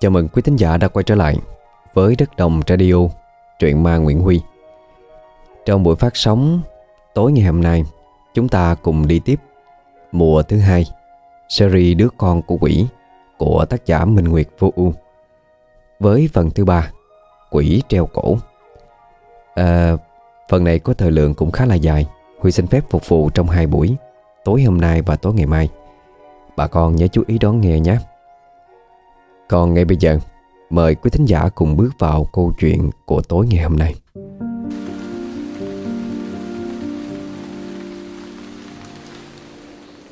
Chào mừng quý thính giả đã quay trở lại với Đất Đồng Radio, truyện ma Nguyễn Huy. Trong buổi phát sóng tối ngày hôm nay, chúng ta cùng đi tiếp mùa thứ hai, series Đứa con của quỷ của tác giả Minh Nguyệt Vô U. Với phần thứ ba, Quỷ treo cổ. À, phần này có thời lượng cũng khá là dài, Huy xin phép phục vụ trong hai buổi, tối hôm nay và tối ngày mai. Bà con nhớ chú ý đón nghe nhé. Còn ngay bây giờ, Mời quý thính giả cùng bước vào câu chuyện của tối ngày hôm nay.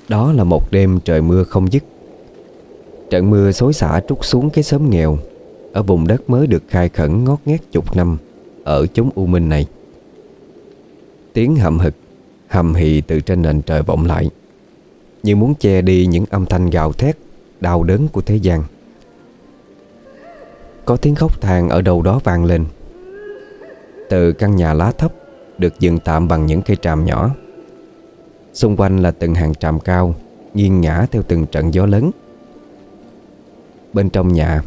Đó là một đêm trời mưa không dứt. Trận mưa xối xả trút xuống cái xóm nghèo Ở vùng đất mới được khai khẩn ngót nghét chục năm Ở chốn U Minh này. Tiếng hậm hực, Hầm hì từ trên nền trời vọng lại, Như muốn che đi những âm thanh gào thét, Đau đớn của thế gian có tiếng khóc than ở đâu đó vang lên. Từ căn nhà lá thấp Được dựng tạm bằng những cây tràm nhỏ. Xung quanh là từng hàng tràm cao, Nghiêng ngã theo từng trận gió lớn. Bên trong nhà,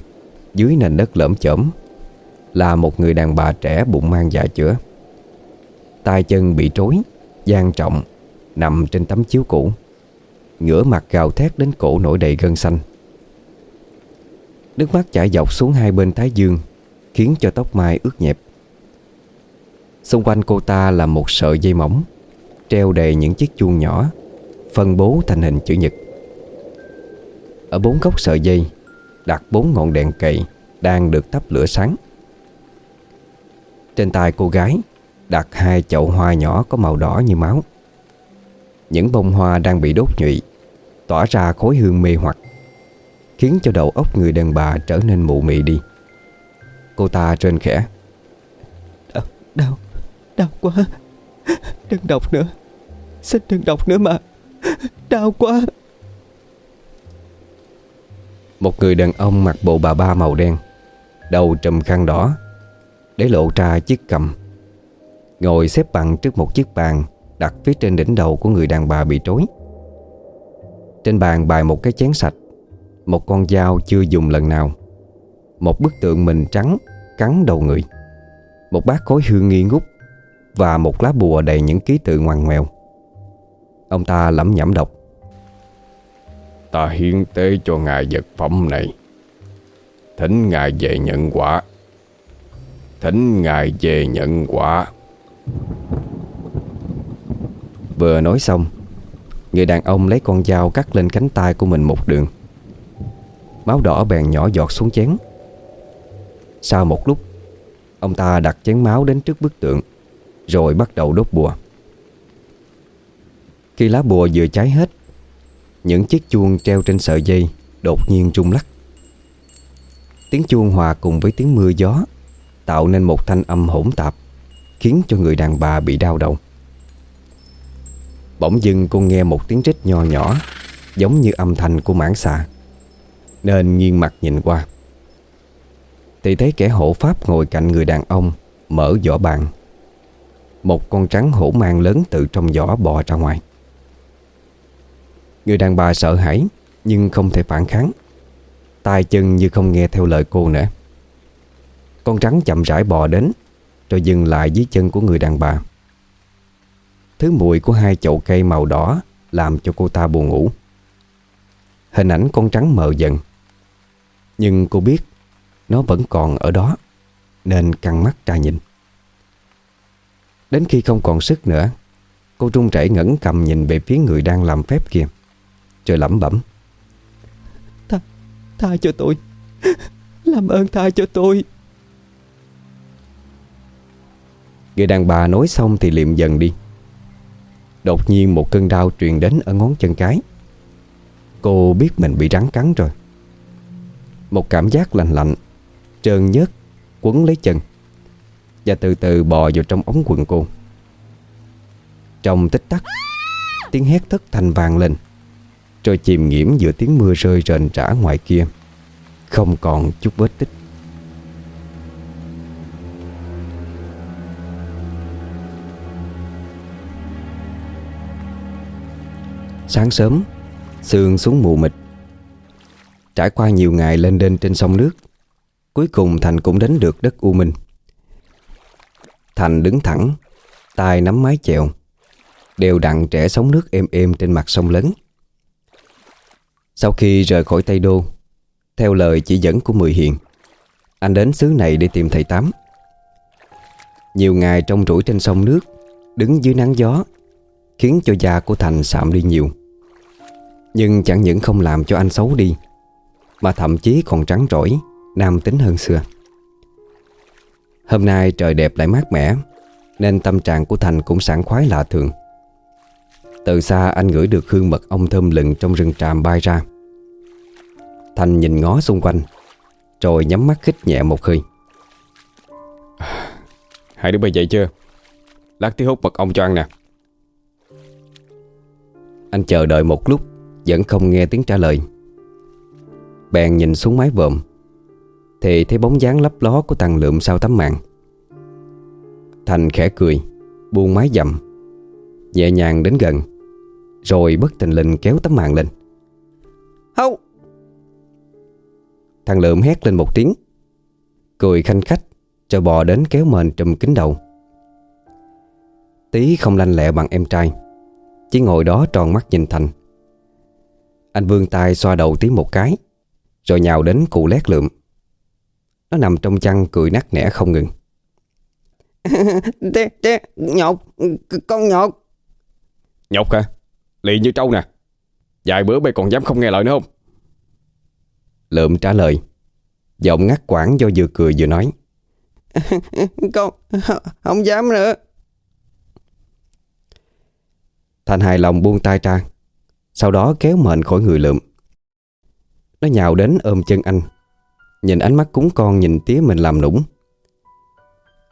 Dưới nền đất lởm chởm Là một người đàn bà trẻ bụng mang dạ chữa. Tay chân bị trối gian trọng, Nằm trên tấm chiếu cũ. Ngửa mặt gào thét đến cổ nổi đầy gân xanh. Nước mắt chảy dọc xuống hai bên thái dương, Khiến cho tóc mai ướt nhẹp. Xung quanh cô ta là một sợi dây mỏng, Treo đầy những chiếc chuông nhỏ, Phân bố thành hình chữ nhật. Ở bốn góc sợi dây, Đặt bốn ngọn đèn cầy Đang được thắp lửa sáng. Trên tay cô gái Đặt hai chậu hoa nhỏ có màu đỏ như máu. Những bông hoa đang bị đốt nhụy, Tỏa ra khối hương mê hoặc. Khiến cho đầu óc người đàn bà trở nên mụ mị đi. Cô ta trên khẽ. Đau, đau, đau quá. Đừng đọc nữa. Xin đừng đọc nữa mà. Đau quá. Một người đàn ông mặc bộ bà ba màu đen Đầu trùm khăn đỏ Để lộ ra chiếc cầm Ngồi xếp bằng trước một chiếc bàn Đặt phía trên đỉnh đầu của người đàn bà bị trối Trên bàn bày một cái chén sạch một con dao chưa dùng lần nào. Một bức tượng mình trắng Cắn đầu người. Một bát khối hương nghi ngút Và một lá bùa đầy những ký tự ngoằn ngoèo. Ông ta lẩm nhẩm đọc. Ta hiến tế cho ngài vật phẩm này. Thỉnh ngài về nhận quả. Thỉnh ngài về nhận quả. Vừa nói xong Người đàn ông lấy con dao cắt lên cánh tay của mình một đường Máu đỏ bèn nhỏ giọt xuống chén. Sau một lúc, Ông ta đặt chén máu đến trước bức tượng, Rồi bắt đầu đốt bùa. Khi lá bùa vừa cháy hết, Những chiếc chuông treo trên sợi dây Đột nhiên rung lắc. Tiếng chuông hòa cùng với tiếng mưa gió, Tạo nên một thanh âm hỗn tạp, Khiến cho người đàn bà bị đau đầu. Bỗng dưng cô nghe một tiếng rít nho nhỏ, Giống như âm thanh của mãng xà nên nghiêng mặt nhìn qua. Thì thấy kẻ hộ pháp ngồi cạnh người đàn ông, Mở vỏ bàn. Một con trắng hổ mang lớn từ trong vỏ bò ra ngoài. Người đàn bà sợ hãi, Nhưng không thể phản kháng. Tay chân như không nghe theo lời cô nữa. Con trắng chậm rãi bò đến, Rồi dừng lại dưới chân của người đàn bà. Thứ mùi của hai chậu cây màu đỏ Làm cho cô ta buồn ngủ. Hình ảnh con trắng mờ dần nhưng cô biết Nó vẫn còn ở đó Nên căng mắt ra nhìn. Đến khi không còn sức nữa Cô trung rẩy ngẩng cầm nhìn về phía người đang làm phép kia Rồi lẩm bẩm. Tha, tha cho tôi. Làm ơn tha cho tôi. Người đàn bà nói xong thì liệm dần đi. Đột nhiên một cơn đau truyền đến ở ngón chân cái. Cô biết mình bị rắn cắn rồi một cảm giác lành lạnh, Trơn nhớt, Quấn lấy chân, Và từ từ bò vào trong ống quần cô. Trong tích tắc, Tiếng hét thất thanh vang lên, Rồi chìm nghiễm giữa tiếng mưa rơi rền rã ngoài kia, Không còn chút vết tích. Sáng sớm, Sương xuống mù mịt Trải qua nhiều ngày lên đên trên sông nước, Cuối cùng Thành cũng đến được đất U Minh. Thành đứng thẳng, tay nắm mái chèo, Đều đặn trẻ sóng nước êm êm trên mặt sông lớn. Sau khi rời khỏi Tây Đô, Theo lời chỉ dẫn của Mười Hiền, Anh đến xứ này để tìm thầy Tám. Nhiều ngày trong rủi trên sông nước, Đứng dưới nắng gió, Khiến cho da của Thành sạm đi nhiều. Nhưng chẳng những không làm cho anh xấu đi mà thậm chí còn trắng trỗi Nam tính hơn xưa. Hôm nay trời đẹp lại mát mẻ Nên tâm trạng của Thành cũng sảng khoái lạ thường. Từ xa anh ngửi được hương mật ong thơm lừng trong rừng tràm bay ra. Thành nhìn ngó xung quanh Rồi nhắm mắt khích nhẹ một hơi. Hai đứa bay dậy chưa? Lát tí hút mật ong cho ăn nè. Anh chờ đợi một lúc Vẫn không nghe tiếng trả lời Bèn nhìn xuống mái vòm. Thì thấy bóng dáng lấp ló của thằng lượm sau tấm màn. Thành khẽ cười Buông mái dầm Nhẹ nhàng đến gần Rồi bất tình lình kéo tấm màn lên. Hâu! Thằng lượm hét lên một tiếng Cười khanh khách Rồi bò đến kéo mền trùm kính đầu. Tí không lanh lẹ bằng em trai Chỉ ngồi đó tròn mắt nhìn Thành. Anh vươn tay xoa đầu tí một cái Rồi nhào đến cụ lét lượm. Nó nằm trong chăn cười nắc nẻ không ngừng. Tê, tê, nhột, con nhột. Nhọc hả? Lì như trâu nè. Vài bữa bay còn dám không nghe lời nữa không? Lượm trả lời. Giọng ngắt quãng do vừa cười vừa nói. Con không dám nữa. Thành hài lòng buông tay ra. Sau đó kéo mền khỏi người lượm nó nhào đến ôm chân anh. Nhìn ánh mắt cúng con nhìn tía mình làm nũng.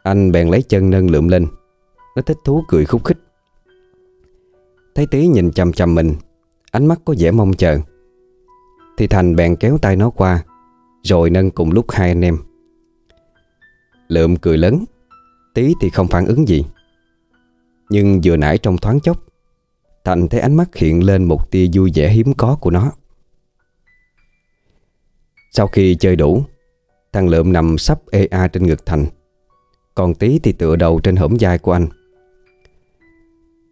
Anh bèn lấy chân nâng lượm lên. Nó thích thú cười khúc khích. Thấy tía nhìn chầm chầm mình, Ánh mắt có vẻ mong chờ. Thì Thành bèn kéo tay nó qua, Rồi nâng cùng lúc hai anh em. Lượm cười lớn Tí thì không phản ứng gì. Nhưng vừa nãy trong thoáng chốc, Thành thấy ánh mắt hiện lên một tia vui vẻ hiếm có của nó. Sau khi chơi đủ, Thằng Lượm nằm sắp ê a trên ngực Thành. Còn Tí thì tựa đầu trên hõm vai của anh.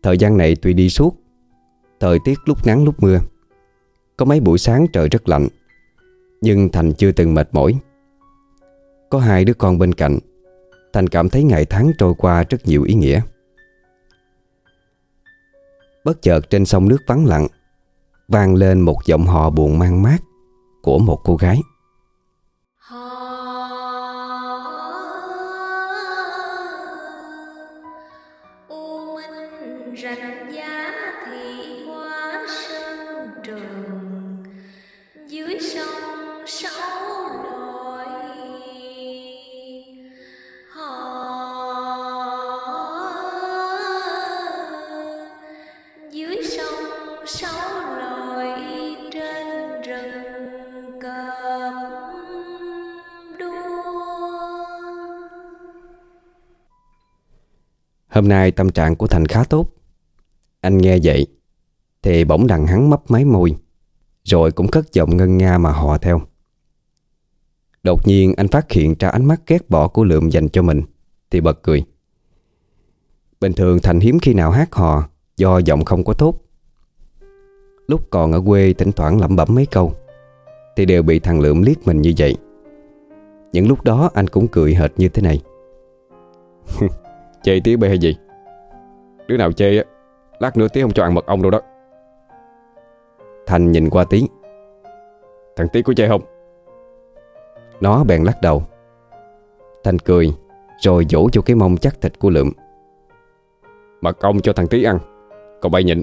Thời gian này tuy đi suốt, Thời tiết lúc nắng lúc mưa, Có mấy buổi sáng trời rất lạnh, Nhưng Thành chưa từng mệt mỏi. Có hai đứa con bên cạnh, Thành cảm thấy ngày tháng trôi qua rất nhiều ý nghĩa. Bất chợt trên sông nước vắng lặng, vang lên một giọng hò buồn mang mát Của một cô gái. Hôm nay tâm trạng của Thành khá tốt. Anh nghe vậy, Thì bỗng đằng hắn mấp máy môi, Rồi cũng cất giọng ngân nga mà hò theo. Đột nhiên anh phát hiện ra ánh mắt ghét bỏ của Lượm dành cho mình, Thì bật cười. Bình thường Thành hiếm khi nào hát hò, Do giọng không có tốt. Lúc còn ở quê thỉnh thoảng lẩm bẩm mấy câu, Thì đều bị thằng Lượm liếc mình như vậy. Những lúc đó anh cũng cười hệt như thế này. Chê tía bê hay gì? Đứa nào chê á Lát nữa tía không cho ăn mật ong đâu đó. Thành nhìn qua tí. Thằng tí có chê không? Nó bèn lắc đầu. Thành cười Rồi vỗ cho cái mông chắc thịt của Lượm. Mật ong cho thằng tí ăn Còn bay nhịn.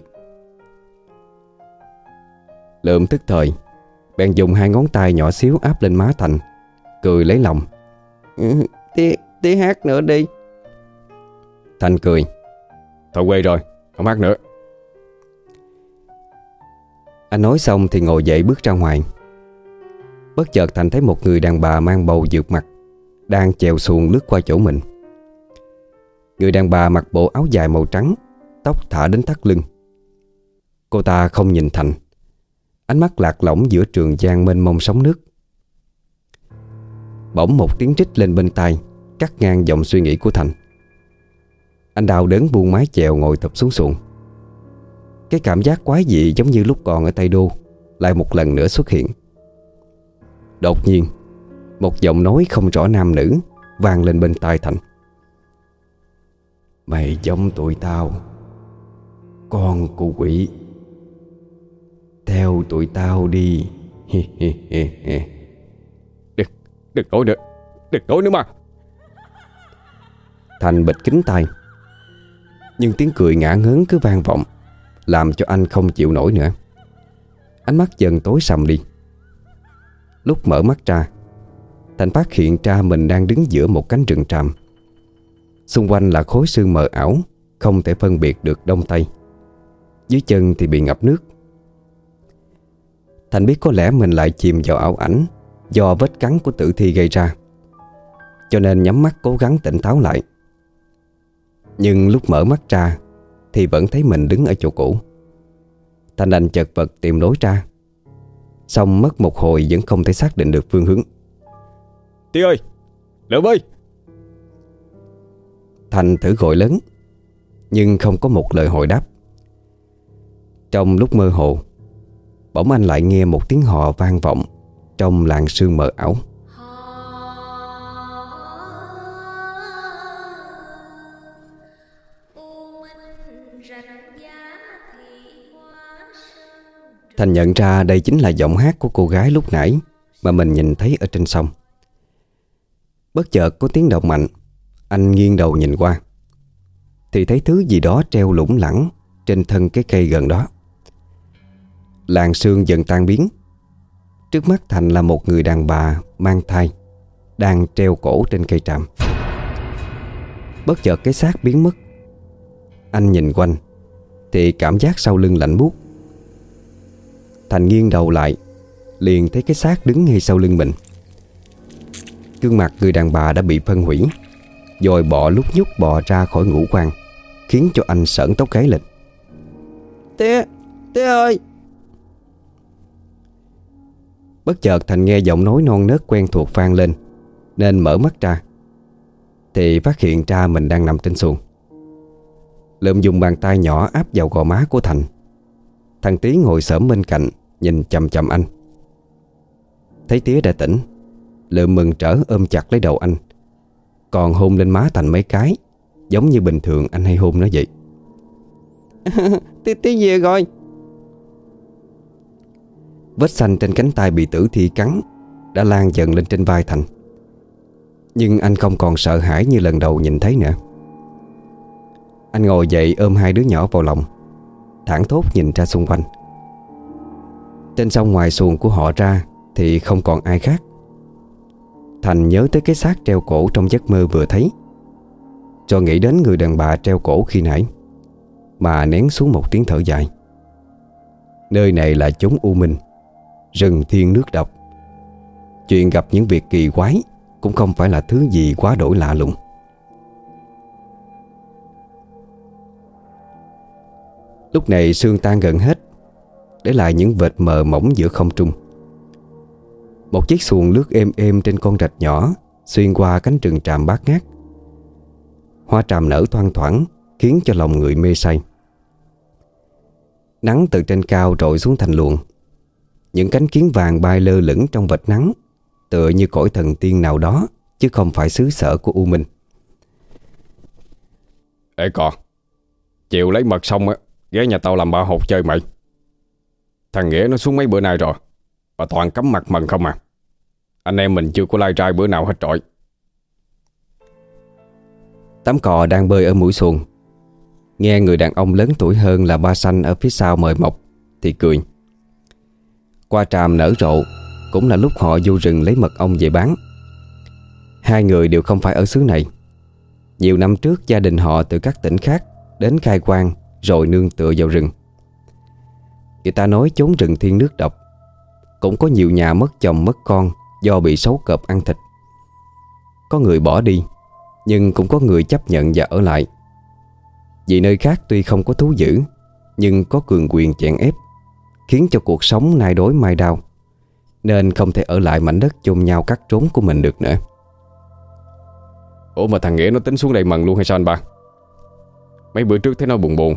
Lượm tức thời Bèn dùng hai ngón tay nhỏ xíu áp lên má Thành Cười lấy lòng. Ừ, tí, tí hát nữa đi. Thành cười. Thôi quê rồi, Không hát nữa. Anh nói xong thì ngồi dậy bước ra ngoài. Bất chợt Thành thấy một người đàn bà mang bầu dược mặt, Đang chèo xuồng lướt qua chỗ mình. Người đàn bà mặc bộ áo dài màu trắng, Tóc thả đến thắt lưng. Cô ta không nhìn Thành. Ánh mắt lạc lõng giữa trường giang mênh mông sóng nước. Bỗng một tiếng trích lên bên tai, Cắt ngang dòng suy nghĩ của Thành. Anh đào đớn buông mái chèo ngồi tập xuống xuồng. Cái cảm giác quái dị giống như lúc còn ở Tây Đô Lại một lần nữa xuất hiện. Đột nhiên Một giọng nói không rõ nam nữ vang lên bên tai Thành. Mày giống tụi tao Con của quỷ. Theo tụi tao đi. Đừng, đừng nói nữa Đừng nói nữa mà. Thành bịch kính tay nhưng tiếng cười ngã ngớn cứ vang vọng, Làm cho anh không chịu nổi nữa. Ánh mắt dần tối sầm đi. Lúc mở mắt ra, Thành phát hiện ra mình đang đứng giữa một cánh rừng tràm. Xung quanh là khối sương mờ ảo, Không thể phân biệt được đông tây. Dưới chân thì bị ngập nước. Thành biết có lẽ mình lại chìm vào ảo ảnh Do vết cắn của tử thi gây ra. Cho nên nhắm mắt cố gắng tỉnh táo lại. Nhưng lúc mở mắt ra Thì vẫn thấy mình đứng ở chỗ cũ. Thành đành chật vật tìm lối ra. Xong mất một hồi vẫn không thể xác định được phương hướng. Tí ơi Lượm ơi! Thành thử gọi lớn Nhưng không có một lời hồi đáp. Trong lúc mơ hồ Bỗng anh lại nghe một tiếng hò vang vọng Trong làng sương mờ ảo Thành nhận ra đây chính là giọng hát của cô gái lúc nãy Mà mình nhìn thấy ở trên sông. Bất chợt có tiếng động mạnh. Anh nghiêng đầu nhìn qua. Thì thấy thứ gì đó treo lủng lẳng Trên thân cái cây gần đó. Làng sương dần tan biến. Trước mắt Thành là một người đàn bà Mang thai, Đang treo cổ trên cây tràm. Bất chợt cái xác biến mất. Anh nhìn quanh, Thì cảm giác sau lưng lạnh buốt. Thành nghiêng đầu lại Liền thấy cái xác đứng ngay sau lưng mình. Gương mặt người đàn bà đã bị phân hủy Rồi bọ lúc nhúc bò ra khỏi ngũ quan Khiến cho anh sởn tóc gáy lên Tía Tía ơi! Bất chợt Thành nghe giọng nói non nớt quen thuộc vang lên Nên mở mắt ra Thì phát hiện ra mình đang nằm trên xuồng. Lượm dùng bàn tay nhỏ áp vào gò má của Thành. Thằng Tý ngồi sớm bên cạnh Nhìn chầm chầm anh. Thấy Tía đã tỉnh Lượm mừng trở ôm chặt lấy đầu anh. Còn hôn lên má Thành mấy cái Giống như bình thường anh hay hôn nó vậy. Tía tía về rồi. Vết xanh trên cánh tay bị tử thi cắn Đã lan dần lên trên vai Thành. Nhưng anh không còn sợ hãi như lần đầu nhìn thấy nữa. Anh ngồi dậy ôm hai đứa nhỏ vào lòng thẳng thốt nhìn ra xung quanh trên sông ngoài xuồng của họ ra Thì không còn ai khác. Thành nhớ tới cái xác treo cổ trong giấc mơ vừa thấy, Cho nghĩ đến người đàn bà treo cổ khi nãy, Mà nén xuống một tiếng thở dài. Nơi này là chốn u minh, Rừng thiên nước độc. Chuyện gặp những việc kỳ quái Cũng không phải là thứ gì quá đổi lạ lùng. Lúc này sương tan gần hết để lại những vệt mờ mỏng giữa không trung. Một chiếc xuồng lướt êm êm trên con rạch nhỏ, Xuyên qua cánh rừng tràm bát ngát. Hoa tràm nở thoang thoảng, Khiến cho lòng người mê say. Nắng từ trên cao rọi xuống thành luồng. Những cánh kiến vàng bay lơ lửng trong vệt nắng, Tựa như cõi thần tiên nào đó, Chứ không phải xứ sở của U Minh. Ê con, Chiều lấy mật xong á, Ghé nhà tao làm ba hột chơi mày. Thằng Nghĩa nó xuống mấy bữa nay rồi. Và toàn cắm mặt mần không à? Anh em mình chưa có lai trai bữa nào hết trọi. Tắm cò đang bơi ở mũi xuồng. Nghe người đàn ông lớn tuổi hơn là ba xanh ở phía sau mời mọc, Thì cười. Qua tràm nở rộ, Cũng là lúc họ vô rừng lấy mật ong về bán. Hai người đều không phải ở xứ này. Nhiều năm trước, gia đình họ từ các tỉnh khác Đến khai quang, Rồi nương tựa vào rừng. Người ta nói chốn rừng thiên nước độc. Cũng có nhiều nhà mất chồng, mất con Do bị xấu cọp ăn thịt. Có người bỏ đi, Nhưng cũng có người chấp nhận và ở lại. Vì nơi khác tuy không có thú dữ, Nhưng có cường quyền chèn ép, Khiến cho cuộc sống nay đối mai đau, Nên không thể ở lại mảnh đất chôn nhau cắt trốn của mình được nữa. Ủa mà thằng Nghĩa nó tính xuống đây mần luôn hay sao anh ba? Mấy bữa trước thấy nó buồn buồn,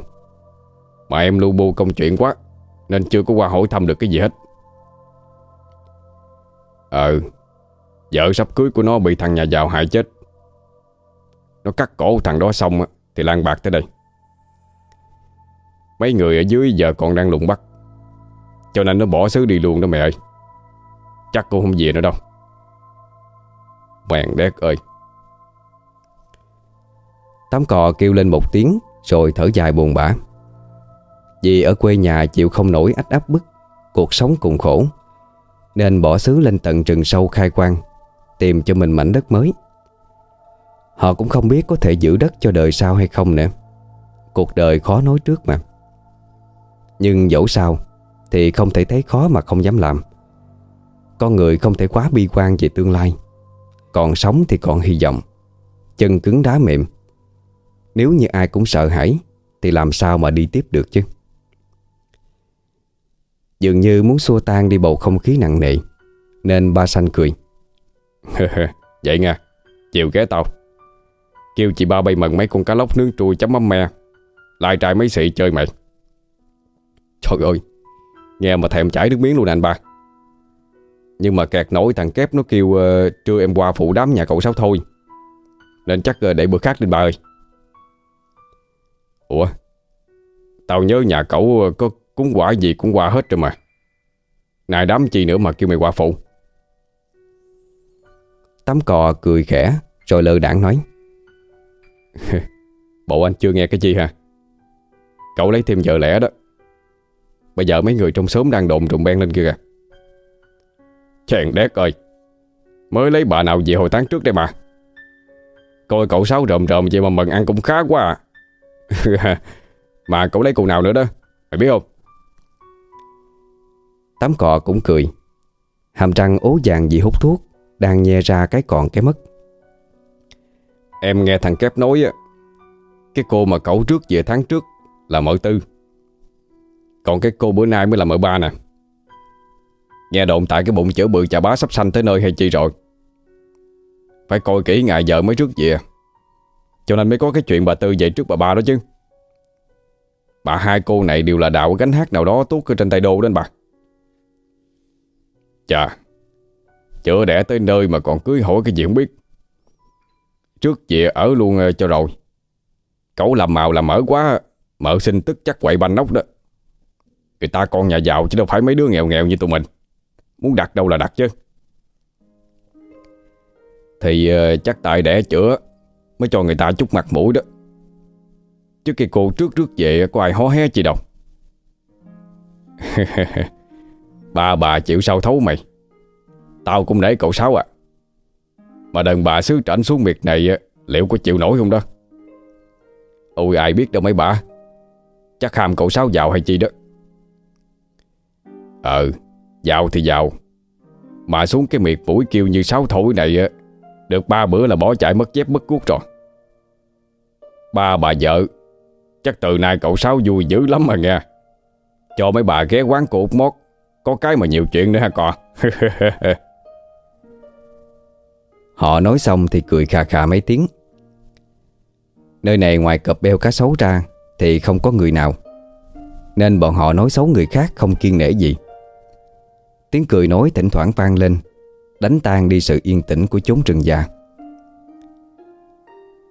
Mà em lu bu công chuyện quá. Nên chưa có qua hỏi thăm được cái gì hết. Ờ Vợ sắp cưới của nó bị thằng nhà giàu hại chết. Nó cắt cổ thằng đó xong Thì lan bạc tới đây. Mấy người ở dưới giờ còn đang lùng bắt. Cho nên nó bỏ xứ đi luôn đó mẹ ơi. Chắc cô không về nữa đâu. Mẹn đét ơi. Tám cò kêu lên một tiếng, Rồi thở dài buồn bã. Vì ở quê nhà chịu không nổi ách áp bức, Cuộc sống cùng khổ, Nên bỏ xứ lên tận rừng sâu khai quang, Tìm cho mình mảnh đất mới. Họ cũng không biết có thể giữ đất cho đời sau hay không nữa. Cuộc đời khó nói trước mà. Nhưng dẫu sao Thì không thể thấy khó mà không dám làm. Con người không thể quá bi quan về tương lai. Còn sống thì còn hy vọng, Chân cứng đá mềm. Nếu như ai cũng sợ hãi Thì làm sao mà đi tiếp được chứ? Dường như muốn xua tan đi bầu không khí nặng nề. Nên ba xanh cười. Vậy nha Chiều ghé tao Kêu chị ba bay mần mấy con cá lóc nướng trui chấm mắm me. Lại trai mấy xị chơi mày. Trời ơi Nghe mà thèm chảy nước miếng luôn nè anh ba. Nhưng mà kẹt nổi thằng kép nó kêu uh, Trưa em qua phụ đám nhà cậu Sáu thôi. Nên chắc uh, để bữa khác đi bà ơi. Ủa Tao nhớ nhà cậu ờ, có cúng quả gì cũng qua hết rồi mà. Này đám chi nữa mà kêu mày qua phụ. Tắm cò cười khẽ, Rồi lơ đảng nói. Bộ anh chưa nghe cái gì hả? Cậu lấy thêm giờ lẻ đó. Bây giờ mấy người trong xóm đang đồn trùng ben lên kia kìa. Chàng đét ơi, Mới lấy bà nào về hồi tháng trước đây mà. Coi cậu sáu rộm rộm vậy mà mần ăn cũng khá quá à. Mà cậu lấy cô nào nữa đó, Mày biết không? Tám cọ cũng cười. Hàm răng ố vàng vì hút thuốc, Đang nhe ra cái còn cái mất. Em nghe thằng kép nói á, Cái cô mà cậu trước về tháng trước Là mợ tư. Còn cái cô bữa nay mới là mợ ba nè. Nghe đồn tại cái bụng chữa bự chà bá sắp sanh tới nơi hay chi rồi. Phải coi kỹ ngày giờ mới trước về. Cho nên mới có cái chuyện bà Tư dậy trước bà ba đó chứ. Bà hai cô này đều là đạo gánh hát nào đó tốt ở trên tay đô đến bà. Chà Chữa đẻ tới nơi mà còn cưới hỏi cái gì không biết. Trước về ở luôn ờ, cho rồi. Cậu làm màu làm mỡ quá, Mợ sinh tức chắc quậy banh nóc đó. Người ta con nhà giàu chứ đâu phải mấy đứa nghèo nghèo như tụi mình. Muốn đặt đâu là đặt chứ. Thì ờ, chắc tại đẻ chữa Mới cho người ta chút mặt mũi đó. Chứ cái cô trước trước về Có ai hó hé gì đâu. Ba bà chịu sao thấu mày? Tao cũng nể cậu Sáu à. Mà đàn bà xứ trảnh xuống miệt này Liệu có chịu nổi không đó? Ôi, ai biết đâu mấy bà. Chắc hàm cậu Sáu giàu hay chi đó. Ờ Giàu thì giàu. Mà xuống cái miệt mũi kêu như sáu thổi này Được ba bữa là bỏ chạy mất dép mất cuốc rồi. Ba bà vợ, Chắc từ nay cậu Sáu vui dữ lắm mà nghe. Cho mấy bà ghé quán của Út Mót có cái mà nhiều chuyện nữa ha con? Họ nói xong thì cười khà khà mấy tiếng. Nơi này ngoài cọp beo cá sấu ra Thì không có người nào, Nên bọn họ nói xấu người khác không kiên nể gì. Tiếng cười nói thỉnh thoảng vang lên, Đánh tan đi sự yên tĩnh của chốn rừng già.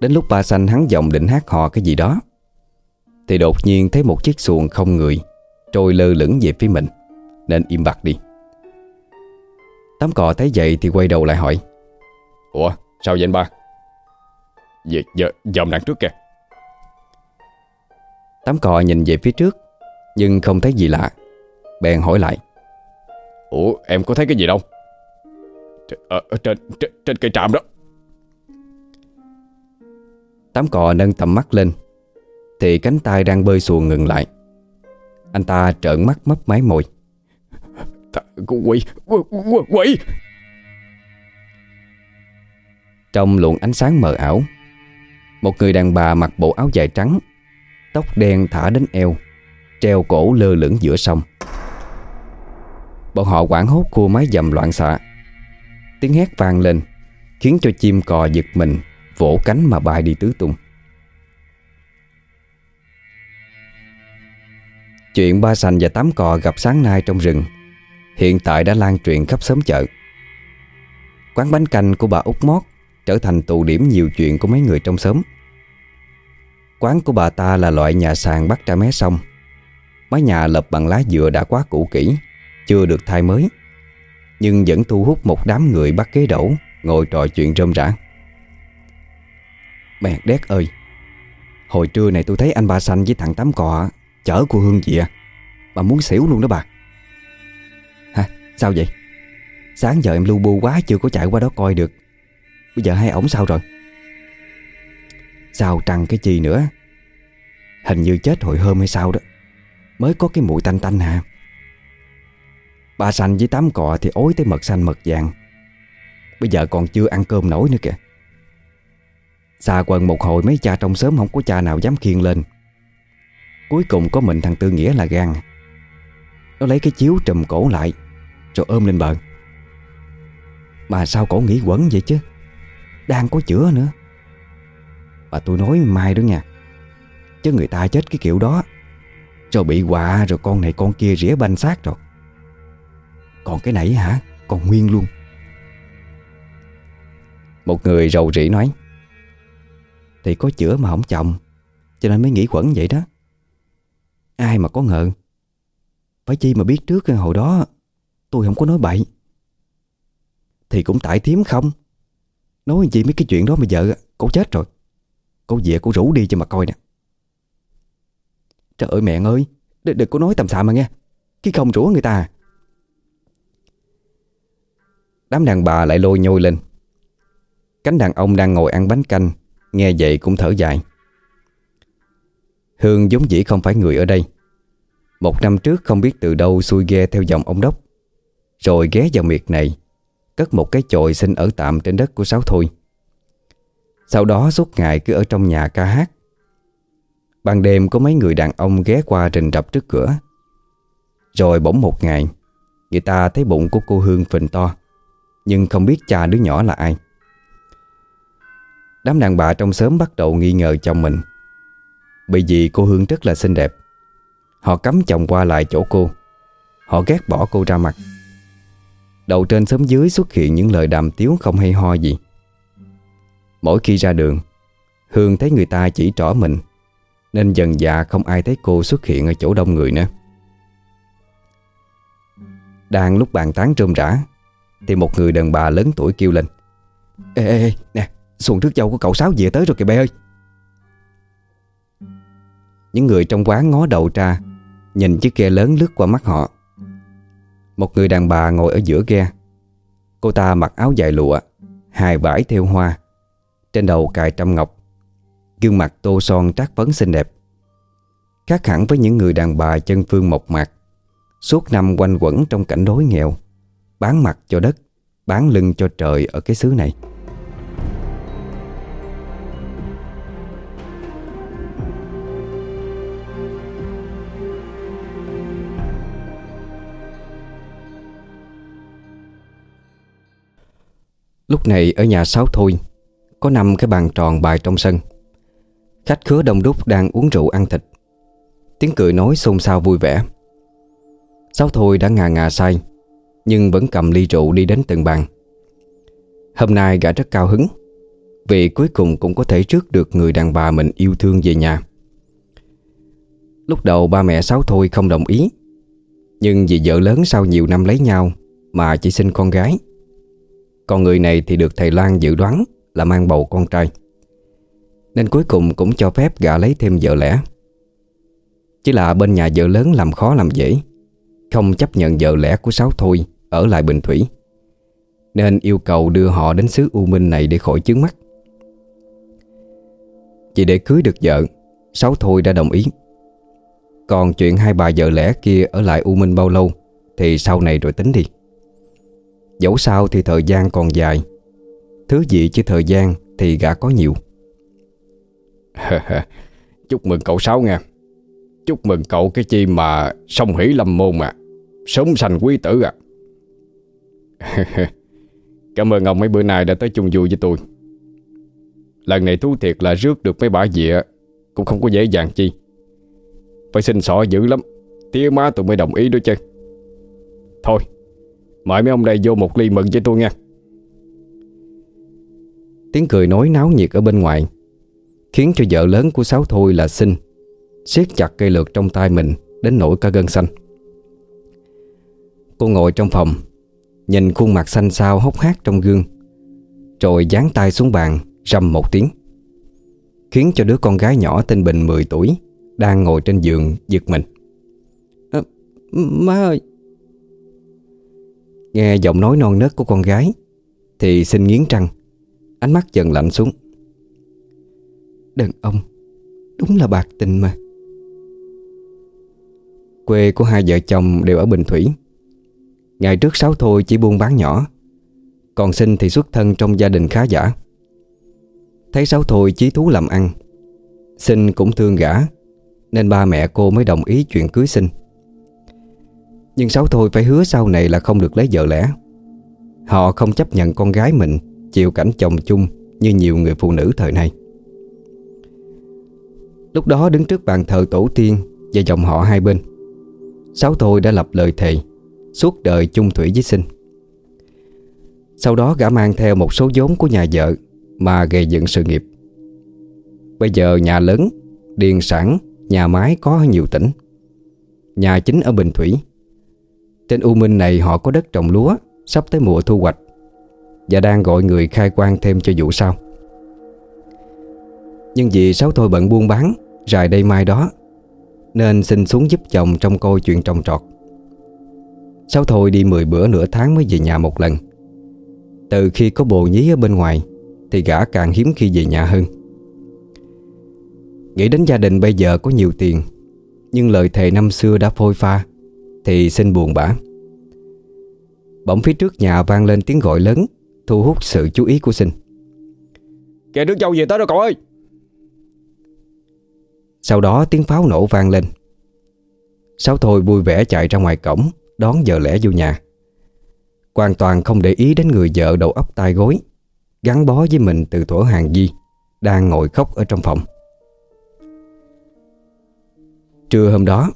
Đến lúc ba xanh hắn giọng định hát họ cái gì đó, Thì đột nhiên thấy một chiếc xuồng không người Trôi lơ lửng về phía mình. Nên im bặt đi. Tắm cọ thấy vậy thì quay đầu lại hỏi. Ủa sao vậy anh ba? Giờ, giờ, dòm đằng trước kìa. Tắm cọ nhìn về phía trước Nhưng không thấy gì lạ. Bèn hỏi lại. Ủa em có thấy cái gì đâu? Ở, ở trên, trên, trên cây trạm đó. Tám cò nâng tầm mắt lên Thì cánh tay đang bơi xuồng ngừng lại. Anh ta trợn mắt mấp máy môi Quỷ, quỷ, quỷ. Trong luồng ánh sáng mờ ảo Một người đàn bà mặc bộ áo dài trắng Tóc đen thả đến eo Treo cổ lơ lửng giữa sông. Bọn họ quảng hốt cua mái dầm loạn xạ. Tiếng hét vang lên Khiến cho chim cò giật mình Vỗ cánh mà bay đi tứ tung. Chuyện ba sành và tám cò gặp sáng nay trong rừng Hiện tại đã lan truyền khắp xóm chợ. Quán bánh canh của bà Út Mót Trở thành tụ điểm nhiều chuyện của mấy người trong xóm. Quán của bà ta là loại nhà sàn bắt ra mé sông Mái nhà lập bằng lá dừa đã quá cũ kỹ, Chưa được thay mới. Nhưng vẫn thu hút một đám người bắt ghế đổ, Ngồi trò chuyện rơm rã. Mẹ đét ơi, Hồi trưa này tôi thấy anh ba xanh với thằng Tám Cò Chở cô Hương gì à Bà muốn xỉu luôn đó bà sao vậy? Sáng giờ em lưu bu quá chưa có chạy qua đó coi được. Bây giờ hai ổng sao rồi? Sao trăng cái chi nữa? Hình như chết hồi hôm hay sao đó. Mới có cái mùi tanh tanh hả? Ba xanh với tám cọ thì ối tới mật xanh mật vàng. Bây giờ còn chưa ăn cơm nổi nữa kìa. Xa quần một hồi mấy cha trong xóm không có cha nào dám khiêng lên. Cuối cùng có mình thằng Tư Nghĩa là gan. Nó lấy cái chiếu trùm cổ lại. Rồi ôm lên bờ Mà sao cổ nghĩ quẩn vậy chứ? Đang có chữa nữa. Mà tôi nói mai đó nha. Chứ người ta chết cái kiểu đó. Rồi bị quạ rồi con này con kia rỉa banh xác rồi. Còn cái nãy hả? Còn nguyên luôn. Một người rầu rĩ nói, Thì có chữa mà không chồng, Cho nên mới nghĩ quẩn vậy đó. Ai mà có ngờ? Phải chi mà biết trước hồi đó Tôi không có nói bậy. Thì cũng tại thiếm không? Nói gì mấy cái chuyện đó bây giờ Cô chết rồi. Cô về cô rủ đi cho mà coi nè. Trời ơi mẹ ơi Đừng, đừng có nói tầm xạ mà nghe. Cái không rủa người ta. À. Đám đàn bà lại lôi nhôi lên. Cánh đàn ông đang ngồi ăn bánh canh Nghe vậy cũng thở dài. Hương giống dĩ không phải người ở đây. Một năm trước không biết từ đâu xuôi ghe theo dòng ông Đốc. Rồi ghé vào miệt này, Cất một cái chòi xin ở tạm trên đất của Sáu Thôi. Sau đó suốt ngày cứ ở trong nhà ca hát. Ban đêm có mấy người đàn ông ghé qua rình rập trước cửa. Rồi bỗng một ngày, Người ta thấy bụng của cô Hương phình to, Nhưng không biết cha đứa nhỏ là ai. Đám đàn bà trong xóm bắt đầu nghi ngờ chồng mình, Bởi vì cô Hương rất là xinh đẹp. Họ cấm chồng qua lại chỗ cô, Họ ghét bỏ cô ra mặt. Đầu trên xóm dưới xuất hiện những lời đàm tiếu không hay ho gì. Mỗi khi ra đường, Hương thấy người ta chỉ trỏ mình, Nên dần dạ không ai thấy cô xuất hiện ở chỗ đông người nữa. Đang lúc bàn tán rôm rã, Thì một người đàn bà lớn tuổi kêu lên. Ê ê ê, nè, Xuồng trước dâu của cậu Sáu về tới rồi kìa bé ơi. Những người trong quán ngó đầu ra, Nhìn chiếc ghe lớn lướt qua mắt họ. Một người đàn bà ngồi ở giữa ghe. Cô ta mặc áo dài lụa Hài vải theo hoa. Trên đầu cài trăm ngọc. Gương mặt tô son trát phấn xinh đẹp. Khác hẳn với những người đàn bà chân phương mộc mạc. Suốt năm quanh quẩn trong cảnh đói nghèo. Bán mặt cho đất, Bán lưng cho trời ở cái xứ này. Lúc này ở nhà Sáu Thôi, Có năm cái bàn tròn bài trong sân. Khách khứa đông đúc đang uống rượu ăn thịt. Tiếng cười nói xôn xao vui vẻ. Sáu Thôi đã ngà ngà say, Nhưng vẫn cầm ly rượu đi đến từng bàn. Hôm nay gã rất cao hứng, Vì cuối cùng cũng có thể trước được người đàn bà mình yêu thương về nhà. Lúc đầu ba mẹ Sáu Thôi không đồng ý, Nhưng vì vợ lớn sau nhiều năm lấy nhau Mà chỉ sinh con gái còn người này thì được thầy Lan dự đoán Là mang bầu con trai. Nên cuối cùng cũng cho phép gã lấy thêm vợ lẽ. Chỉ là bên nhà vợ lớn làm khó làm dễ, Không chấp nhận vợ lẽ của Sáu Thôi Ở lại Bình Thủy. Nên yêu cầu đưa họ đến xứ U Minh này Để khỏi chướng mắt. Chỉ để cưới được vợ, Sáu Thôi đã đồng ý. Còn chuyện hai bà vợ lẽ kia Ở lại U Minh bao lâu Thì sau này rồi tính đi. Dẫu sao thì thời gian còn dài. Thứ gì chứ thời gian thì gã có nhiều. Chúc mừng cậu Sáu nha. Chúc mừng cậu cái chi mà song hỷ lâm môn mà. Sớm sanh quý tử à. Cảm ơn ông mấy bữa nay đã tới chung vui với tôi. Lần này thú thiệt là rước được mấy bả dịa Cũng không có dễ dàng chi. Phải xin xỏ dữ lắm. Tía má tôi mới đồng ý đó chứ. Thôi Mời mấy ông đây vô một ly mừng với tôi nha. Tiếng cười nói náo nhiệt ở bên ngoài Khiến cho vợ lớn của Sáu Thôi là sinh siết chặt cây lược trong tay mình Đến nổi cả gân xanh. Cô ngồi trong phòng Nhìn khuôn mặt xanh xao hốc hác trong gương Rồi dán tay xuống bàn Rầm một tiếng Khiến cho đứa con gái nhỏ tên Bình 10 tuổi Đang ngồi trên giường giật mình. À, Má ơi Nghe giọng nói non nớt của con gái, Thì xin nghiến trăng Ánh mắt dần lạnh xuống. Đàn ông, Đúng là bạc tình mà. Quê của hai vợ chồng đều ở Bình Thủy. Ngày trước Sáu Thôi chỉ buôn bán nhỏ, Còn Sinh thì xuất thân trong gia đình khá giả. Thấy Sáu Thôi chí thú làm ăn, Sinh cũng thương gã Nên ba mẹ cô mới đồng ý chuyện cưới Sinh. Nhưng Sáu Thôi phải hứa sau này là không được lấy vợ lẽ. Họ không chấp nhận con gái mình, Chịu cảnh chồng chung Như nhiều người phụ nữ thời nay. Lúc đó đứng trước bàn thờ tổ tiên Và dòng họ hai bên, Sáu Thôi đã lập lời thề, Suốt đời chung thủy với sinh. Sau đó gã mang theo một số vốn của nhà vợ Mà gây dựng sự nghiệp. Bây giờ nhà lớn, Điền sản, Nhà máy có ở nhiều tỉnh. Nhà chính ở Bình Thủy. Trên U Minh này họ có đất trồng lúa, Sắp tới mùa thu hoạch, Và đang gọi người khai quang thêm cho vụ sau. Nhưng vì Sáu Thôi bận buôn bán, Rài đây mai đó, Nên xin xuống giúp chồng trong coi chuyện trồng trọt. Sáu Thôi đi 10 bữa nửa tháng mới về nhà một lần. Từ khi có bồ nhí ở bên ngoài, Thì gã càng hiếm khi về nhà hơn. Nghĩ đến gia đình bây giờ có nhiều tiền, Nhưng lời thề năm xưa đã phôi pha. Thì xin buồn bã. Bỗng phía trước nhà vang lên tiếng gọi lớn Thu hút sự chú ý của sinh. Kìa đứa châu về tới rồi cậu ơi! Sau đó tiếng pháo nổ vang lên. Sáu Thôi vui vẻ chạy ra ngoài cổng Đón vợ lẽ vô nhà. Hoàn toàn không để ý đến người vợ đầu ấp tai gối Gắn bó với mình từ thuở hàng di Đang ngồi khóc ở trong phòng. Trưa hôm đó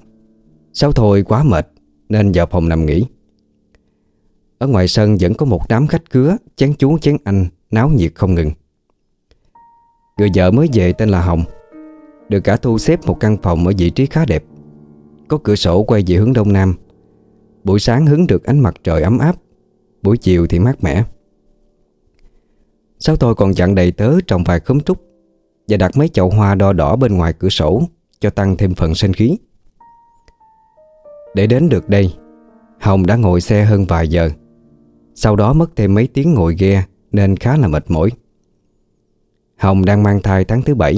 Sáu Thôi quá mệt nên vào phòng nằm nghỉ. Ở ngoài sân vẫn có một đám khách cứa, Chén chú, chén anh, Náo nhiệt không ngừng. Người vợ mới về tên là Hồng, Được cả thu xếp một căn phòng ở vị trí khá đẹp. Có cửa sổ quay về hướng đông nam. Buổi sáng hứng được ánh mặt trời ấm áp, Buổi chiều thì mát mẻ. Sáu tôi còn chặn đầy tớ trồng vài khóm trúc Và đặt mấy chậu hoa đo đỏ bên ngoài cửa sổ Cho tăng thêm phần sinh khí. Để đến được đây, Hồng đã ngồi xe hơn vài giờ. Sau đó mất thêm mấy tiếng ngồi ghe, Nên khá là mệt mỏi. Hồng đang mang thai tháng thứ bảy.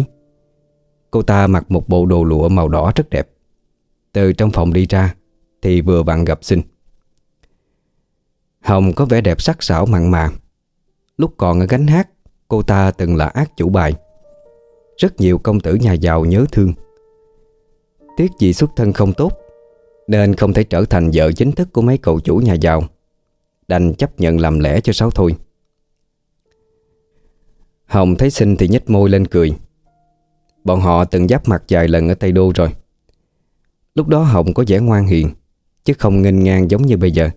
Cô ta mặc một bộ đồ lụa màu đỏ rất đẹp. Từ trong phòng đi ra, thì vừa vặn gặp sinh. Hồng có vẻ đẹp sắc sảo mặn mà. Lúc còn ở gánh hát, Cô ta từng là ác chủ bài. Rất nhiều công tử nhà giàu nhớ thương. Tiếc gì xuất thân không tốt nên không thể trở thành vợ chính thức Của mấy cậu chủ nhà giàu. Đành chấp nhận làm lẽ cho Sáu thôi. Hồng thấy sinh thì nhếch môi lên cười. Bọn họ từng giáp mặt vài lần ở Tây Đô rồi. Lúc đó Hồng có vẻ ngoan hiền, Chứ không nghênh ngang giống như bây giờ.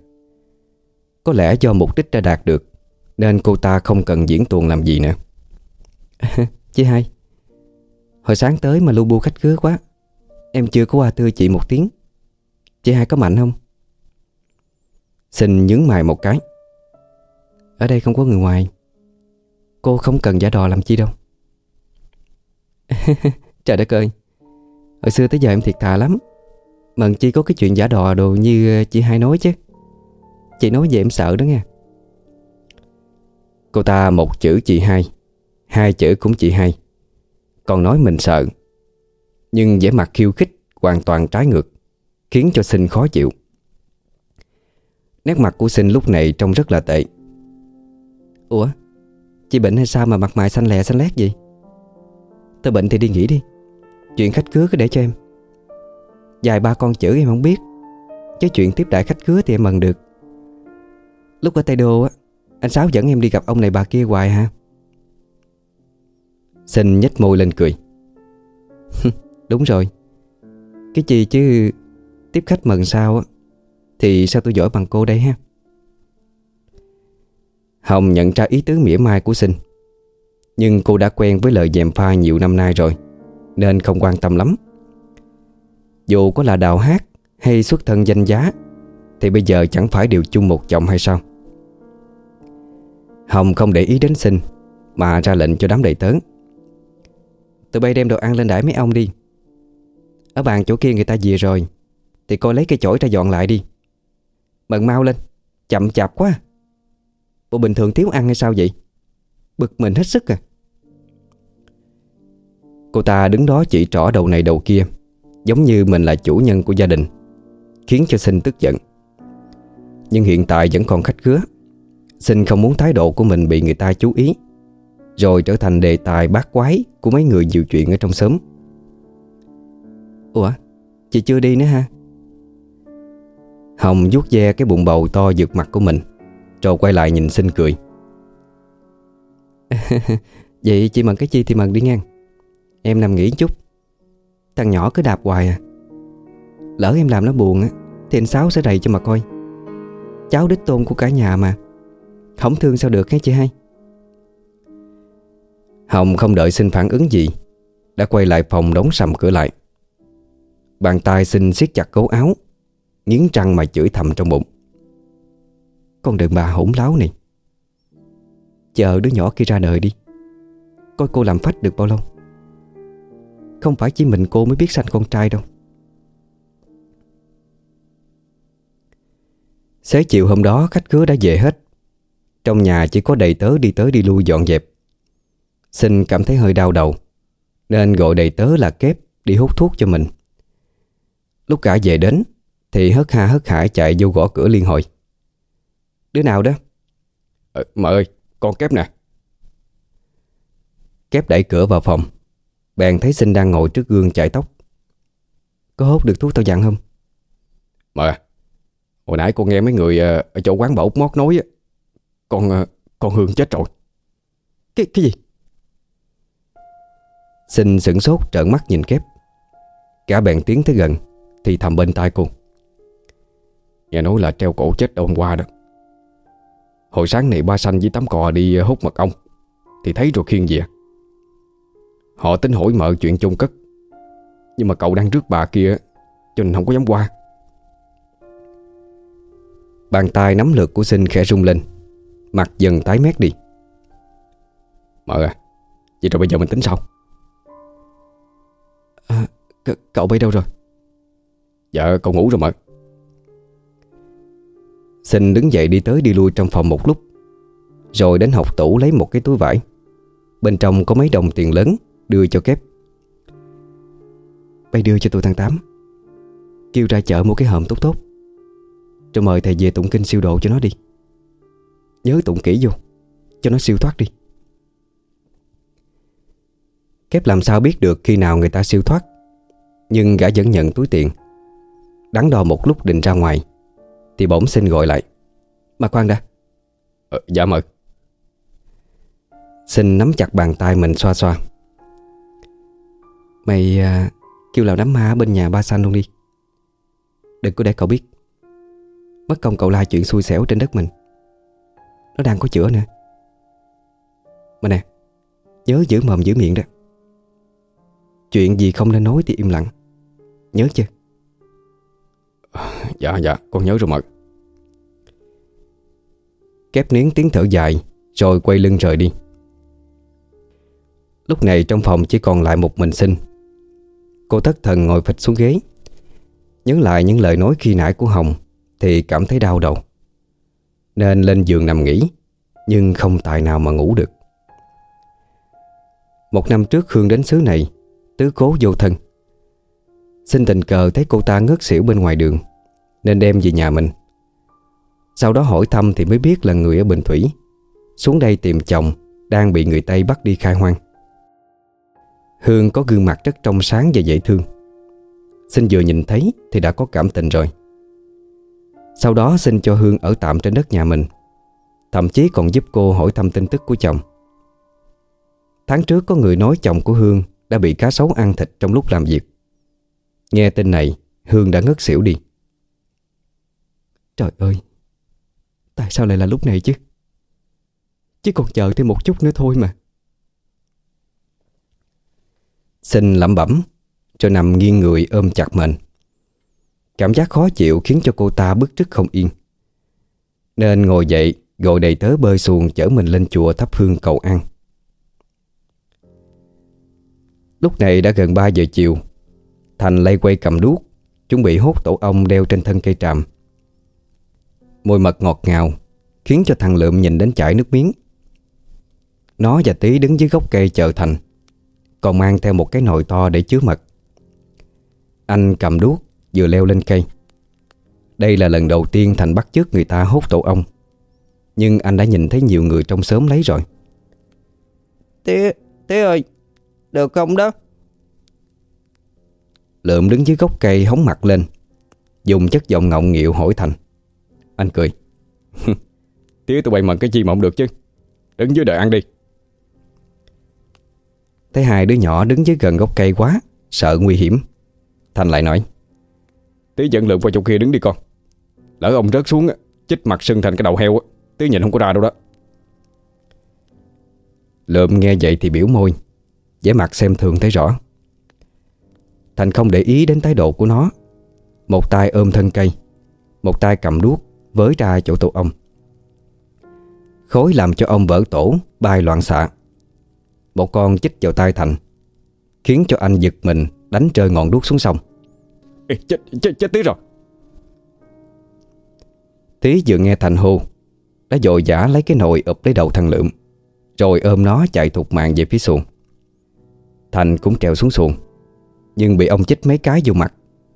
Có lẽ do mục đích đã đạt được, Nên cô ta không cần diễn tuồng làm gì nữa. Chị hai, Hồi sáng tới mà lu bu khách khứa quá, Em chưa có qua thưa chị một tiếng. Chị hai có mạnh không? Xin nhướng mày một cái. Ở đây không có người ngoài. Cô không cần giả đò làm chi đâu. Trời đất ơi. Hồi xưa tới giờ em thiệt thà lắm. Mận chi có cái chuyện giả đò đồ như chị hai nói chứ. Chị nói về em sợ đó nha Cô ta một chữ chị hai Hai chữ cũng chị hai. Còn nói mình sợ. Nhưng vẻ mặt khiêu khích Hoàn toàn trái ngược. Khiến cho sinh khó chịu. Nét mặt của sinh lúc này trông rất là tệ. Ủa? Chị bệnh hay sao mà mặt mày xanh lè xanh lét gì Tôi bệnh thì đi nghỉ đi. Chuyện khách cưới cứ để cho em. Dài ba con chữ em không biết. Chứ chuyện tiếp đại khách cưới thì em mần được. Lúc ở Tây Đô á, Anh Sáu dẫn em đi gặp ông này bà kia hoài ha. Sinh nhếch môi lên cười. Đúng rồi. Cái gì chứ? Tiếp khách mần sao á. Thì sao tôi giỏi bằng cô đây ha? Hồng nhận ra ý tứ mỉa mai của Sinh. Nhưng cô đã quen với lời dèm pha nhiều năm nay rồi, Nên không quan tâm lắm. Dù có là đào hát Hay xuất thân danh giá, Thì bây giờ chẳng phải đều chung một chồng hay sao? Hồng không để ý đến Sinh, Mà ra lệnh cho đám đầy tớ. Tụi bay đem đồ ăn lên đãi mấy ông đi. Ở bàn chỗ kia người ta về rồi thì coi lấy cây chổi ra dọn lại đi. Bận mau lên, Chậm chạp quá. Bộ bình thường thiếu ăn hay sao vậy? Bực mình hết sức à. Cô ta đứng đó chỉ trỏ đầu này đầu kia, Giống như mình là chủ nhân của gia đình, Khiến cho Sinh tức giận. Nhưng hiện tại vẫn còn khách khứa. Sinh không muốn thái độ của mình bị người ta chú ý, Rồi trở thành đề tài bát quái Của mấy người nhiều chuyện ở trong xóm. Ủa, Chị chưa đi nữa ha? Hồng vuốt ve cái bụng bầu to vượt mặt của mình. Rồi quay lại nhìn Sinh cười. Vậy chị mần cái chi thì mần đi ngang. Em nằm nghỉ chút. Thằng nhỏ cứ đạp hoài à. Lỡ em làm nó buồn á, Thì anh Sáu sẽ rầy cho mà coi. Cháu đích tôn của cả nhà mà. Không thương sao được hả chị hai? Hồng không đợi Sinh phản ứng gì, Đã quay lại phòng đóng sầm cửa lại. Bàn tay Sinh siết chặt cấu áo Nghiến răng mà chửi thầm trong bụng. Con đừng bà hỗn láo này. Chờ đứa nhỏ kia ra đời đi. Coi cô làm phách được bao lâu. Không phải chỉ mình cô mới biết sanh con trai đâu. Xế chiều hôm đó, khách khứa đã về hết. Trong nhà chỉ có đầy tớ đi tới đi lui dọn dẹp. Sinh cảm thấy hơi đau đầu, Nên gọi đầy tớ là kép đi hút thuốc cho mình. Lúc cả về đến thì hớt ha hớt hải chạy vô gõ cửa liên hồi. Đứa nào đó? Ờ, Mợ ơi con kép nè. Kép đẩy cửa vào phòng. Bèn thấy Sinh đang ngồi trước gương chải tóc. Có hút được thuốc tao dặn không? Mợ à, Hồi nãy con nghe mấy người ờ, ở chỗ quán bảo mót nói á Con ờ, con Hương chết rồi. Cái cái gì? Sinh sửng sốt trợn mắt nhìn kép. Cả bèn tiến tới gần Thì thầm bên tai cô Nghe nói là treo cổ chết hôm qua đó. Hồi sáng này ba xanh với tắm cò đi hút mật ong Thì thấy rồi khiêng về. Họ tính hỏi mợ chuyện chung cất Nhưng mà cậu đang rước bà kia Cho nên không có dám qua. Bàn tay nắm lượt của Sinh khẽ rung lên Mặt dần tái mét đi. Mợ à Vậy rồi bây giờ mình tính sao à, Cậu bay đâu rồi? Dạ cậu ngủ rồi mợ Sinh đứng dậy đi tới đi lui trong phòng một lúc, Rồi đến học tủ lấy một cái túi vải. Bên trong có mấy đồng tiền lớn, Đưa cho kép. Bay đưa cho tôi thằng Tám. Kêu ra chợ mua cái hòm tốt tốt. Rồi mời thầy về tụng kinh siêu độ cho nó đi. Nhớ tụng kỹ vô, Cho nó siêu thoát đi. Kép làm sao biết được khi nào người ta siêu thoát, Nhưng gã vẫn nhận túi tiền, Đắn đo một lúc định ra ngoài. Thì bỗng xin gọi lại. Mà khoan đã ờ, Dạ mợ Xin nắm chặt bàn tay mình xoa xoa. Mày à, kêu lão đám ma ở bên nhà ba xanh luôn đi. Đừng có để cậu biết. Mất công cậu la chuyện xui xẻo trên đất mình. Nó đang có chữa nữa. Mà nè Nhớ giữ mồm giữ miệng đó. Chuyện gì không nên nói thì im lặng. Nhớ chưa Dạ dạ con nhớ rồi mợ. Kép nén tiếng thở dài, Rồi quay lưng rời đi. Lúc này trong phòng chỉ còn lại một mình sinh. Cô thất thần ngồi phịch xuống ghế. Nhớ lại những lời nói khi nãy của Hồng, Thì cảm thấy đau đầu. Nên lên giường nằm nghỉ, Nhưng không tài nào mà ngủ được. Một năm trước Hương đến xứ này, Tứ cố vô thân. Xin tình cờ thấy cô ta ngất xỉu bên ngoài đường, Nên đem về nhà mình. Sau đó hỏi thăm thì mới biết là người ở Bình Thủy, Xuống đây tìm chồng Đang bị người Tây bắt đi khai hoang. Hương có gương mặt rất trong sáng và dễ thương. Sinh vừa nhìn thấy Thì đã có cảm tình rồi. Sau đó xin cho Hương ở tạm trên đất nhà mình, Thậm chí còn giúp cô hỏi thăm tin tức của chồng. Tháng trước có người nói chồng của Hương Đã bị cá sấu ăn thịt trong lúc làm việc. Nghe tin này, Hương đã ngất xỉu đi. Trời ơi, Tại sao lại là lúc này chứ? Chỉ còn chờ thêm một chút nữa thôi mà. Xin lẩm bẩm, Cho nằm nghiêng người ôm chặt mình. Cảm giác khó chịu khiến cho cô ta bức rứt không yên. Nên ngồi dậy, Gọi đầy tớ bơi xuồng chở mình lên chùa thắp hương cầu an. Lúc này đã gần 3 giờ chiều Thành lay quay cầm đuốc Chuẩn bị hốt tổ ong đeo trên thân cây tràm. Mùi mật ngọt ngào Khiến cho thằng Lượm nhìn đến chảy nước miếng. Nó và Tí đứng dưới gốc cây chờ Thành Còn mang theo một cái nồi to để chứa mật. Anh cầm đuốc Vừa leo lên cây. Đây là lần đầu tiên Thành bắt chước người ta hốt tổ ong Nhưng anh đã nhìn thấy nhiều người trong xóm lấy rồi. Tía, tía ơi Được không đó? Lượm đứng dưới gốc cây hóng mặt lên. Dùng chất giọng ngọng nghịu hỏi Thành. Anh cười. Tía tụi bay mận cái chi mà không được chứ? Đứng dưới đợi ăn đi. Thấy hai đứa nhỏ đứng dưới gần gốc cây quá, Sợ nguy hiểm. Thành lại nói. Tí dẫn lượm qua chỗ kia đứng đi con. Lỡ ông rớt xuống Chích mặt sưng thành cái đầu heo Tí nhìn không có ra đâu đó. Lượm nghe vậy thì biểu môi, vẻ mặt xem thường thấy rõ. Thành không để ý đến thái độ của nó. Một tay ôm thân cây Một tay cầm đuốc Với ra chỗ tổ ông Khối làm cho ông vỡ tổ Bay loạn xạ. Một con chích vào tay Thành Khiến cho anh giật mình Đánh rơi ngọn đuốc xuống sông. Ê, chết, chết, chết tí rồi. Tí vừa nghe Thành hô Đã dội giả lấy cái nồi ụp lấy đầu thằng Lượm Rồi ôm nó chạy thục mạng về phía xuồng. Thành cũng trèo xuống xuồng Nhưng bị ông chích mấy cái vô mặt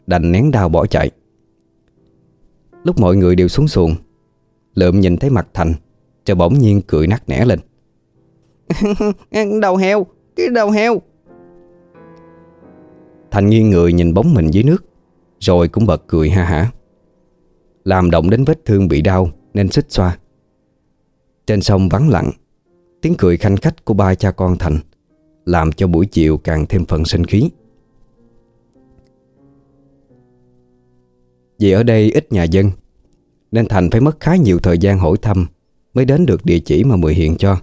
Đành nén đau bỏ chạy. Lúc mọi người đều xuống xuồng Lượm nhìn thấy mặt Thành Rồi bỗng nhiên cười nắc nẻ lên. Đầu heo Cái đầu heo. Thành nghiêng người nhìn bóng mình dưới nước Rồi cũng bật cười ha hả. Làm động đến vết thương bị đau Nên xích xoa. Trên sông vắng lặng Tiếng cười khanh khách của ba cha con Thành Làm cho buổi chiều càng thêm phần sinh khí Vì ở đây ít nhà dân, Nên Thành phải mất khá nhiều thời gian hỏi thăm Mới đến được địa chỉ mà Mười hiện cho.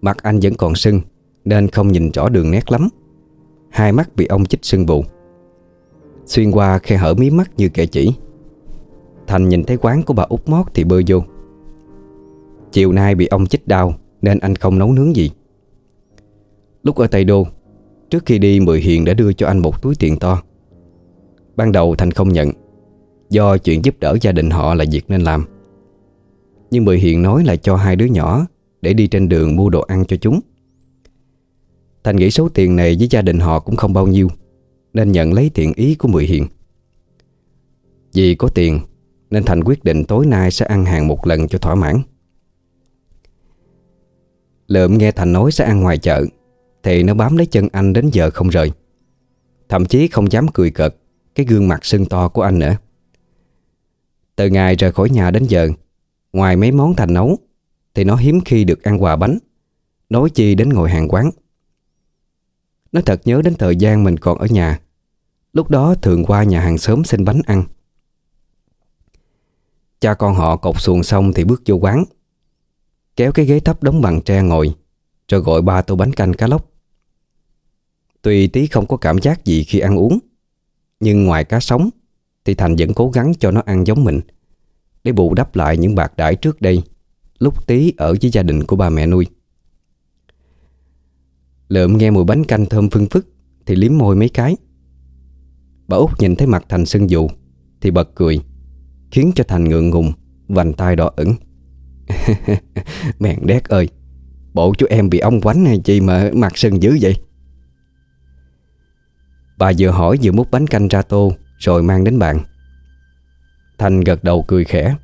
Mặt anh vẫn còn sưng, Nên không nhìn rõ đường nét lắm. Hai mắt bị ông chích sưng vụ Xuyên qua khe hở mí mắt như kẻ chỉ. Thành nhìn thấy quán của bà út mót thì bơi vô. Chiều nay bị ông chích đau, Nên anh không nấu nướng gì. Lúc ở Tây Đô, Trước khi đi Mười Hiền đã đưa cho anh một túi tiền to. Ban đầu Thành không nhận Do chuyện giúp đỡ gia đình họ là việc nên làm. Nhưng Mười Hiền nói là cho hai đứa nhỏ Để đi trên đường mua đồ ăn cho chúng. Thành nghĩ số tiền này với gia đình họ cũng không bao nhiêu, Nên nhận lấy thiện ý của Mười Hiền. Vì có tiền, Nên Thành quyết định tối nay sẽ ăn hàng một lần cho thỏa mãn. Lượm nghe Thành nói sẽ ăn ngoài chợ, Thì nó bám lấy chân anh đến giờ không rời. Thậm chí không dám cười cợt, Cái gương mặt sưng to của anh nữa. Từ ngày rời khỏi nhà đến giờ. Ngoài mấy món Thành nấu, Thì nó hiếm khi được ăn quà bánh, Nói chi đến ngồi hàng quán. Nó thật nhớ đến thời gian mình còn ở nhà. Lúc đó thường qua nhà hàng xóm xin bánh ăn. Cha con họ cột xuồng xong thì bước vô quán, Kéo cái ghế thấp đóng bằng tre ngồi, Rồi gọi ba tô bánh canh cá lóc. Tuy tí không có cảm giác gì khi ăn uống, Nhưng ngoài cá sống thì Thành vẫn cố gắng cho nó ăn giống mình. Để bù đắp lại những bạc đãi trước đây, Lúc tí ở với gia đình của ba mẹ nuôi. Lượm nghe mùi bánh canh thơm phương phức, Thì liếm môi mấy cái. Bà út nhìn thấy mặt Thành sưng dụ, Thì bật cười, Khiến cho Thành ngượng ngùng, Vành tay đỏ ửng. Mẹn đét ơi, Bộ chú em bị ông quánh hay chi mà mặt sưng dữ vậy? Bà vừa hỏi vừa múc bánh canh ra tô rồi mang đến bàn. Thành gật đầu cười khẽ.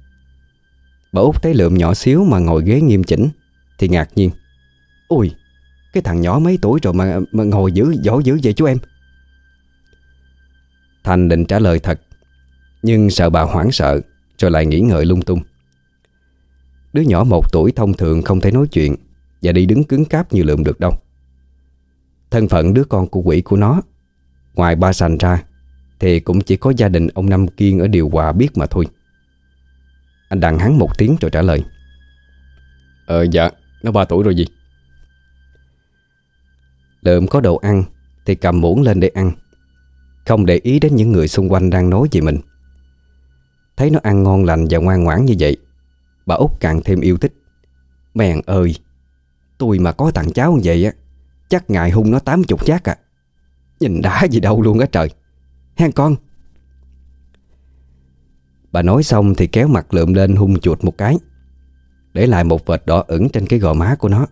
Bà út thấy lượm nhỏ xíu mà ngồi ghế nghiêm chỉnh Thì ngạc nhiên. Ui Cái thằng nhỏ mấy tuổi rồi mà, mà ngồi dữ giỏi dữ vậy chú em? Thành định trả lời thật Nhưng sợ bà hoảng sợ Rồi lại nghĩ ngợi lung tung. Đứa nhỏ một tuổi thông thường không thể nói chuyện Và đi đứng cứng cáp như lượm được đâu. Thân phận đứa con của quỷ của nó Ngoài ba sành ra thì cũng chỉ có gia đình ông Năm Kiên Ở Điều Hòa biết mà thôi. Anh đằng hắn một tiếng rồi trả lời. Ờ dạ Nó 3 tuổi rồi gì? Lượm có đồ ăn, Thì cầm muỗng lên để ăn. Không để ý đến những người xung quanh đang nói về mình. Thấy nó ăn ngon lành và ngoan ngoãn như vậy, Bà Út càng thêm yêu thích. Mèn ơi, Tôi mà có thằng cháu như vậy á, Chắc ngài hung nó tám chục chát à. Nhìn đã gì đâu luôn á trời. Hen con. Bà nói xong thì kéo mặt lượm lên hung chuột một cái, Để lại một vệt đỏ ửng trên cái gò má của nó.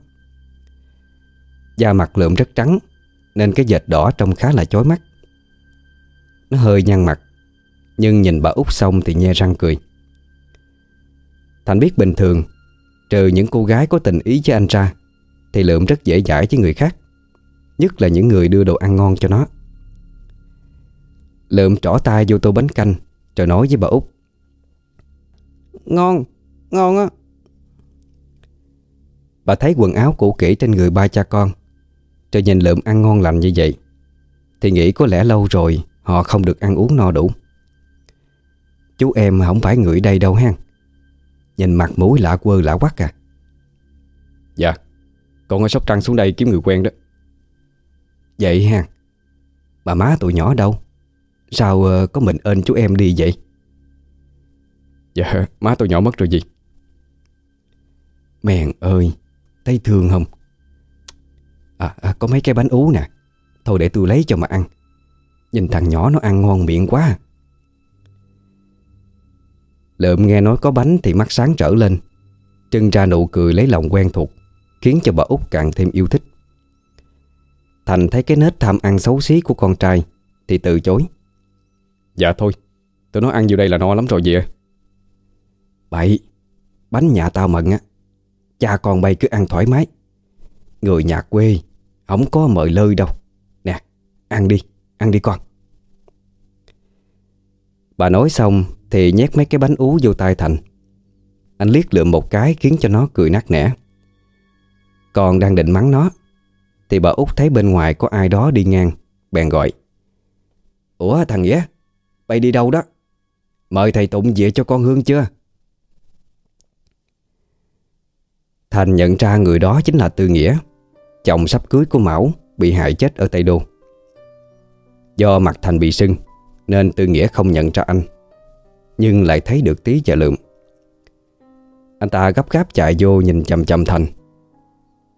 Da mặt lượm rất trắng, Nên cái vệt đỏ trông khá là chói mắt. Nó hơi nhăn mặt, Nhưng nhìn bà út xong thì nhe răng cười. Thành biết bình thường, Trừ những cô gái có tình ý với anh ra, Thì lượm rất dễ dãi với người khác, Nhất là những người đưa đồ ăn ngon cho nó. Lượm trỏ tay vô tô bánh canh Rồi nói với bà út. Ngon Ngon á. Bà thấy quần áo cũ kỹ trên người ba cha con Rồi nhìn lượm ăn ngon lành như vậy Thì nghĩ có lẽ lâu rồi Họ không được ăn uống no đủ. Chú em không phải người đây đâu ha Nhìn mặt mũi lạ quơ lạ quắc à. Dạ Con ở Sóc Trăng xuống đây kiếm người quen đó. Vậy ha Bà má tụi nhỏ đâu Sao ờ, có mình ơn chú em đi vậy? Dạ má tôi nhỏ mất rồi gì? Mèn ơi Thấy thương không? À, à có mấy cái bánh ú nè. Thôi để tôi lấy cho mà ăn. Nhìn thằng nhỏ nó ăn ngon miệng quá. Lượm nghe nói có bánh thì mắt sáng trở lên. Trưng ra nụ cười lấy lòng quen thuộc Khiến cho bà út càng thêm yêu thích. Thành thấy cái nết tham ăn xấu xí của con trai Thì từ chối Dạ thôi, Tôi nói ăn vô đây là no lắm rồi gì Bậy, Bánh nhà tao mận á, Cha con bay cứ ăn thoải mái. Người nhà quê Không có mời lơi đâu. Nè, ăn đi Ăn đi con. Bà nói xong Thì nhét mấy cái bánh ú vô tay Thành. Anh liếc lượm một cái Khiến cho nó cười nát nẻ. Còn đang định mắng nó, Thì bà út thấy bên ngoài có ai đó đi ngang, Bèn gọi. Ủa, thằng Nghĩa Bay đi đâu đó. Mời thầy Tụng về cho con Hương chưa? Thành nhận ra người đó chính là Tư Nghĩa. Chồng sắp cưới của Mão Bị hại chết ở Tây Đô. Do mặt Thành bị sưng, Nên Tư Nghĩa không nhận ra anh, Nhưng lại thấy được tí và lượm. Anh ta gấp gáp chạy vô nhìn chầm chầm Thành.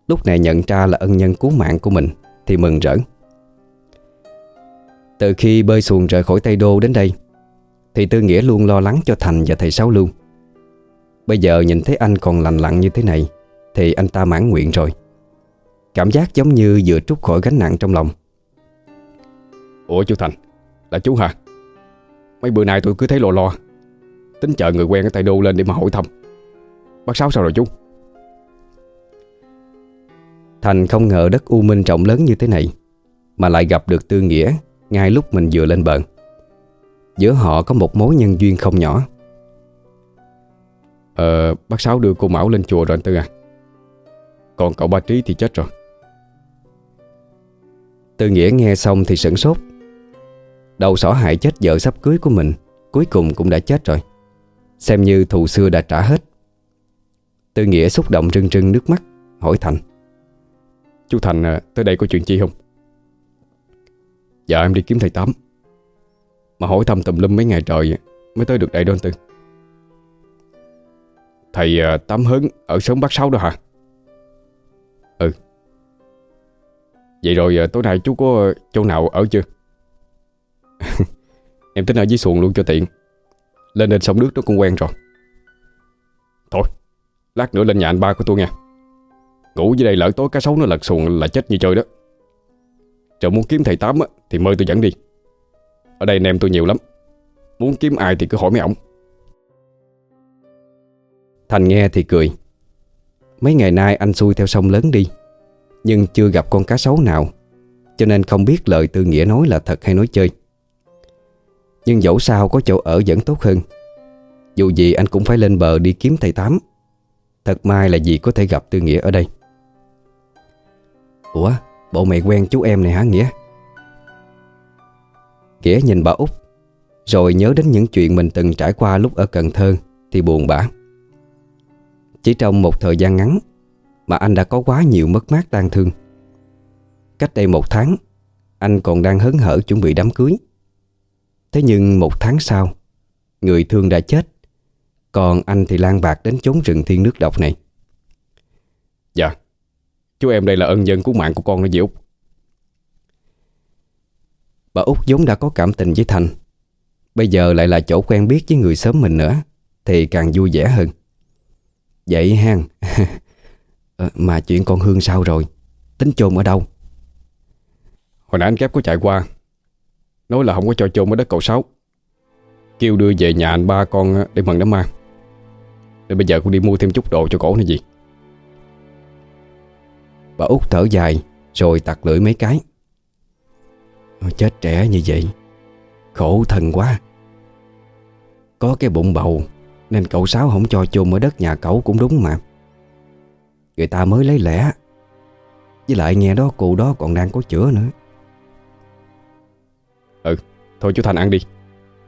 Lúc này nhận ra là ân nhân cứu mạng của mình Thì mừng rỡ. Từ khi bơi xuồng rời khỏi Tây Đô đến đây Thì Tư Nghĩa luôn lo lắng cho Thành và thầy Sáu Lưu. Bây giờ nhìn thấy anh còn lành lặn như thế này Thì anh ta mãn nguyện rồi. Cảm giác giống như vừa trút khỏi gánh nặng trong lòng. Ủa chú Thành Là chú hả? Mấy bữa nay tôi cứ thấy lo lo. Tính chờ người quen ở Tây Đô lên để mà hỏi thăm. Bác Sáu sao rồi chú? Thành không ngờ đất U Minh rộng lớn như thế này Mà lại gặp được Tư Nghĩa ngay lúc mình vừa lên bờ Giữa họ có một mối nhân duyên không nhỏ. Ờ bác Sáu đưa cô Mão lên chùa rồi anh Tư à. Còn cậu Ba Trí thì chết rồi. Tư Nghĩa nghe xong thì sửng sốt. Đầu sỏ hại chết vợ sắp cưới của mình Cuối cùng cũng đã chết rồi. Xem như thù xưa đã trả hết. Tư Nghĩa xúc động rưng rưng nước mắt Hỏi Thành. Chú Thành à, tới đây có chuyện chi không? Dạ em đi kiếm thầy Tám. Mà hỏi thăm tùm lum mấy ngày trời Mới tới được đây đó anh Tư. Thầy à, Tám Hớn ở sớm bác Sáu đó hả? Ừ. Vậy rồi à, tối nay chú có chỗ nào ở chưa? Em tính ở dưới xuồng luôn cho tiện. Lên lên sông nước nó cũng quen rồi. Thôi Lát nữa lên nhà anh ba của tôi nha. Ngủ dưới đây lỡ tối cá sấu nó lật xuồng là chết như chơi đó. Trời muốn kiếm thầy Tám á, Thì mời tôi dẫn đi. Ở đây anh em tôi nhiều lắm. Muốn kiếm ai thì cứ hỏi mấy ổng. Thành nghe thì cười. Mấy ngày nay anh xuôi theo sông lớn đi Nhưng chưa gặp con cá sấu nào Cho nên không biết lời Tư Nghĩa nói là thật hay nói chơi. Nhưng dẫu sao có chỗ ở vẫn tốt hơn. Dù gì anh cũng phải lên bờ đi kiếm thầy Tám. Thật may là gì có thể gặp Tư Nghĩa ở đây. Ủa? Bộ mày quen chú em này hả Nghĩa? Nghĩa nhìn bà út, Rồi nhớ đến những chuyện mình từng trải qua lúc ở Cần Thơ Thì buồn bã. Chỉ trong một thời gian ngắn Mà anh đã có quá nhiều mất mát tan thương. Cách đây một tháng, Anh còn đang hớn hở chuẩn bị đám cưới. Thế nhưng một tháng sau, Người thương đã chết, Còn anh thì lan bạc đến chốn rừng thiên nước độc này. Dạ. Chú em đây là ân nhân cứu mạng của con đó, dì Út. Bà út vốn đã có cảm tình với Thành. Bây giờ lại là chỗ quen biết với người sớm mình nữa, Thì càng vui vẻ hơn. Vậy hang ờ, Mà chuyện con Hương sao rồi? Tính chôn ở đâu? Hồi nãy anh kép có chạy qua, Nói là không có cho chôn ở đất cầu sáu. Kêu đưa về nhà anh ba con để mừng đám ma. Để bây giờ cũng đi mua thêm chút đồ cho cổ nữa gì Bà út thở dài Rồi tặc lưỡi mấy cái. Chết trẻ như vậy Khổ thân quá. Có cái bụng bầu Nên cậu Sáu không cho chôn ở đất nhà cậu cũng đúng mà. Người ta mới lấy lẽ Với lại nghe đó cụ đó còn đang có chữa nữa. Thôi chú Thành ăn đi.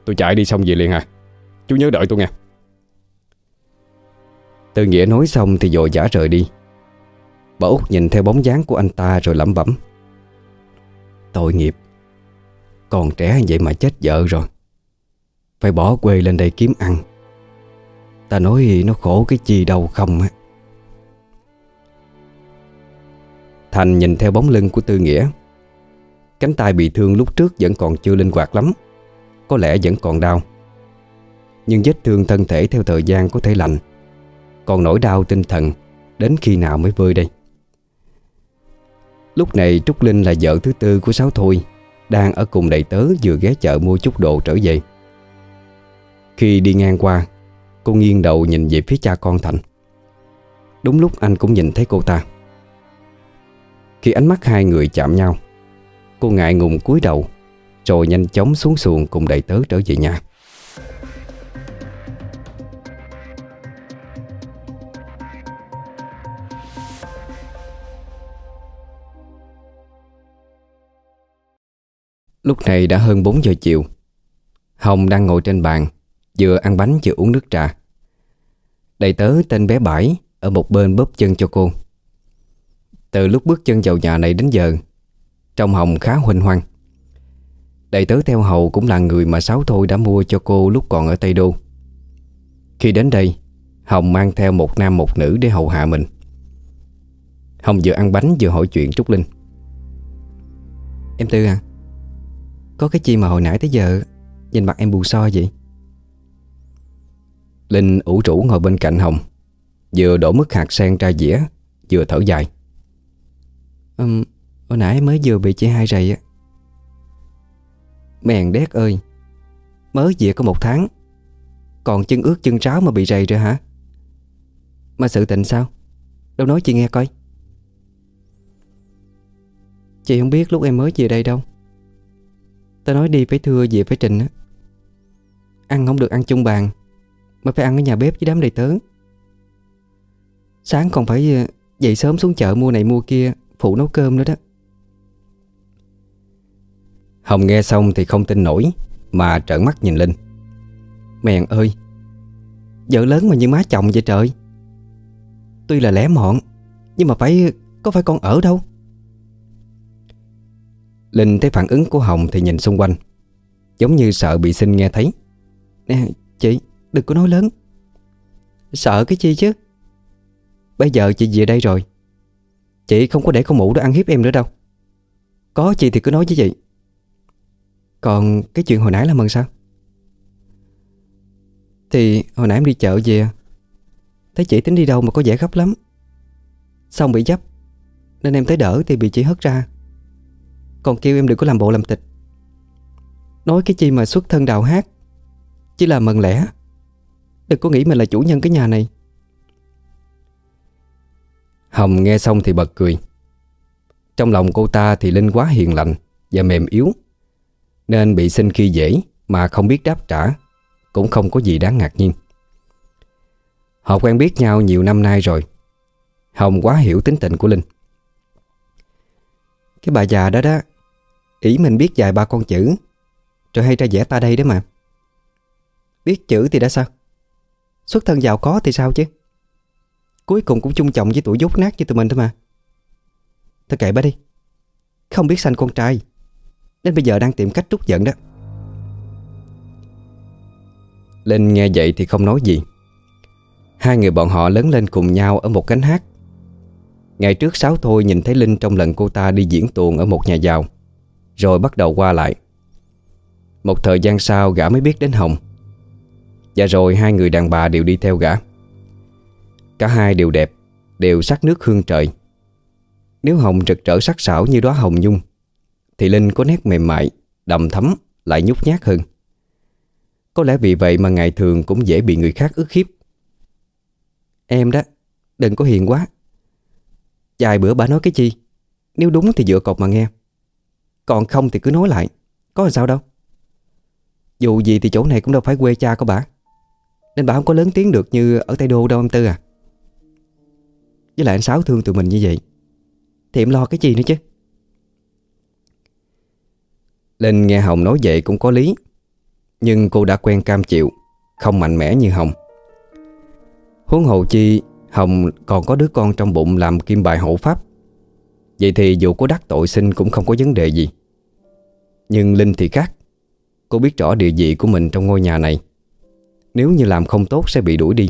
Tôi chạy đi xong về liền à. Chú nhớ đợi tôi nha Tư Nghĩa nói xong thì vội vã rời đi Bà út nhìn theo bóng dáng của anh ta rồi lẩm bẩm. Tội nghiệp. Còn trẻ vậy mà chết vợ rồi. Phải bỏ quê lên đây kiếm ăn. Ta nói nó khổ cái chi đâu không á. Thành nhìn theo bóng lưng của Tư Nghĩa. Cánh tay bị thương lúc trước vẫn còn chưa linh hoạt lắm. Có lẽ vẫn còn đau. Nhưng vết thương thân thể theo thời gian có thể lành. Còn nỗi đau tinh thần Đến khi nào mới vơi đây? Lúc này Trúc Linh là vợ thứ tư của Sáu Thôi, Đang ở cùng đầy tớ vừa ghé chợ mua chút đồ trở về. Khi đi ngang qua, Cô nghiêng đầu nhìn về phía cha con Thành. Đúng lúc anh cũng nhìn thấy cô ta. Khi ánh mắt hai người chạm nhau, Cô ngại ngùng cúi đầu, Rồi nhanh chóng xuống xuồng cùng đầy tớ trở về nhà. Lúc này đã hơn 4 giờ chiều. Hồng đang ngồi trên bàn, Vừa ăn bánh vừa uống nước trà. Đầy tớ tên bé Bãi Ở một bên bóp chân cho cô. Từ lúc bước chân vào nhà này đến giờ Trong Hồng khá huỳnh hoang. Đầy tớ theo hầu cũng là người mà Sáu Thôi đã mua cho cô lúc còn ở Tây Đô. Khi đến đây, Hồng mang theo một nam một nữ để hầu hạ mình. Hồng vừa ăn bánh vừa hỏi chuyện Trúc Linh. Em Tư à có cái chi mà hồi nãy tới giờ Nhìn mặt em buồn so vậy? Linh ủ rũ ngồi bên cạnh Hồng Vừa đổ mức hạt sen ra dĩa Vừa thở dài. Um, Hồi nãy mới vừa bị chị hai rầy á. Mèn đét ơi Mới về có một tháng Còn chân ướt chân ráo mà bị rầy rồi hả? Mà sự tình sao? Đâu nói chị nghe coi. Chị không biết lúc em mới về đây đâu. Tao nói đi phải thưa về phải trình á. Ăn không được ăn chung bàn Mà phải ăn ở nhà bếp với đám đầy tớ. Sáng còn phải ờ, dậy sớm xuống chợ mua này mua kia Phụ nấu cơm nữa đó. Hồng nghe xong thì không tin nổi Mà trợn mắt nhìn Linh. Mèn ơi Vợ lớn mà như má chồng vậy trời. Tuy là lẻ mọn Nhưng mà phải Có phải con ở đâu Linh thấy phản ứng của Hồng thì nhìn xung quanh. Giống như sợ bị sinh nghe thấy. Nè, chị, đừng có nói lớn. Sợ cái chi chứ? Bây giờ chị về đây rồi. Chị không có để con mụ đó ăn hiếp em nữa đâu. Có chị thì cứ nói với chị. Còn cái chuyện hồi nãy là mừng sao? Thì hồi nãy em đi chợ về, Thấy chị tính đi đâu mà có vẻ gấp lắm. Xong bị dấp, Nên em tới đỡ thì bị chị hất ra. Còn kêu em đừng có làm bộ làm tịch. Nói cái chi mà xuất thân đạo hát, Chỉ là mần lẻ. Đừng có nghĩ mình là chủ nhân cái nhà này. Hồng nghe xong thì bật cười. Trong lòng cô ta thì Linh quá hiền lành Và mềm yếu, Nên bị sinh khi dễ Mà không biết đáp trả, Cũng không có gì đáng ngạc nhiên. Họ quen biết nhau nhiều năm nay rồi. Hồng quá hiểu tính tình của Linh. Cái bà già đó đó Ý mình biết vài ba con chữ. Rồi hay ra vẽ ta đây đó mà. Biết chữ thì đã sao? Xuất thân giàu có thì sao chứ? Cuối cùng cũng chung chồng với tuổi dốt nát như tụi mình thôi mà. Thôi kệ bà đi. Không biết sanh con trai. Nên bây giờ đang tìm cách trút giận đó. Linh nghe vậy thì không nói gì. Hai người bọn họ lớn lên cùng nhau ở một cánh hát. Ngày trước Sáu Thôi nhìn thấy Linh trong lần cô ta đi diễn tuồng ở một nhà giàu. Rồi bắt đầu qua lại. Một thời gian sau gã mới biết đến Hồng. Và rồi hai người đàn bà đều đi theo gã. Cả hai đều đẹp, Đều sắc nước hương trời. Nếu Hồng rực rỡ sắc sảo như đóa hồng nhung, Thì Linh có nét mềm mại, Đầm thấm lại nhút nhát hơn. Có lẽ vì vậy mà ngày thường cũng dễ bị người khác ức hiếp. Em đó, Đừng có hiền quá. Dài bữa bà nói cái chi? Nếu đúng thì dựa cột mà nghe. Còn không thì cứ nói lại. Có làm sao đâu. Dù gì thì chỗ này cũng đâu phải quê cha của bà. Nên bà không có lớn tiếng được như Ở Tây Đô đâu em Tư à. Với lại anh Sáu thương tụi mình như vậy, Thì em lo cái gì nữa chứ? Linh nghe Hồng nói vậy cũng có lý, Nhưng cô đã quen cam chịu, Không mạnh mẽ như Hồng. Huống hồ chi, Hồng còn có đứa con trong bụng làm kim bài hộ pháp. Vậy thì dù có đắc tội sinh cũng không có vấn đề gì. Nhưng Linh thì khác. Cô biết rõ địa vị của mình trong ngôi nhà này. Nếu như làm không tốt sẽ bị đuổi đi.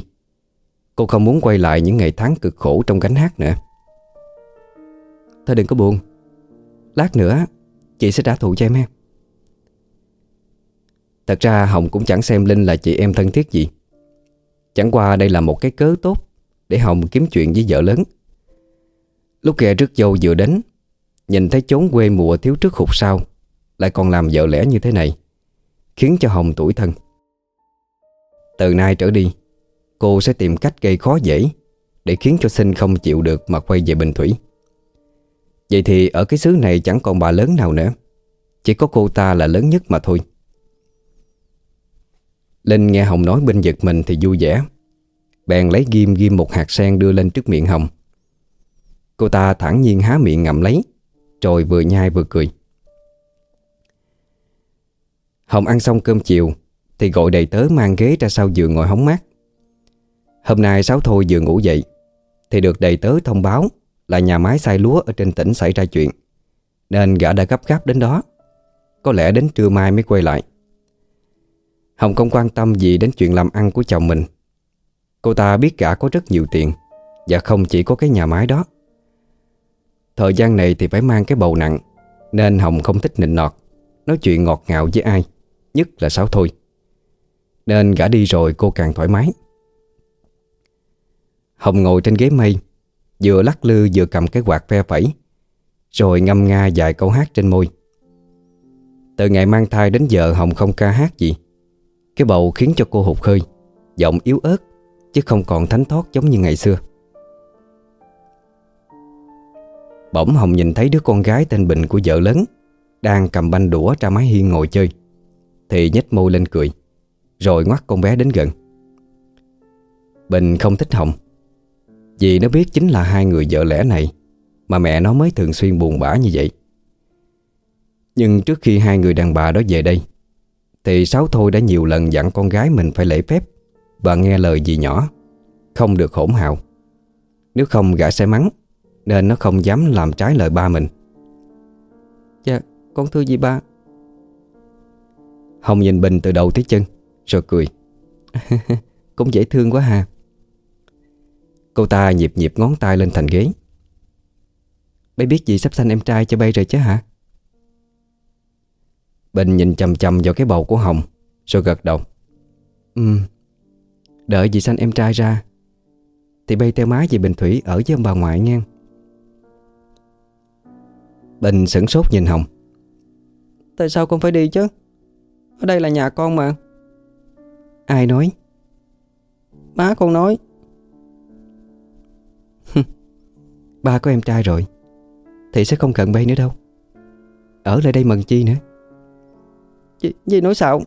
Cô không muốn quay lại những ngày tháng cực khổ trong gánh hát nữa. Thôi đừng có buồn. Lát nữa, chị sẽ trả thù cho em em Thật ra Hồng cũng chẳng xem Linh là chị em thân thiết gì. Chẳng qua đây là một cái cớ tốt Để Hồng kiếm chuyện với vợ lớn. Lúc ghe rước dâu vừa đến, Nhìn thấy chốn quê mùa thiếu trước hụt sau lại còn làm vợ lẽ như thế này, Khiến cho Hồng tuổi thân. Từ nay trở đi, Cô sẽ tìm cách gây khó dễ Để khiến cho sinh không chịu được Mà quay về Bình Thủy. Vậy thì ở cái xứ này chẳng còn bà lớn nào nữa, Chỉ có cô ta là lớn nhất mà thôi. Linh nghe Hồng nói bên giật mình thì vui vẻ, Bèn lấy ghim ghim một hạt sen đưa lên trước miệng Hồng. Cô ta thẳng nhiên há miệng ngậm lấy, Rồi vừa nhai vừa cười. Hồng ăn xong cơm chiều, Thì gọi đầy tớ mang ghế ra sau giường ngồi hóng mát. Hôm nay Sáu Thôi vừa ngủ dậy, Thì được đầy tớ thông báo Là nhà máy xay lúa ở trên tỉnh xảy ra chuyện, Nên gã đã gấp gáp đến đó. Có lẽ đến trưa mai mới quay lại. Hồng không quan tâm gì đến chuyện làm ăn của chồng mình. Cô ta biết gã có rất nhiều tiền, Và không chỉ có cái nhà máy đó. Thời gian này thì phải mang cái bầu nặng, Nên Hồng không thích nịnh nọt, Nói chuyện ngọt ngào với ai. Nhất là Sáu Thôi. Nên gã đi rồi cô càng thoải mái. Hồng ngồi trên ghế mây, Vừa lắc lư vừa cầm cái quạt ve phẩy Rồi ngâm nga vài câu hát trên môi. Từ ngày mang thai đến giờ Hồng không ca hát gì. Cái bầu khiến cho cô hụt hơi, Giọng yếu ớt, Chứ không còn thánh thót giống như ngày xưa. Bỗng Hồng nhìn thấy đứa con gái tên Bình của vợ lớn Đang cầm banh đũa ra mái hiên ngồi chơi. Thì nhếch môi lên cười, Rồi ngoắt con bé đến gần. Bình không thích Hồng, Vì nó biết chính là hai người vợ lẽ này Mà mẹ nó mới thường xuyên buồn bã như vậy. Nhưng trước khi hai người đàn bà đó về đây, Thì Sáu Thôi đã nhiều lần dặn con gái mình phải lễ phép Và nghe lời dì nhỏ, Không được hỗn hào. Nếu không gã sẽ mắng, Nên nó không dám làm trái lời ba mình. Dạ con thưa dì ba Hồng nhìn Bình từ đầu tới chân, Rồi cười. Cũng dễ thương quá ha. Cô ta nhịp nhịp ngón tay lên thành ghế. Bay biết gì sắp sanh em trai cho bay rồi chứ hả? Bình nhìn chầm chầm vào cái bầu của Hồng, Rồi gật đầu. Ừ Đợi dì sanh em trai ra, Thì bay theo má dì Bình Thủy Ở với ông bà ngoại nha Bình sửng sốt nhìn Hồng. Tại sao con phải đi chứ? Ở đây là nhà con mà. Ai nói? Má con nói. Ba có em trai rồi. Thì sẽ không cần bay nữa đâu. Ở lại đây mừng chi nữa. Gì, gì nói sao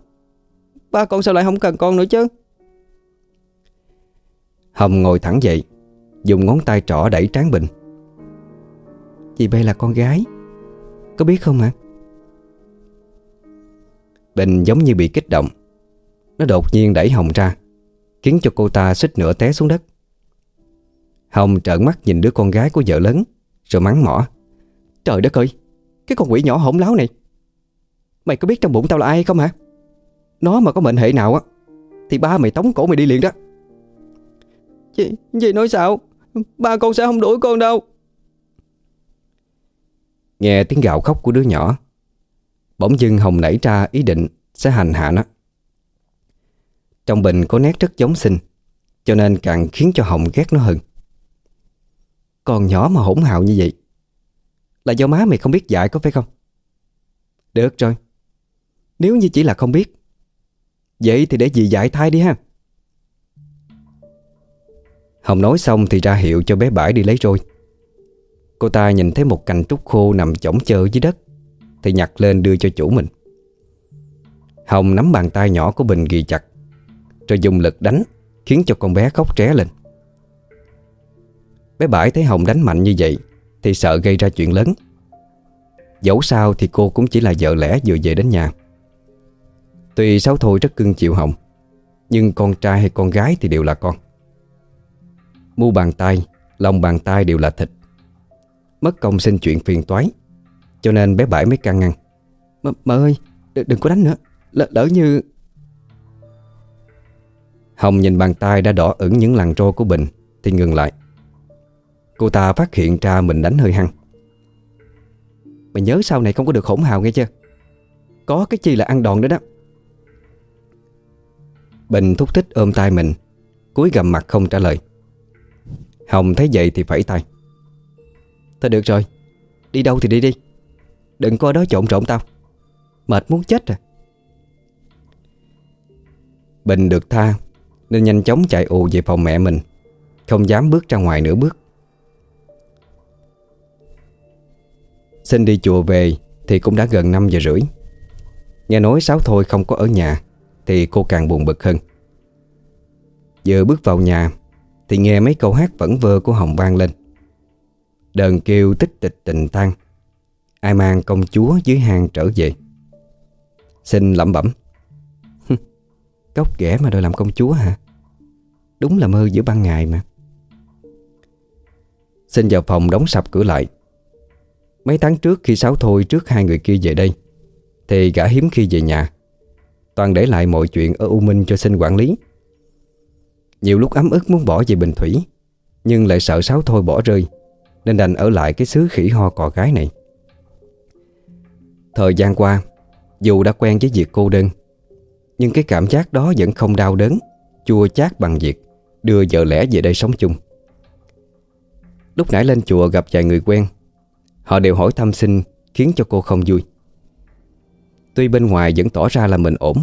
Ba con sao lại không cần con nữa chứ? Hồng ngồi thẳng dậy Dùng ngón tay trỏ đẩy trán Bình. Chị bay là con gái. Có biết không à Bình giống như bị kích động. Nó đột nhiên đẩy Hồng ra Khiến cho cô ta xích nửa té xuống đất. Hồng trợn mắt nhìn đứa con gái của vợ lớn Rồi mắng mỏ. Trời đất ơi Cái con quỷ nhỏ hỗn láo này. Mày có biết trong bụng tao là ai không hả? Nó mà có mệnh hệ nào á Thì ba mày tống cổ mày đi liền đó. Chị, chị nói sao? Ba con sẽ không đuổi con đâu. Nghe tiếng gào khóc của đứa nhỏ Bỗng dưng Hồng nảy ra ý định Sẽ hành hạ nó. Trong bình có nét rất giống sinh, Cho nên càng khiến cho Hồng ghét nó hơn. Còn nhỏ mà hỗn hào như vậy, Là do má mày không biết dạy có phải không? Được rồi, Nếu như chỉ là không biết, Vậy thì để dì dạy thai đi ha. Hồng nói xong thì ra hiệu cho bé bãi đi lấy rồi. Cô ta nhìn thấy một cành trúc khô nằm chỏng chơ dưới đất. Thì nhặt lên đưa cho chủ mình. Hồng nắm bàn tay nhỏ của Bình ghi chặt Rồi dùng lực đánh Khiến cho con bé khóc tré lên. Bé bãi thấy Hồng đánh mạnh như vậy Thì sợ gây ra chuyện lớn. Dẫu sao thì cô cũng chỉ là vợ lẽ vừa về đến nhà. Tuy Sáu Thôi rất cưng chịu Hồng Nhưng con trai hay con gái thì đều là con. Mu bàn tay, lòng bàn tay đều là thịt. Mất công xin chuyện phiền toái. Cho nên bé Bãi mới can ngăn. M Mợ ơi, đừng, có đánh nữa. L Lỡ như Hồng nhìn bàn tay đã đỏ ửng những làn rô của Bình Thì ngừng lại. Cô ta phát hiện ra mình đánh hơi hăng. Mày nhớ sau này không có được hỗn hào nghe chưa? Có cái chi là ăn đòn nữa đó. Bình thúc thích ôm tay mình cúi gầm mặt không trả lời. Hồng thấy vậy thì phẩy tay. Thôi được rồi Đi đâu thì đi đi Đừng có đó trộn trộn tao. Mệt muốn chết rồi Bình được tha, Nên nhanh chóng chạy ù về phòng mẹ mình. Không dám bước ra ngoài nửa bước. Xin đi chùa về Thì cũng đã gần 5 giờ rưỡi. Nghe nói Sáu Thôi không có ở nhà Thì cô càng buồn bực hơn. Vừa bước vào nhà Thì nghe mấy câu hát vẩn vơ của Hồng vang lên. Đờn kêu tích tịch tình tan Ai mang công chúa dưới hàng trở về? Xin lẩm bẩm. Cốc ghẻ mà đòi làm công chúa hả? Đúng là mơ giữa ban ngày mà. Xin vào phòng đóng sập cửa lại. Mấy tháng trước khi Sáu Thôi trước hai người kia về đây, Thì gã hiếm khi về nhà. Toàn để lại mọi chuyện ở U Minh cho xin quản lý. Nhiều lúc ấm ức muốn bỏ về Bình Thủy, Nhưng lại sợ Sáu Thôi bỏ rơi, Nên đành ở lại cái xứ khỉ ho cò gái này. Thời gian qua, Dù đã quen với việc cô đơn, Nhưng cái cảm giác đó vẫn không đau đớn, Chua chát bằng việc Đưa vợ lẽ về đây sống chung. Lúc nãy lên chùa gặp vài người quen, Họ đều hỏi thăm sinh Khiến cho cô không vui. Tuy bên ngoài vẫn tỏ ra là mình ổn,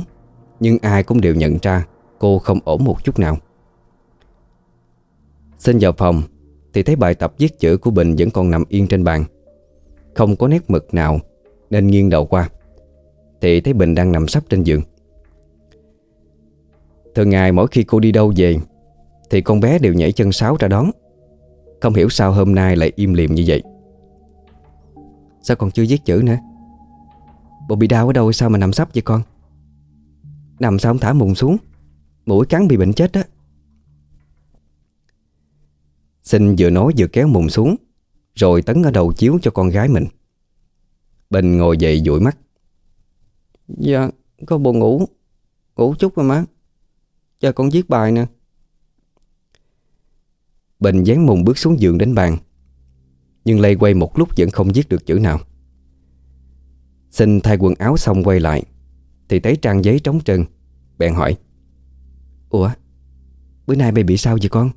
Nhưng ai cũng đều nhận ra Cô không ổn một chút nào. Xin vào phòng, Thì thấy bài tập viết chữ của Bình Vẫn còn nằm yên trên bàn. Không có nét mực nào nên nghiêng đầu qua. Thì thấy Bình đang nằm sắp trên giường. Thường ngày mỗi khi cô đi đâu về, Thì con bé đều nhảy chân sáo ra đón. Không hiểu sao hôm nay lại im lìm như vậy. Sao còn chưa viết chữ nữa? Bộ bị đau ở đâu sao mà nằm sắp vậy con? Nằm sao không thả mùng xuống? Mũi cắn bị bệnh chết á. Sinh vừa nói vừa kéo mùng xuống, Rồi tấn ở đầu chiếu cho con gái mình. Bình ngồi dậy dụi mắt. Dạ có buồn ngủ. Ngủ chút rồi má. Cho con viết bài nè. Bình dán mùng bước xuống giường đến bàn. Nhưng lây quay một lúc vẫn không viết được chữ nào. Xin thay quần áo xong quay lại. Thì thấy trang giấy trống trơn. Bèn hỏi Ủa Bữa nay mày bị sao vậy con?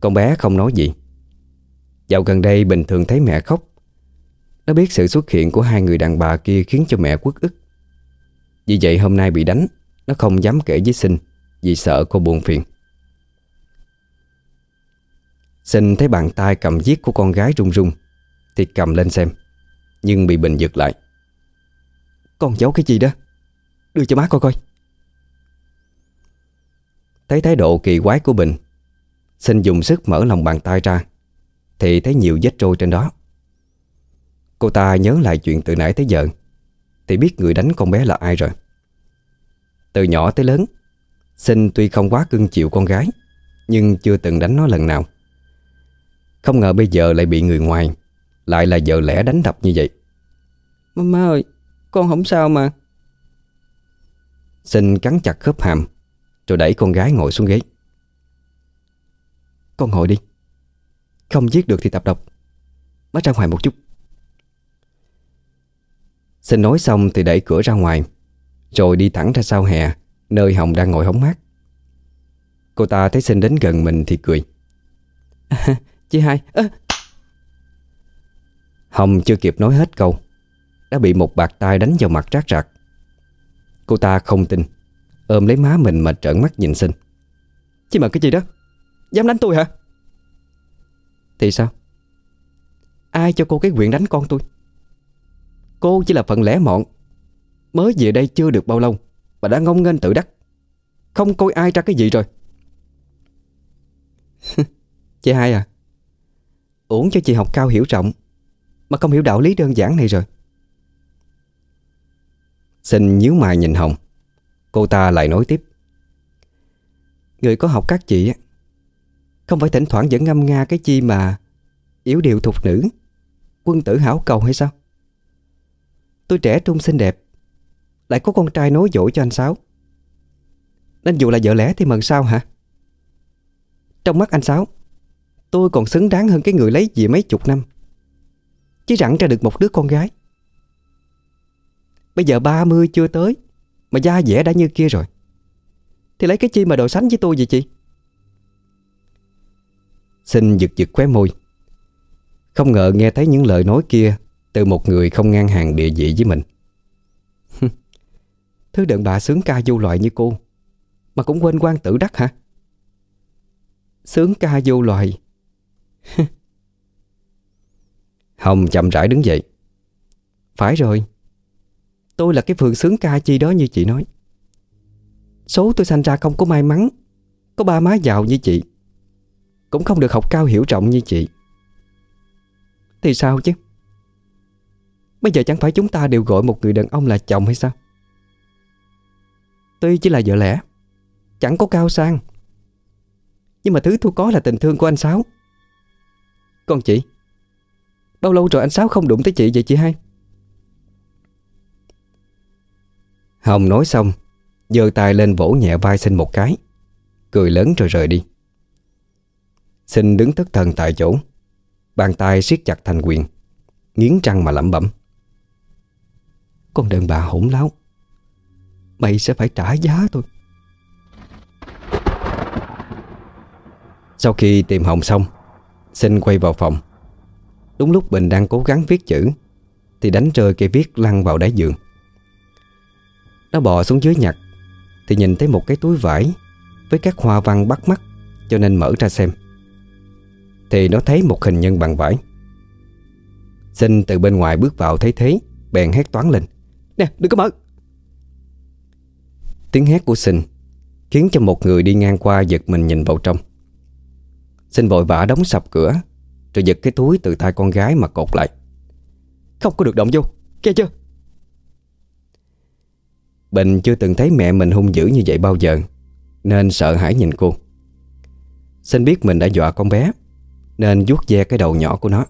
Con bé không nói gì. Dạo gần đây bình thường thấy mẹ khóc nó biết sự xuất hiện của hai người đàn bà kia Khiến cho mẹ quất ức. Vì vậy hôm nay bị đánh, Nó không dám kể với Sinh Vì sợ cô buồn phiền. Sinh thấy bàn tay cầm viết của con gái run run, Thì cầm lên xem, Nhưng bị Bình giật lại. Con giấu cái gì đó? Đưa cho má coi coi. Thấy thái độ kỳ quái của Bình, sinh dùng sức mở lòng bàn tay ra, Thì thấy nhiều vết trôi trên đó. Cô ta nhớ lại chuyện từ nãy tới giờ. Thì biết người đánh con bé là ai rồi. Từ nhỏ tới lớn Sinh tuy không quá cưng chịu con gái Nhưng chưa từng đánh nó lần nào. Không ngờ bây giờ lại bị người ngoài Lại là vợ lẽ đánh đập như vậy. Má ơi Con không sao mà. Sinh cắn chặt khớp hàm Rồi đẩy con gái ngồi xuống ghế. Con ngồi đi. Không giết được thì tập độc. Má ra ngoài một chút xin nói xong thì đẩy cửa ra ngoài Rồi đi thẳng ra sau hè Nơi Hồng đang ngồi hóng mát. Cô ta thấy Sinh đến gần mình thì cười. À, Chị hai à. Hồng chưa kịp nói hết câu Đã bị một bạc tay đánh vào mặt rát rạc. Cô ta không tin Ôm lấy má mình mà trợn mắt nhìn Sinh. Chị mà cái gì đó? Dám đánh tôi hả? Thì sao? Ai cho cô cái quyền đánh con tôi? Cô chỉ là phần lẻ mọn. Mới về đây chưa được bao lâu Mà đã ngông nghênh tự đắc. Không coi ai ra cái gì rồi. Chị hai à Uổng cho chị học cao hiểu rộng, Mà không hiểu đạo lý đơn giản này rồi. Xin nhíu mày nhìn Hồng. Cô ta lại nói tiếp. Người có học các chị Không phải thỉnh thoảng vẫn ngâm nga cái chi mà Yếu điều thục nữ, Quân tử hảo cầu hay sao? Tôi trẻ trung xinh đẹp. Lại có con trai nối dỗi cho anh Sáu. Nên dù là vợ lẽ thì mần sao hả? Trong mắt anh Sáu, Tôi còn xứng đáng hơn cái người lấy gì mấy chục năm. Chứ rặn ra được một đứa con gái. Bây giờ 30 chưa tới, Mà da dẻ đã như kia rồi. Thì lấy cái chi mà đồ sánh với tôi vậy chị? Xin giật giật khóe môi. Không ngờ nghe thấy những lời nói kia từ một người không ngang hàng địa vị với mình. Thứ đàn bà sướng ca vô loại như cô, Mà cũng quên quan tử đắc hả? Sướng ca vô loại. Hồng chậm rãi đứng dậy. Phải rồi, Tôi là cái phường sướng ca chi đó như chị nói. Số tôi sanh ra không có may mắn, Có ba má giàu như chị, Cũng không được học cao hiểu trọng như chị. Thì sao chứ? Bây giờ chẳng phải chúng ta đều gọi một người đàn ông là chồng hay sao? Tuy chỉ là vợ lẽ, Chẳng có cao sang. Nhưng mà thứ tôi có là tình thương của anh Sáu. Còn chị, Bao lâu rồi anh Sáu không đụng tới chị vậy chị hai? Hồng nói xong, giơ tay lên vỗ nhẹ vai Sinh một cái. Cười lớn rồi rời đi. Sinh đứng thất thần tại chỗ, Bàn tay siết chặt thành quyền, Nghiến răng mà lẩm bẩm. Con đàn bà hỗn láo. Mày sẽ phải trả giá thôi. Sau khi tìm Hồng xong, Sinh quay vào phòng. Đúng lúc Bình đang cố gắng viết chữ, Thì đánh rơi cây viết lăn vào đáy giường. Nó bò xuống dưới nhặt Thì nhìn thấy một cái túi vải Với các hoa văn bắt mắt, Cho nên mở ra xem. Thì nó thấy một hình nhân bằng vải. Sinh từ bên ngoài bước vào thấy thế, Bèn hét toán lên. Nè đừng có mở. Tiếng hét của Sinh Khiến cho một người đi ngang qua giật mình nhìn vào trong. Sinh vội vã đóng sập cửa Rồi giật cái túi từ tay con gái mà cột lại. Không có được động vô Nghe chưa? Bình chưa từng thấy mẹ mình hung dữ như vậy bao giờ Nên sợ hãi nhìn cô. Sinh biết mình đã dọa con bé Nên vuốt ve cái đầu nhỏ của nó.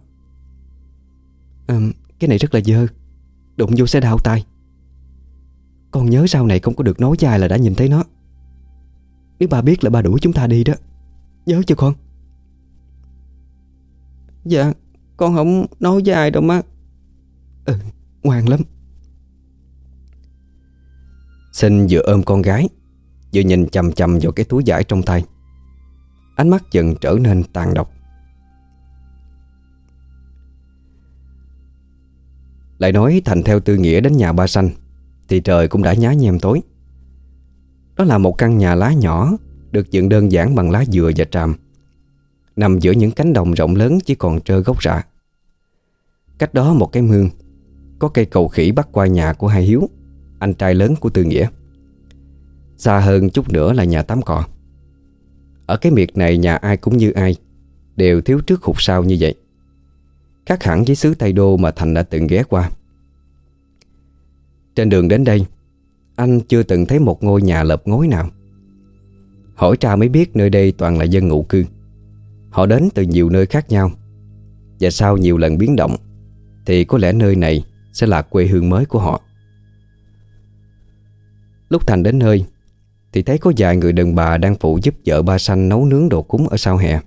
À, Cái này rất là dơ. Đụng vô sẽ đau tay. Con nhớ sau này không có được nói dài là đã nhìn thấy nó. Nếu bà biết là bà đuổi chúng ta đi đó Nhớ chưa con? Dạ Con không nói với ai đâu má. Ừ ngoan lắm. Sinh vừa ôm con gái Vừa nhìn chầm chầm vào cái túi vải trong tay. Ánh mắt dần trở nên tàn độc. Lại nói Thành theo tư nghĩa đến nhà ba xanh thì trời cũng đã nhá nhem tối. Đó là một căn nhà lá nhỏ, Được dựng đơn giản bằng lá dừa và tràm. Nằm giữa những cánh đồng rộng lớn Chỉ còn trơ gốc rạ Cách đó một cái mương, Có cây cầu khỉ bắt qua nhà của hai Hiếu, Anh trai lớn của Tư Nghĩa. Xa hơn chút nữa là nhà tắm cọ. Ở cái miệt này nhà ai cũng như ai, Đều thiếu trước hụt sau như vậy. Khác hẳn với xứ Tây Đô mà Thành đã từng ghé qua. Trên đường đến đây, Anh chưa từng thấy một ngôi nhà lợp ngói nào. Hỏi ra mới biết nơi đây toàn là dân ngụ cư. Họ đến từ nhiều nơi khác nhau. Và sau nhiều lần biến động, Thì có lẽ nơi này sẽ là quê hương mới của họ. Lúc Thành đến nơi, Thì thấy có vài người đàn bà đang phụ giúp vợ ba xanh nấu nướng đồ cúng ở sau hè.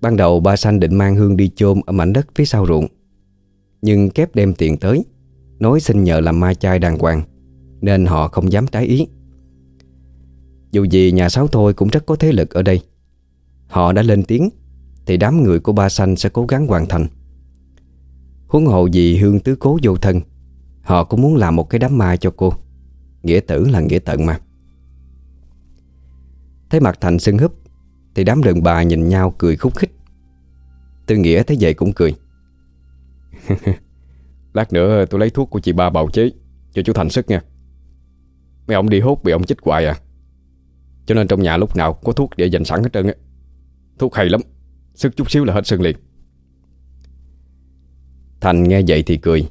Ban đầu ba xanh định mang hương đi chôn ở mảnh đất phía sau ruộng, Nhưng kép đem tiền tới Nói xin nhờ làm ma chai đàng hoàng, Nên họ không dám trái ý. Dù gì nhà sáu thôi cũng rất có thế lực ở đây. Họ đã lên tiếng, Thì đám người của ba xanh sẽ cố gắng hoàn thành. Huống hộ gì hương tứ cố vô thân, Họ cũng muốn làm một cái đám ma cho cô. Nghĩa tử là nghĩa tận mà. Thấy mặt Thành sưng húp, Thì đám rừng bà nhìn nhau cười khúc khích. Tư Nghĩa thấy vậy cũng cười. Lát nữa tôi lấy thuốc của chị ba bào chế, Cho chú Thành sức nha. Mấy ông đi hút bị ông chích hoài à. Cho nên trong nhà lúc nào có thuốc để dành sẵn hết trơn á. Thuốc hay lắm, Sức chút xíu là hết sưng liền. Thành nghe vậy thì cười,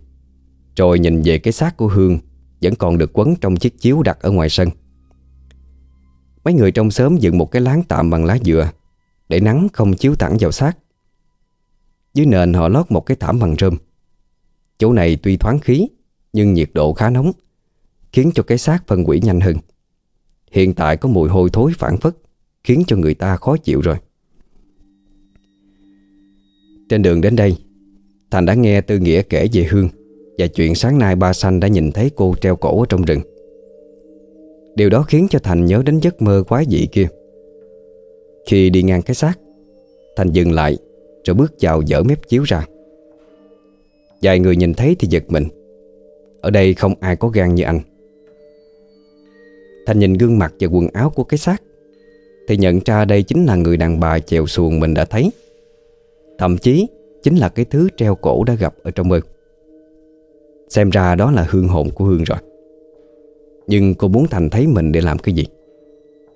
Rồi nhìn về cái xác của Hương Vẫn còn được quấn trong chiếc chiếu đặt ở ngoài sân. Mấy người trong xóm dựng một cái láng tạm bằng lá dừa Để nắng không chiếu thẳng vào xác. Dưới nền họ lót một cái thảm bằng rơm. Chỗ này tuy thoáng khí, Nhưng nhiệt độ khá nóng, Khiến cho cái xác phân hủy nhanh hơn. Hiện tại có mùi hôi thối phản phất, Khiến cho người ta khó chịu rồi. Trên đường đến đây, Thành đã nghe Tư Nghĩa kể về Hương Và chuyện sáng nay ba Xanh đã nhìn thấy cô treo cổ ở trong rừng. Điều đó khiến cho Thành nhớ đến giấc mơ quái dị kia. Khi đi ngang cái xác, Thành dừng lại, Rồi bước vào dở mép chiếu ra. Vài người nhìn thấy thì giật mình. Ở đây không ai có gan như anh. Thành nhìn gương mặt và quần áo của cái xác. Thì nhận ra đây chính là người đàn bà chèo xuồng mình đã thấy. Thậm chí, Chính là cái thứ treo cổ đã gặp ở trong mơ. Xem ra đó là hương hồn của Hương rồi. Nhưng cô muốn Thành thấy mình để làm cái gì?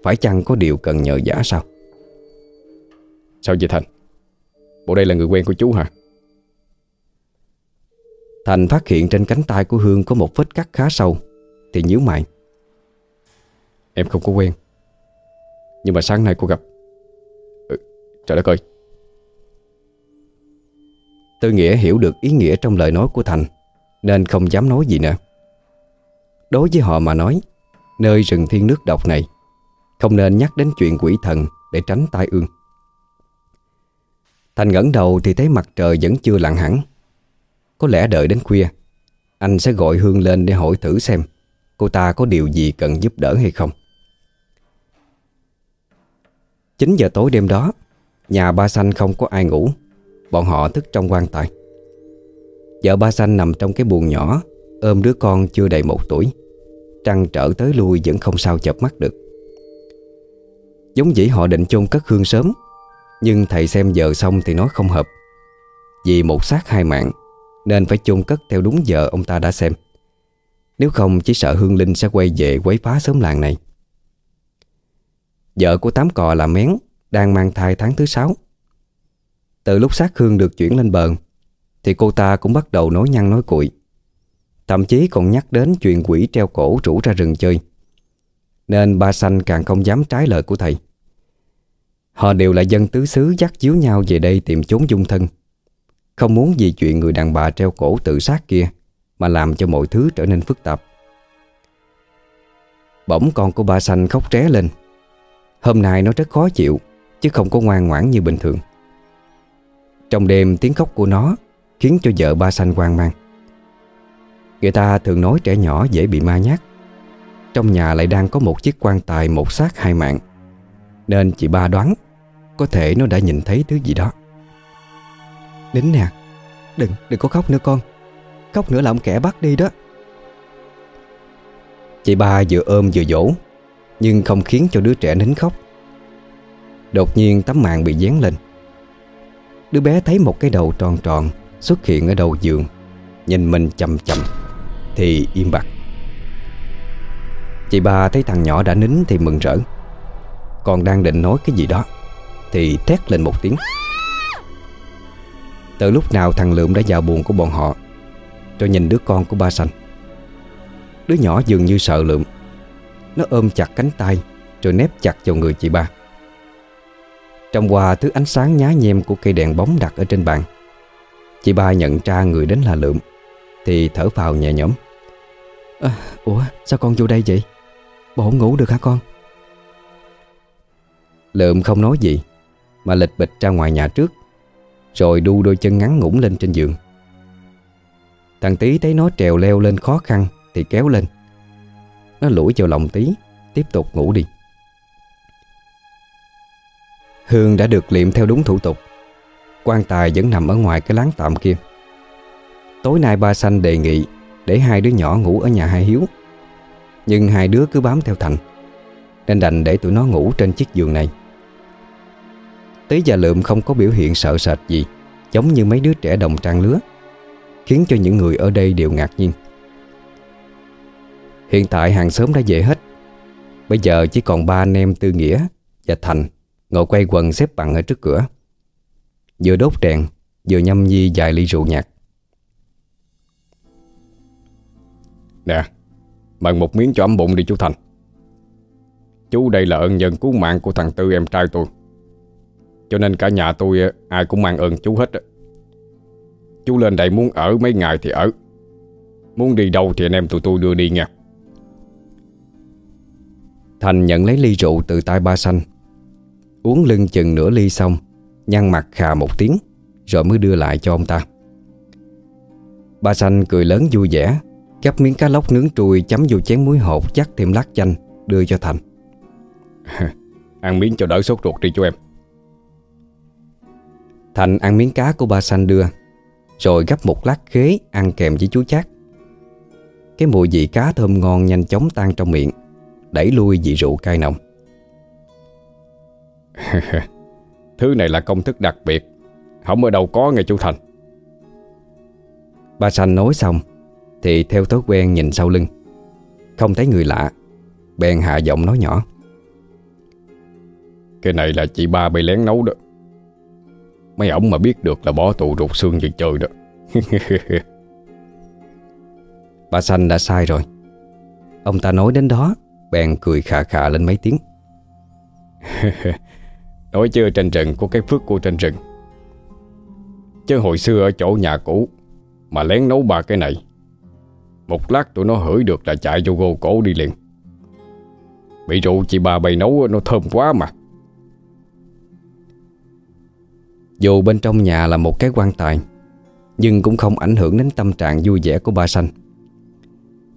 Phải chăng có điều cần nhờ giả sao? Sao vậy Thành? Bộ đây là người quen của chú hả? Thành phát hiện trên cánh tay của Hương có một vết cắt khá sâu. Thì nhíu mày. Em không có quen. Nhưng mà sáng nay cô gặp. Ừ, Trời đất ơi. Tư Nghĩa hiểu được ý nghĩa trong lời nói của Thành Nên không dám nói gì nữa. Đối với họ mà nói Nơi rừng thiên nước độc này Không nên nhắc đến chuyện quỷ thần Để tránh tai ương. Thành ngẩng đầu thì thấy mặt trời vẫn chưa lặn hẳn. Có lẽ đợi đến khuya, Anh sẽ gọi Hương lên để hỏi thử xem Cô ta có điều gì cần giúp đỡ hay không. 9 giờ tối đêm đó, Nhà ba xanh không có ai ngủ. Bọn họ thức trong quan tài. Vợ ba xanh nằm trong cái buồng nhỏ, Ôm đứa con chưa đầy một tuổi. Trăng trở tới lui vẫn không sao chập mắt được. Giống dĩ họ định chôn cất hương sớm, Nhưng thầy xem giờ xong thì nói không hợp. Vì một xác hai mạng nên phải chôn cất theo đúng giờ ông ta đã xem. Nếu không, chỉ sợ hương linh sẽ quay về quấy phá sớm làng này. Vợ của Tám Cò là Mén Đang mang thai tháng thứ sáu. Từ lúc xác Hương được chuyển lên bờ, Thì cô ta cũng bắt đầu nói nhăn nói cuội Thậm chí còn nhắc đến chuyện quỷ treo cổ rủ ra rừng chơi. Nên ba xanh càng không dám trái lời của thầy. Họ đều là dân tứ xứ dắt díu nhau về đây tìm chốn dung thân. Không muốn vì chuyện người đàn bà treo cổ tự sát kia Mà làm cho mọi thứ trở nên phức tạp. Bỗng con của ba xanh khóc tré lên. Hôm nay nó rất khó chịu, Chứ không có ngoan ngoãn như bình thường. Trong đêm tiếng khóc của nó Khiến cho vợ ba xanh hoang mang. Người ta thường nói trẻ nhỏ dễ bị ma nhát. Trong nhà lại đang có một chiếc quan tài một xác hai mạng, Nên chị ba đoán Có thể nó đã nhìn thấy thứ gì đó. Nín nè. Đừng, đừng có khóc nữa con. Khóc nữa là ông kẻ bắt đi đó. Chị ba vừa ôm vừa dỗ Nhưng không khiến cho đứa trẻ nín khóc. Đột nhiên tấm màn bị dán lên. Đứa bé thấy một cái đầu tròn tròn Xuất hiện ở đầu giường Nhìn mình chầm chầm Thì im bặt. Chị ba thấy thằng nhỏ đã nín thì mừng rỡ. Còn đang định nói cái gì đó Thì thét lên một tiếng. Từ lúc nào thằng Lượm đã vào buồn của bọn họ Rồi nhìn đứa con của ba xanh Đứa nhỏ dường như sợ Lượm. Nó ôm chặt cánh tay Rồi nép chặt vào người chị ba. Trong qua thứ ánh sáng nhá nhem Của cây đèn bóng đặt ở trên bàn Chị ba nhận ra người đến là Lượm Thì thở phào nhẹ nhõm. À, Ủa sao con vô đây vậy? Bộ không ngủ được hả con? Lượm không nói gì Mà lịch bịch ra ngoài nhà trước rồi đu đôi chân ngắn ngủng lên trên giường. Thằng Tý thấy nó trèo leo lên khó khăn Thì kéo lên. Nó lủi vào lòng Tý, Tiếp tục ngủ đi. Hương đã được liệm theo đúng thủ tục. Quan tài vẫn nằm ở ngoài cái láng tạm kia. Tối nay ba xanh đề nghị Để hai đứa nhỏ ngủ ở nhà hai hiếu. Nhưng hai đứa cứ bám theo Thành Nên đành để tụi nó ngủ trên chiếc giường này. Tý và Lượm không có biểu hiện sợ sệt gì, Giống như mấy đứa trẻ đồng trang lứa, Khiến cho những người ở đây đều ngạc nhiên. Hiện tại hàng xóm đã về hết. Bây giờ chỉ còn ba anh em Tư Nghĩa và Thành Ngồi quay quần xếp bằng ở trước cửa. Vừa đốt đèn, Vừa nhâm nhi vài ly rượu nhạt. Nè bằng một miếng cho ấm bụng đi chú Thành. Chú đây là ân nhân cứu mạng của thằng Tư em trai tôi. Cho nên cả nhà tôi Ai cũng mang ơn chú hết Chú lên đây muốn ở mấy ngày thì ở. Muốn đi đâu thì anh em tụi tôi đưa đi nha. Thành nhận lấy ly rượu từ tay ba xanh Uống lưng chừng nửa ly xong Nhăn mặt khà một tiếng Rồi mới đưa lại cho ông ta. Ba xanh cười lớn vui vẻ Gắp miếng cá lóc nướng trùi Chấm vô chén muối hột chắc thêm lát chanh Đưa cho Thành. Ăn miếng cho đỡ sốt ruột đi chú em Thành ăn miếng cá của ba xanh đưa, Rồi gấp một lát khế Ăn kèm với chú chát. Cái mùi vị cá thơm ngon nhanh chóng tan trong miệng, Đẩy lui vị rượu cay nồng. Thứ này là công thức đặc biệt, Không ở đâu có nghe chú Thành. Ba xanh nói xong, Thì theo thói quen nhìn sau lưng. Không thấy người lạ, Bèn hạ giọng nói nhỏ. Cái này là chị ba bị lén nấu đó. Mấy ổng mà biết được là bỏ tù rụt xương về chơi đó. Bà xanh đã sai rồi. Ông ta nói đến đó, Bèn cười khà khà lên mấy tiếng. Nói chưa trên rừng, có cái phước của trên rừng. Chứ hồi xưa ở chỗ nhà cũ, Mà lén nấu ba cái này, Một lát tụi nó hửi được là chạy vô gô cổ đi liền. Bị rượu chị ba bày nấu nó thơm quá mà. Dù bên trong nhà là một cái quan tài, Nhưng cũng không ảnh hưởng đến tâm trạng vui vẻ của ba sanh.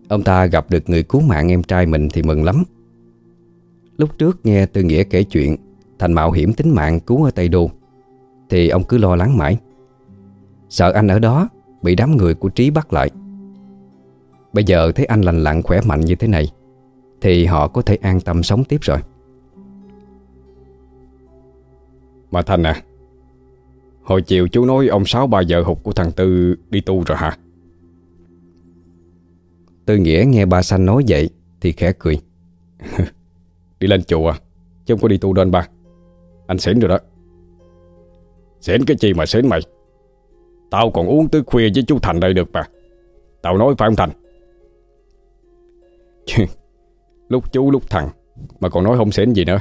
Ông ta gặp được người cứu mạng em trai mình thì mừng lắm. Lúc trước nghe Tư Nghĩa kể chuyện Thành mạo hiểm tính mạng cứu ở Tây Đô, Thì ông cứ lo lắng mãi. Sợ anh ở đó Bị đám người của Trí bắt lại. Bây giờ thấy anh lành lặn khỏe mạnh như thế này, Thì họ có thể an tâm sống tiếp rồi. Mà Thành à Hồi chiều chú nói ông Sáu ba vợ hụt của thằng Tư đi tu rồi hả? Tư Nghĩa nghe bà Xanh nói vậy Thì khẽ cười. Đi lên chùa Chứ không có đi tu đâu anh ba. Anh xỉn rồi đó. Xỉn cái chi mà xỉn mày? Tao còn uống tới khuya với chú Thành đây được mà. Tao nói phải không Thành? Lúc chú lúc thằng Mà còn nói không xỉn gì nữa.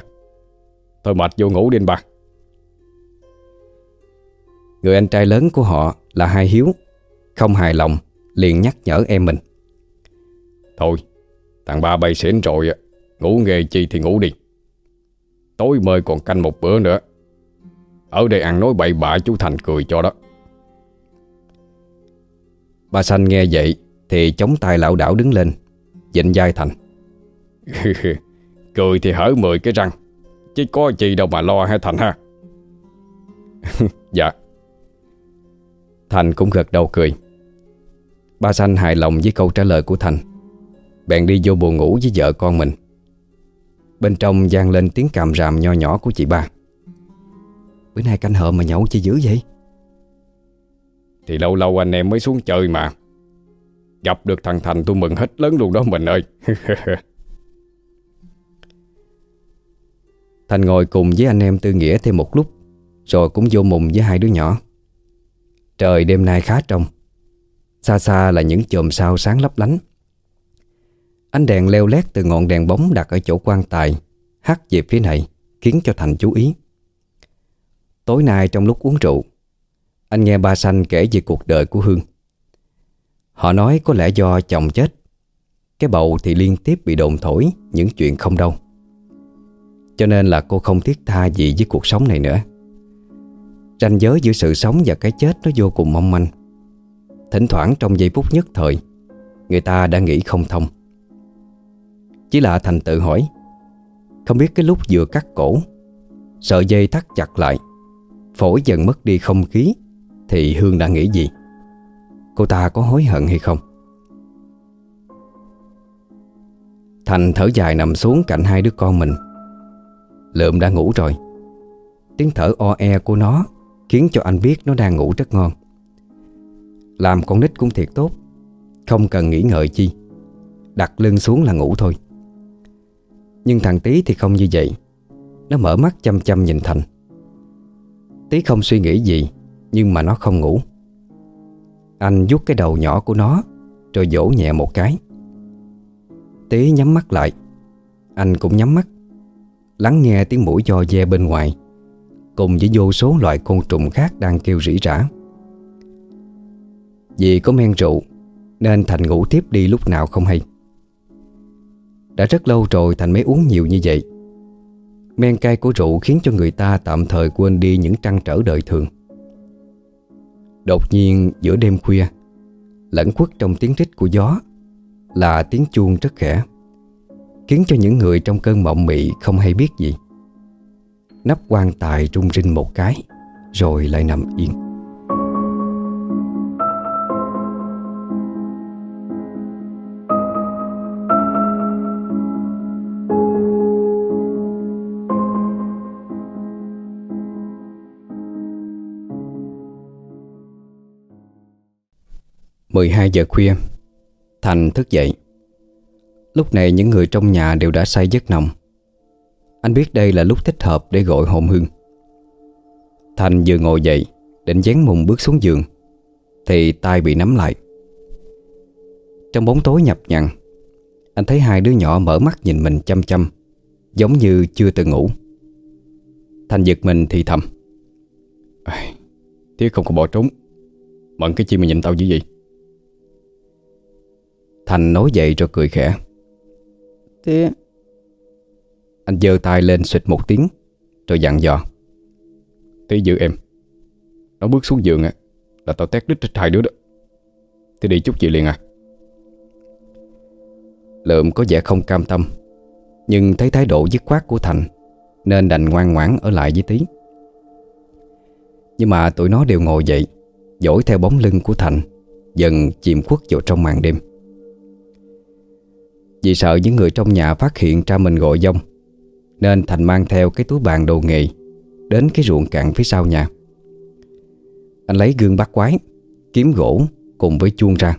Thôi mệt vô ngủ đi anh ba Người anh trai lớn của họ là Hai Hiếu. Không hài lòng liền nhắc nhở em mình. Thôi Thằng ba bay xỉn rồi Ngủ nghề chi thì ngủ đi. Tối mời còn canh một bữa nữa. Ở đây ăn nói bậy bạ chú Thành cười cho đó. Bà Xanh nghe vậy Thì chống tay lão đảo đứng lên Dịnh vai Thành. Cười thì hở mười cái răng Chứ có gì đâu mà lo hay Thành ha. Dạ Thành cũng gật đầu cười. Ba Xanh hài lòng với câu trả lời của Thành. Bèn đi vô buồn ngủ với vợ con mình. Bên trong vang lên tiếng càm ràm nho nhỏ của chị ba. Bữa nay canh hờ mà nhậu chi dữ vậy? Thì lâu lâu anh em mới xuống chơi mà. Gặp được thằng Thành tôi mừng hết lớn luôn đó mình ơi. Thành ngồi cùng với anh em Tư Nghĩa thêm một lúc Rồi cũng vô mùng với hai đứa nhỏ Trời đêm nay khá trong. Xa xa là những chòm sao sáng lấp lánh. Ánh đèn leo lét từ ngọn đèn bóng đặt ở chỗ quan tài Hắt về phía này, Khiến cho Thành chú ý. Tối nay trong lúc uống rượu, Anh nghe ba Xanh kể về cuộc đời của Hương. Họ nói có lẽ do chồng chết, Cái bầu thì liên tiếp bị đồn thổi Những chuyện không đâu. Cho nên là cô không thiết tha gì với cuộc sống này nữa. Ranh giới giữa sự sống và cái chết nó vô cùng mong manh. Thỉnh thoảng trong giây phút nhất thời, Người ta đã nghĩ không thông. Chỉ là Thành tự hỏi, Không biết cái lúc vừa cắt cổ, Sợi dây thắt chặt lại, Phổi dần mất đi không khí, Thì Hương đã nghĩ gì? Cô ta có hối hận hay không? Thành thở dài nằm xuống cạnh hai đứa con mình. Lượm đã ngủ rồi. Tiếng thở o e của nó Khiến cho anh biết nó đang ngủ rất ngon. Làm con nít cũng thiệt tốt, Không cần nghĩ ngợi chi. Đặt lưng xuống là ngủ thôi. Nhưng thằng Tý thì không như vậy. Nó mở mắt chăm chăm nhìn Thành. Tí không suy nghĩ gì, Nhưng mà nó không ngủ. Anh vuốt cái đầu nhỏ của nó, Rồi vỗ nhẹ một cái. Tí nhắm mắt lại. Anh cũng nhắm mắt, Lắng nghe tiếng mũi do ve bên ngoài. Cùng với vô số loại côn trùng khác đang kêu rỉ rả. Vì có men rượu, Nên Thành ngủ tiếp đi lúc nào không hay. Đã rất lâu rồi Thành mới uống nhiều như vậy. Men cay của rượu khiến cho người ta tạm thời quên đi những trăn trở đời thường. Đột nhiên, giữa đêm khuya, Lẫn quất trong tiếng rít của gió Là tiếng chuông rất khẽ, Khiến cho những người trong cơn mộng mị không hay biết gì. Nắp quan tài rung rinh một cái, Rồi lại nằm yên. Mười hai giờ khuya, Thành thức dậy. Lúc này những người trong nhà đều đã say giấc nồng. Anh biết đây là lúc thích hợp để gọi hồn hương Thành vừa ngồi dậy Định dán mùng bước xuống giường Thì tay bị nắm lại. Trong bóng tối nhập nhằn Anh thấy hai đứa nhỏ mở mắt nhìn mình chăm chăm Giống như chưa từng ngủ. Thành giật mình thì thầm. Thiết không có bỏ trốn. Mận cái chi mà nhìn tao như vậy? Thành nói dậy rồi cười khẽ. Thế anh giơ tay lên xịt một tiếng, Rồi dặn dò. Tí giữ em. Nó bước xuống giường á, Là tao tét đít hai đứa đó. Thì đi chút gì liền à? Lượm có vẻ không cam tâm, Nhưng thấy thái độ dứt khoát của Thành Nên đành ngoan ngoãn ở lại với Tí Nhưng mà tụi nó đều ngồi dậy, Dỗi theo bóng lưng của Thành, Dần chìm khuất vào trong màn đêm. Vì sợ những người trong nhà phát hiện ra mình gọi dông nên Thành mang theo cái túi bàn đồ nghề Đến cái ruộng cạn phía sau nhà. Anh lấy gương bắt quái, Kiếm gỗ cùng với chuông ra.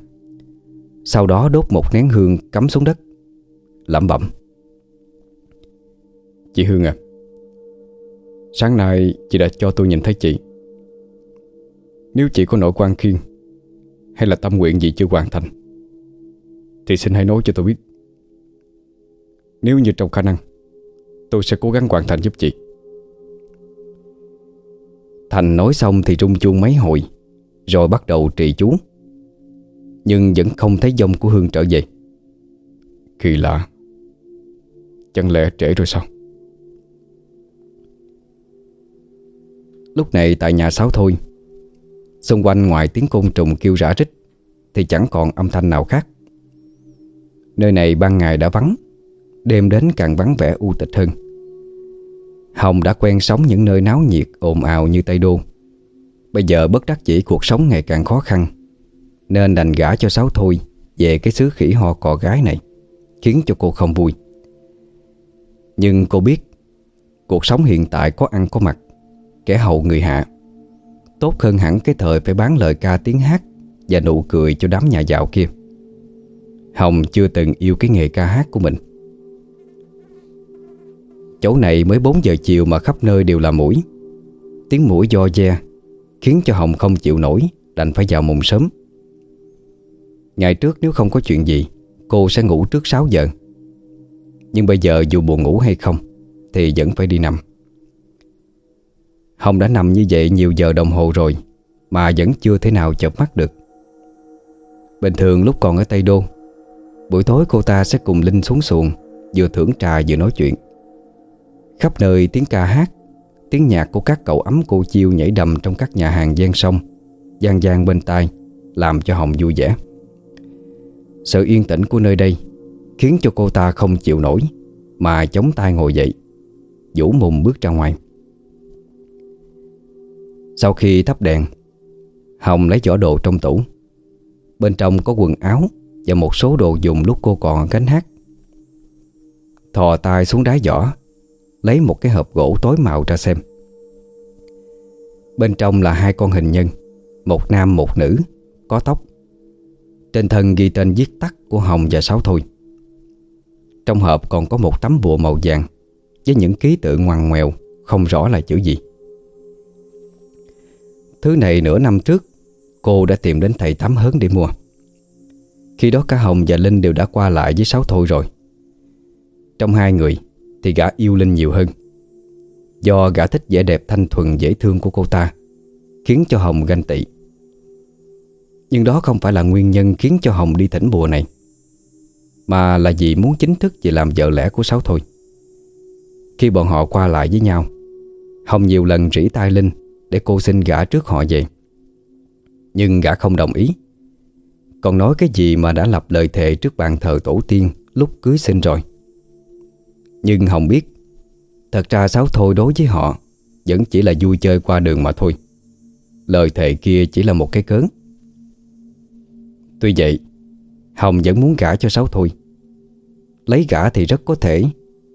Sau đó đốt một nén hương cắm xuống đất, Lẩm bẩm. Chị Hương à Sáng nay chị đã cho tôi nhìn thấy chị. Nếu chị có nỗi quan khiên Hay là tâm nguyện gì chưa hoàn thành, Thì xin hãy nói cho tôi biết. Nếu như trong khả năng Tôi sẽ cố gắng hoàn thành giúp chị. Thành nói xong thì rung chuông mấy hồi, Rồi bắt đầu trì chú. Nhưng vẫn không thấy dông của Hương trở về. Kỳ lạ. Chẳng lẽ trễ rồi sao? Lúc này tại nhà Sáu Thôi. Xung quanh ngoài tiếng côn trùng kêu rã rít, Thì chẳng còn âm thanh nào khác. Nơi này ban ngày đã vắng. Đêm đến càng vắng vẻ u tịch hơn. Hồng đã quen sống những nơi náo nhiệt, ồn ào như Tây Đô. Bây giờ bất đắc dĩ cuộc sống ngày càng khó khăn, Nên đành gả cho Sáu Thôi Về cái xứ khỉ ho cò gái này, Khiến cho cô không vui. Nhưng cô biết, Cuộc sống hiện tại có ăn có mặc, Kẻ hầu người hạ. Tốt hơn hẳn cái thời phải bán lời ca tiếng hát Và nụ cười cho đám nhà giàu kia. Hồng chưa từng yêu cái nghề ca hát của mình. Chỗ này mới 4 giờ chiều mà khắp nơi đều là mũi. Tiếng mũi do ve, Khiến cho Hồng không chịu nổi, Đành phải vào mùng sớm. Ngày trước nếu không có chuyện gì, Cô sẽ ngủ trước 6 giờ. Nhưng bây giờ dù buồn ngủ hay không, Thì vẫn phải đi nằm. Hồng đã nằm như vậy nhiều giờ đồng hồ rồi, Mà vẫn chưa thể nào chợp mắt được. Bình thường lúc còn ở Tây Đô, Buổi tối cô ta sẽ cùng Linh xuống xuồng, Vừa thưởng trà vừa nói chuyện. Khắp nơi tiếng ca hát, Tiếng nhạc của các cậu ấm cô chiêu nhảy đầm Trong các nhà hàng gian sông Giang giang bên tai, Làm cho Hồng vui vẻ. Sự yên tĩnh của nơi đây Khiến cho cô ta không chịu nổi Mà chống tay ngồi dậy, Vũ mùng bước ra ngoài. Sau khi thắp đèn, Hồng lấy giỏ đồ trong tủ. Bên trong có quần áo Và một số đồ dùng lúc cô còn ở cánh hát. Thò tay xuống đáy giỏ Lấy một cái hộp gỗ tối màu ra xem. Bên trong là hai con hình nhân, Một nam một nữ, Có tóc. Trên thân ghi tên viết tắt của Hồng và Sáu Thôi. Trong hộp còn có một tấm bùa màu vàng, Với những ký tự ngoằn ngoèo, Không rõ là chữ gì. Thứ này nửa năm trước, Cô đã tìm đến thầy Tám Hớn để mua. Khi đó cả Hồng và Linh đều đã qua lại với Sáu Thôi rồi. Trong hai người thì gã yêu Linh nhiều hơn. Do gã thích vẻ đẹp thanh thuần dễ thương của cô ta, Khiến cho Hồng ganh tị. Nhưng đó không phải là nguyên nhân khiến cho Hồng đi thỉnh bùa này, Mà là vì muốn chính thức về làm vợ lẽ của Sáu thôi. Khi bọn họ qua lại với nhau, Hồng nhiều lần rỉ tai Linh Để cô xin gã trước họ về. Nhưng gã không đồng ý. Còn nói cái gì mà đã lập lời thề trước bàn thờ tổ tiên Lúc cưới sinh rồi. Nhưng Hồng biết. Thật ra Sáu Thôi đối với họ Vẫn chỉ là vui chơi qua đường mà thôi. Lời thề kia chỉ là một cái cớn Tuy vậy, Hồng vẫn muốn gả cho Sáu Thôi. Lấy gả thì rất có thể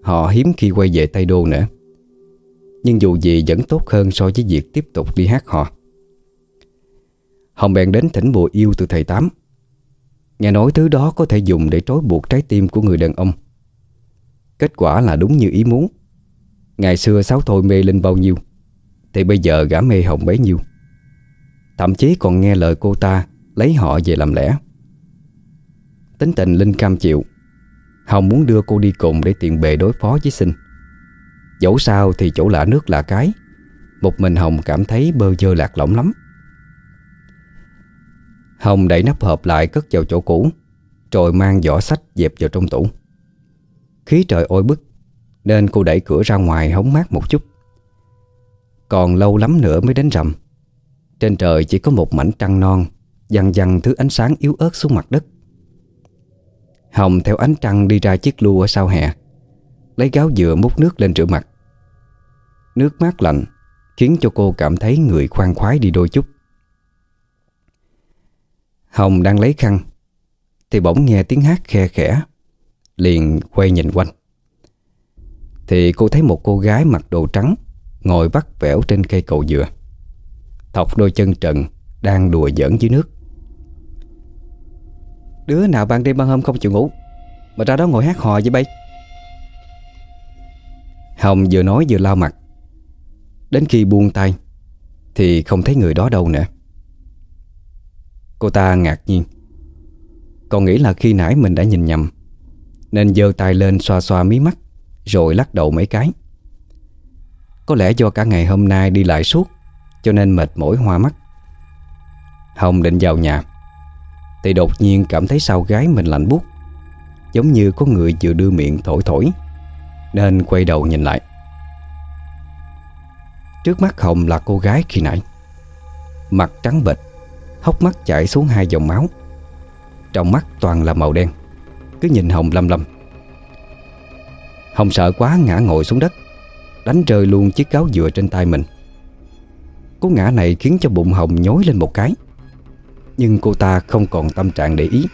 Họ hiếm khi quay về Tây Đô nữa. Nhưng dù gì vẫn tốt hơn so với việc tiếp tục đi hát họ Hồng bèn đến thỉnh bùa yêu từ thầy Tám. Nghe nói thứ đó có thể dùng để trói buộc trái tim của người đàn ông. Kết quả là đúng như ý muốn. Ngày xưa Sáu Thôi mê Linh bao nhiêu, Thì bây giờ gã mê Hồng bấy nhiêu. Thậm chí còn nghe lời cô ta Lấy họ về làm lẽ. Tính tình Linh cam chịu, Hồng muốn đưa cô đi cùng để tiện bề đối phó với sinh. Dẫu sao thì chỗ lạ nước lạ cái, Một mình Hồng cảm thấy bơ dơ lạc lõng lắm. Hồng đẩy nắp hộp lại cất vào chỗ cũ, Rồi mang giỏ sách dẹp vào trong tủ. Khí trời oi bức, Nên cô đẩy cửa ra ngoài hóng mát một chút. Còn lâu lắm nữa mới đến rằm. Trên trời chỉ có một mảnh trăng non Dằn dằn thứ ánh sáng yếu ớt xuống mặt đất. Hồng theo ánh trăng đi ra chiếc lu ở sau hè, Lấy gáo dừa múc nước lên rửa mặt. Nước mát lạnh Khiến cho cô cảm thấy người khoan khoái đi đôi chút. Hồng đang lấy khăn, Thì bỗng nghe tiếng hát khe khẽ. Liền quay nhìn quanh. Thì cô thấy một cô gái mặc đồ trắng Ngồi vắt vẻo trên cây cầu dừa. Thọc đôi chân trần, Đang đùa giỡn dưới nước. Đứa nào ban đêm ban hôm không chịu ngủ? Mà ra đó ngồi hát hò vậy bay. Hồng vừa nói vừa lau mặt. Đến khi buông tay Thì không thấy người đó đâu nữa. Cô ta ngạc nhiên. Còn nghĩ là khi nãy mình đã nhìn nhầm nên giơ tay lên xoa xoa mí mắt, Rồi lắc đầu mấy cái. Có lẽ do cả ngày hôm nay đi lại suốt, Cho nên mệt mỏi hoa mắt. Hồng định vào nhà, Thì đột nhiên cảm thấy sau gái mình lạnh buốt, Giống như có người vừa đưa miệng thổi thổi, Nên quay đầu nhìn lại. Trước mắt Hồng là cô gái khi nãy, Mặt trắng bệch, Hốc mắt chảy xuống hai dòng máu, Trong mắt toàn là màu đen. Cứ nhìn Hồng lâm lâm Hồng sợ quá ngã ngồi xuống đất, Đánh rơi luôn chiếc gáo dừa trên tay mình. Cú ngã này khiến cho bụng Hồng nhói lên một cái. Nhưng cô ta không còn tâm trạng để ý.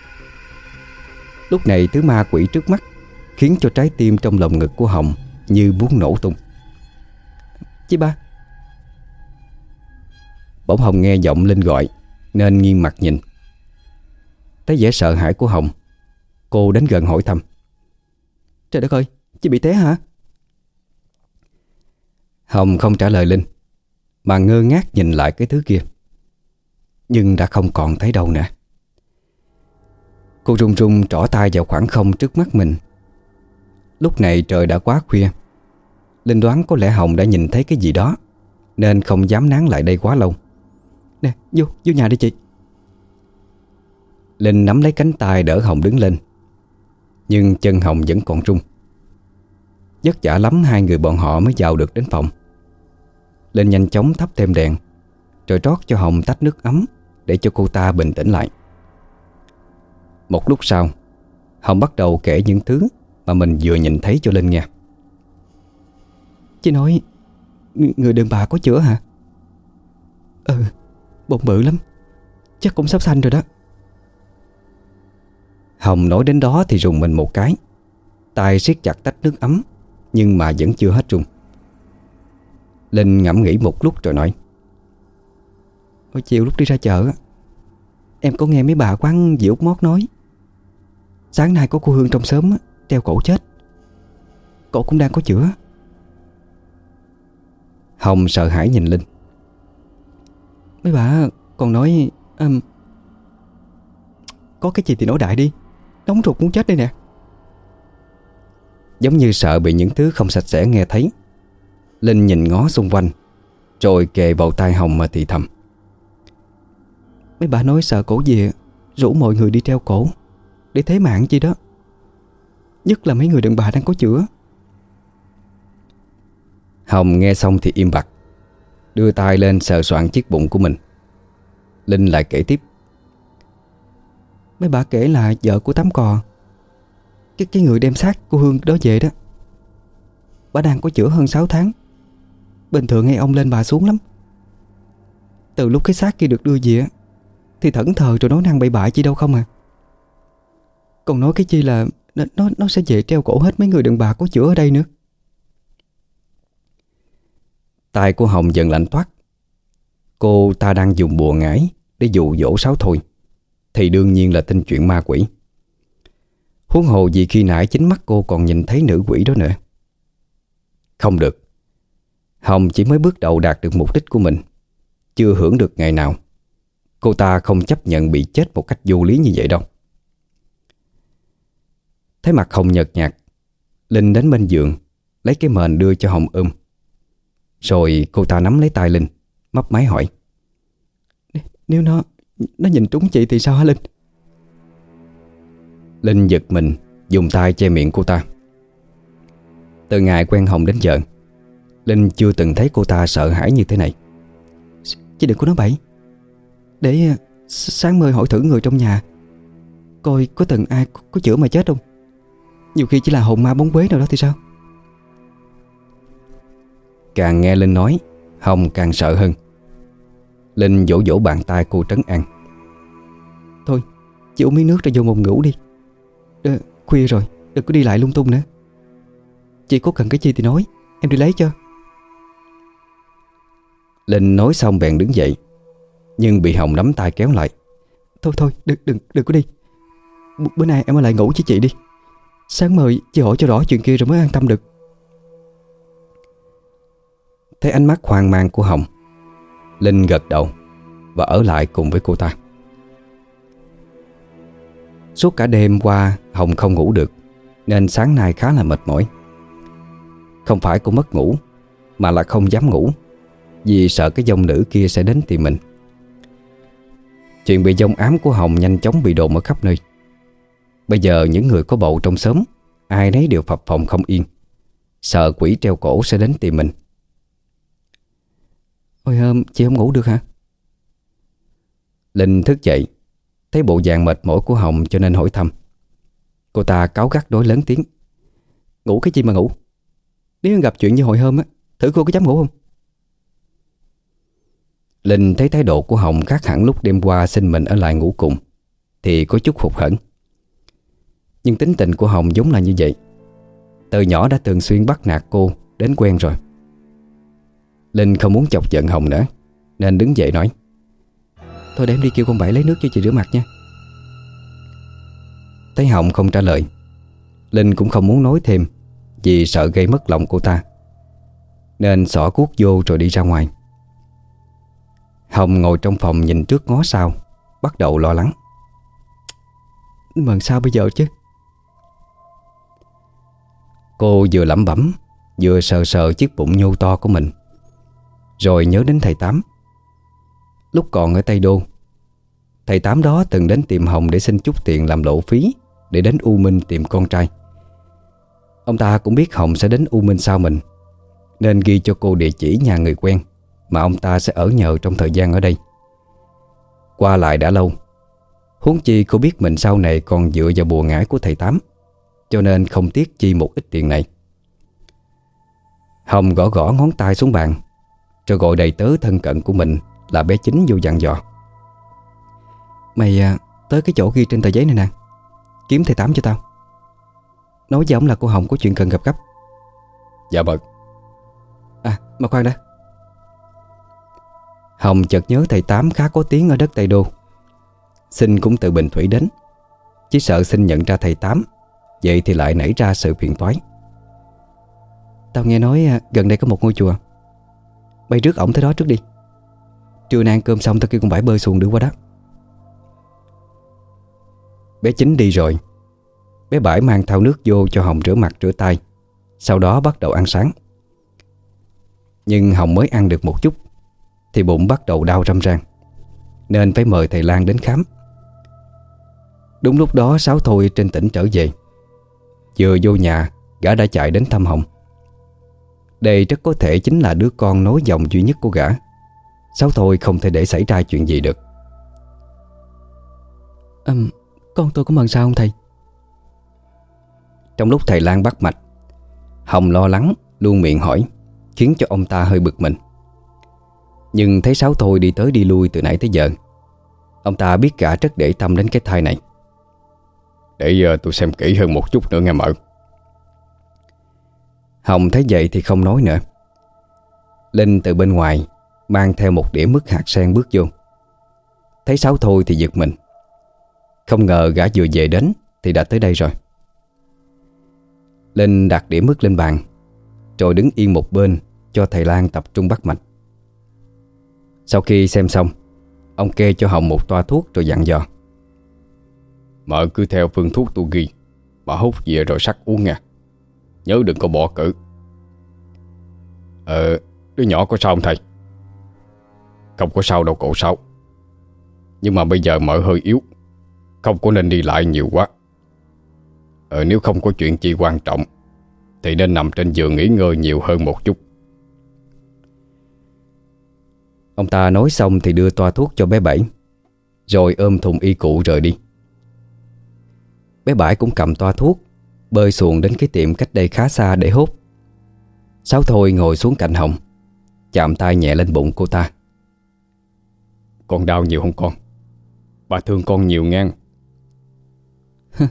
Lúc này thứ ma quỷ trước mắt Khiến cho trái tim trong lòng ngực của Hồng Như muốn nổ tung. Chị ba. Bỗng Hồng nghe giọng lên gọi, Nên nghiêng mặt nhìn. Thấy vẻ sợ hãi của Hồng Cô đến gần hỏi thăm. Trời đất ơi Chị bị té hả? Hồng không trả lời Linh Mà ngơ ngác nhìn lại cái thứ kia. Nhưng đã không còn thấy đâu nữa. Cô run run trỏ tay vào khoảng không trước mắt mình. Lúc này trời đã quá khuya. Linh đoán có lẽ Hồng đã nhìn thấy cái gì đó Nên không dám nán lại đây quá lâu. Nè vô, vô nhà đi chị. Linh nắm lấy cánh tay đỡ Hồng đứng lên nhưng chân Hồng vẫn còn rung Vất vả lắm hai người bọn họ mới vào được đến phòng. Lên nhanh chóng thắp thêm đèn, Rồi rót cho Hồng tách nước ấm Để cho cô ta bình tĩnh lại. Một lúc sau, Hồng bắt đầu kể những thứ Mà mình vừa nhìn thấy cho Linh nghe. Chị nói Người đàn bà có chữa hả? Ừ Bụng bự lắm. Chắc cũng sắp xanh rồi đó. Hồng nói đến đó thì rùng mình một cái. Tay siết chặt tách nước ấm Nhưng mà vẫn chưa hết rung. Linh ngẫm nghĩ một lúc rồi nói Hồi chiều lúc đi ra chợ Em có nghe mấy bà quán dĩ Út Mót nói Sáng nay có cô Hương trong sớm, Treo cổ chết. Cổ cũng đang có chữa. Hồng sợ hãi nhìn Linh. Mấy bà còn nói um, Có cái gì thì nói đại đi. Nóng ruột muốn chết đây nè. Giống như sợ bị những thứ không sạch sẽ nghe thấy. Linh nhìn ngó xung quanh Rồi kề vào tai Hồng mà thì thầm. Mấy bà nói sợ cổ về Rủ mọi người đi treo cổ Để thế mạng chi đó. Nhất là mấy người đàn bà đang có chữa. Hồng nghe xong thì im bặt Đưa tay lên sờ soạn chiếc bụng của mình. Linh lại kể tiếp Mấy bà kể là vợ của Tám Cò. Cái, cái người đem xác cô Hương đó về đó. Bà đang có chữa hơn 6 tháng. Bình thường hay ông lên bà xuống lắm. Từ lúc cái xác kia được đưa về Thì thẫn thờ rồi nói năng bậy bạ chi đâu không à. Còn nói cái chi là Nó, nó, nó sẽ về treo cổ hết mấy người đàn bà có chữa ở đây nữa. Tay của Hồng dần lạnh toát. Cô ta đang dùng bùa ngải Để dụ dỗ sáu thôi. Thì đương nhiên là tin chuyện ma quỷ. Huống hồ gì khi nãy chính mắt cô còn nhìn thấy nữ quỷ đó nữa. Không được. Hồng chỉ mới bước đầu đạt được mục đích của mình. Chưa hưởng được ngày nào, Cô ta không chấp nhận bị chết một cách vô lý như vậy đâu. Thấy mặt Hồng nhợt nhạt, Linh đến bên giường, Lấy cái mền đưa cho Hồng ôm. Rồi cô ta nắm lấy tay Linh, Mấp máy hỏi Nếu nó nó nhìn trúng chị thì sao hả Linh? Linh giật mình Dùng tay che miệng cô ta. Từ ngày quen Hồng đến giờ Linh chưa từng thấy cô ta sợ hãi như thế này. Chị đừng có nói bậy. Để uh, sáng mời hỏi thử người trong nhà Coi có từng ai có, có chữa mà chết không? Nhiều khi chỉ là hồn ma bóng quế nào đó thì sao? Càng nghe Linh nói Hồng càng sợ hơn Linh vỗ vỗ bàn tay cô trấn an. Thôi Chị uống miếng nước rồi vô mồm ngủ đi. Đ Khuya rồi Đừng có đi lại lung tung nữa. Chị có cần cái gì thì nói Em đi lấy cho. Linh nói xong bèn đứng dậy Nhưng bị Hồng nắm tay kéo lại. Thôi thôi đừng đừng đừng có đi. B Bữa nay em ở lại ngủ với chị đi. Sáng mời chị hỏi cho rõ chuyện kia rồi mới an tâm được. Thấy ánh mắt hoang mang của Hồng Linh gật đầu Và ở lại cùng với cô ta. Suốt cả đêm qua, Hồng không ngủ được, Nên sáng nay khá là mệt mỏi. Không phải cô mất ngủ, Mà là không dám ngủ, Vì sợ cái dông nữ kia sẽ đến tìm mình. Chuyện bị dông ám của Hồng nhanh chóng bị đồn ở khắp nơi. Bây giờ những người có bầu trong xóm, Ai nấy đều phập phòng không yên, Sợ quỷ treo cổ sẽ đến tìm mình. Ôi hôm chị không ngủ được hả? Linh thức dậy, Thấy bộ dạng mệt mỏi của Hồng cho nên hỏi thăm. Cô ta cáo gắt đối lớn tiếng. Ngủ cái gì mà ngủ? Nếu gặp chuyện như hồi hôm á, Thử cô có dám ngủ không? Linh thấy thái độ của Hồng khác hẳn lúc đêm qua xin mình ở lại ngủ cùng, Thì có chút hụt hẫng. Nhưng tính tình của Hồng giống là như vậy. Từ nhỏ đã thường xuyên bắt nạt cô, Đến quen rồi. Linh không muốn chọc giận Hồng nữa Nên đứng dậy nói. Thôi để em đi kêu con Bảy lấy nước cho chị rửa mặt nha. Thấy Hồng không trả lời Linh cũng không muốn nói thêm Vì sợ gây mất lòng cô ta Nên xỏ cuốc vô rồi đi ra ngoài. Hồng ngồi trong phòng nhìn trước ngó sau Bắt đầu lo lắng. Mần sao bây giờ chứ? Cô vừa lẩm bẩm Vừa sờ sờ chiếc bụng nhô to của mình rồi nhớ đến thầy Tám. Lúc còn ở Tây Đô, Thầy Tám đó từng đến tìm Hồng Để xin chút tiền làm lộ phí Để đến U Minh tìm con trai. Ông ta cũng biết Hồng sẽ đến U Minh sau mình, Nên ghi cho cô địa chỉ nhà người quen Mà ông ta sẽ ở nhờ trong thời gian ở đây. Qua lại đã lâu, Huống chi cô biết mình sau này còn dựa vào bùa ngải của thầy Tám, Cho nên không tiếc chi một ít tiền này. Hồng gõ gõ ngón tay xuống bàn rồi gọi đầy tớ thân cận của mình Là bé chính vô dặn dò. Mày à, tới cái chỗ ghi trên tờ giấy này nè. Kiếm thầy Tám cho tao. Nói với ông là cô Hồng có chuyện cần gặp gấp. Dạ vâng. À mà khoan đã. Hồng chợt nhớ thầy Tám khá có tiếng ở đất Tây Đô. Sinh cũng từ Bình Thủy đến. Chỉ sợ Sinh nhận ra thầy Tám. Vậy thì lại nảy ra sự phiền toái. Tao nghe nói à, gần đây có một ngôi chùa Bay rước ổng tới đó trước đi. Trưa nay ăn cơm xong tao kêu con bãi bơi xuồng đưa qua đó. Bé Chính đi rồi. Bé Bãi mang thao nước vô cho Hồng rửa mặt rửa tay. Sau đó bắt đầu ăn sáng. Nhưng Hồng mới ăn được một chút, Thì bụng bắt đầu đau râm ran. Nên phải mời thầy Lan đến khám. Đúng lúc đó, Sáu Thôi trên tỉnh trở về. Vừa vô nhà, Gã đã chạy đến thăm Hồng. Đây rất có thể chính là đứa con nối dòng duy nhất của gã. Sáu Thôi không thể để xảy ra chuyện gì được? Um, Con tôi có mần sao không thầy? Trong lúc thầy Lan bắt mạch Hồng lo lắng luôn miệng hỏi Khiến cho ông ta hơi bực mình. Nhưng thấy Sáu Thôi đi tới đi lui từ nãy tới giờ Ông ta biết cả rất để tâm đến cái thai này. Để giờ tôi xem kỹ hơn một chút nữa nghe mợ Hồng thấy vậy thì không nói nữa. Linh từ bên ngoài Mang theo một đĩa mứt hạt sen bước vô. Thấy Sáu Thôi thì giật mình. Không ngờ gã vừa về đến Thì đã tới đây rồi. Linh đặt đĩa mứt lên bàn, Rồi đứng yên một bên Cho thầy Lan tập trung bắt mạch. Sau khi xem xong, Ông kê cho Hồng một toa thuốc rồi dặn dò. Mợ cứ theo phương thuốc tôi ghi Mà hút về rồi sắc uống nha. Nhớ đừng có bỏ cử. Ờ Đứa nhỏ có sao không thầy? Không có sao đâu, cậu sao Nhưng mà bây giờ mở hơi yếu. Không có nên đi lại nhiều quá. Ờ nếu không có chuyện gì quan trọng, Thì nên nằm trên giường nghỉ ngơi nhiều hơn một chút. Ông ta nói xong thì đưa toa thuốc cho bé Bảy, Rồi ôm thùng y cụ rời đi. Bé Bảy cũng cầm toa thuốc Bơi xuồng đến cái tiệm cách đây khá xa để hút. Sáu Thôi ngồi xuống cạnh Hồng Chạm tay nhẹ lên bụng cô ta. Con đau nhiều không con? Bà thương con nhiều ngang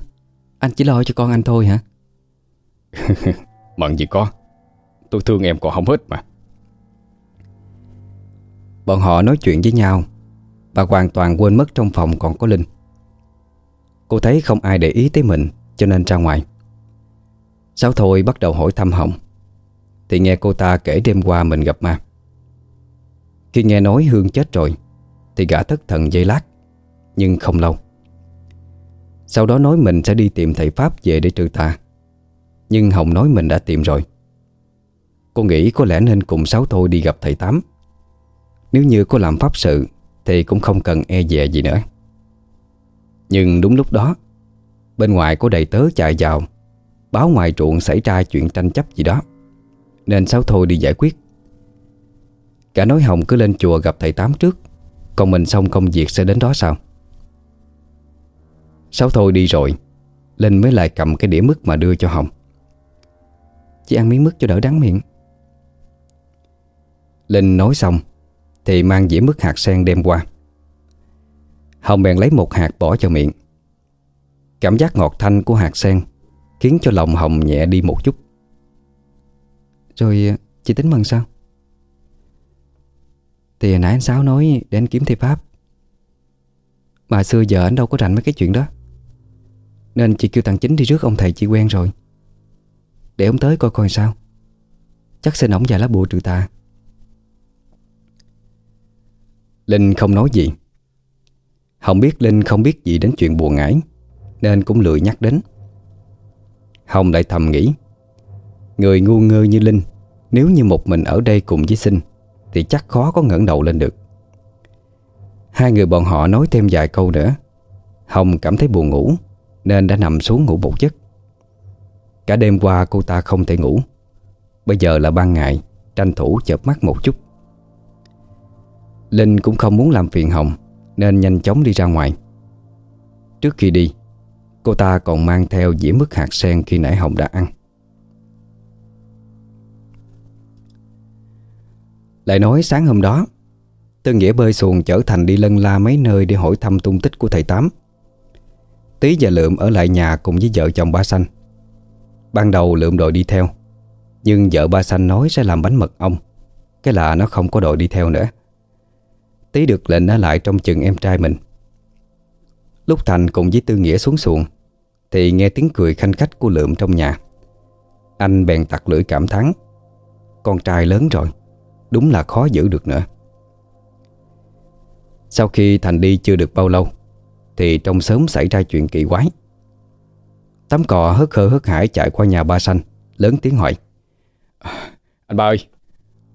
Anh chỉ lo cho con anh thôi hả? Mận gì có. Tôi thương em còn không hết mà. Bọn họ nói chuyện với nhau Và hoàn toàn quên mất trong phòng còn có Linh. Cô thấy không ai để ý tới mình Cho nên ra ngoài Sáu Thôi bắt đầu hỏi thăm Hồng. Thì nghe cô ta kể đêm qua mình gặp ma. Khi nghe nói Hương chết rồi, Thì gã thất thần dây lát, Nhưng không lâu. Sau đó nói mình sẽ đi tìm thầy Pháp về để trừ tà. Nhưng Hồng nói mình đã tìm rồi. Cô nghĩ có lẽ nên cùng Sáu Thôi đi gặp thầy Tám. Nếu như có làm pháp sự, Thì cũng không cần e dè gì nữa. Nhưng đúng lúc đó, Bên ngoài có đầy tớ chạy vào Báo ngoài ruộng xảy ra chuyện tranh chấp gì đó. Nên Sáu Thôi đi giải quyết. Cả nói Hồng cứ lên chùa gặp thầy Tám trước. Còn mình xong công việc sẽ đến đó sao? Sáu Thôi đi rồi, Linh mới lại cầm cái đĩa mứt mà đưa cho Hồng. Chị ăn miếng mứt cho đỡ đắng miệng. Linh nói xong, Thì mang dĩa mứt hạt sen đem qua. Hồng bèn lấy một hạt bỏ cho miệng. Cảm giác ngọt thanh của hạt sen Khiến cho lòng Hồng nhẹ đi một chút. Rồi ờ, chị tính bằng sao? Thì hồi nãy anh Sáu nói để anh kiếm thi Pháp. Mà xưa giờ anh đâu có rành mấy cái chuyện đó. Nên chị kêu thằng Chính đi rước ông thầy chị quen rồi. Để ông tới coi coi sao. Chắc xin ổng vài lá bùa trừ tà. Linh không nói gì. Hồng biết Linh không biết gì đến chuyện bùa ngải, Nên cũng lười nhắc đến. Hồng lại thầm nghĩ. Người ngu ngơ như Linh, Nếu như một mình ở đây cùng với Sinh, Thì chắc khó có ngẩng đầu lên được. Hai người bọn họ nói thêm vài câu nữa. Hồng cảm thấy buồn ngủ, Nên đã nằm xuống ngủ một giấc. Cả đêm qua cô ta không thể ngủ. Bây giờ là ban ngày, Tranh thủ chợp mắt một chút. Linh cũng không muốn làm phiền Hồng, Nên nhanh chóng đi ra ngoài. Trước khi đi Cô ta còn mang theo dĩa mứt hạt sen khi nãy Hồng đã ăn. Lại nói sáng hôm đó, Tư Nghĩa bơi xuồng chở Thành đi lân la mấy nơi để hỏi thăm tung tích của thầy Tám. Tý và Lượm ở lại nhà cùng với vợ chồng ba xanh Ban đầu Lượm đội đi theo, Nhưng vợ ba xanh nói sẽ làm bánh mật ong. Cái là nó không có đội đi theo nữa. Tý được lệnh ở lại trong chừng em trai mình. Lúc Thành cùng với Tư Nghĩa xuống xuồng thì nghe tiếng cười khanh khách của Lượm trong nhà. Anh bèn tặc lưỡi cảm thán. Con trai lớn rồi, Đúng là khó giữ được nữa. Sau khi Thành đi chưa được bao lâu, Thì trong sớm xảy ra chuyện kỳ quái. Tấm cò hớt hơ hớt hải chạy qua nhà ba xanh Lớn tiếng hỏi. Anh ba ơi,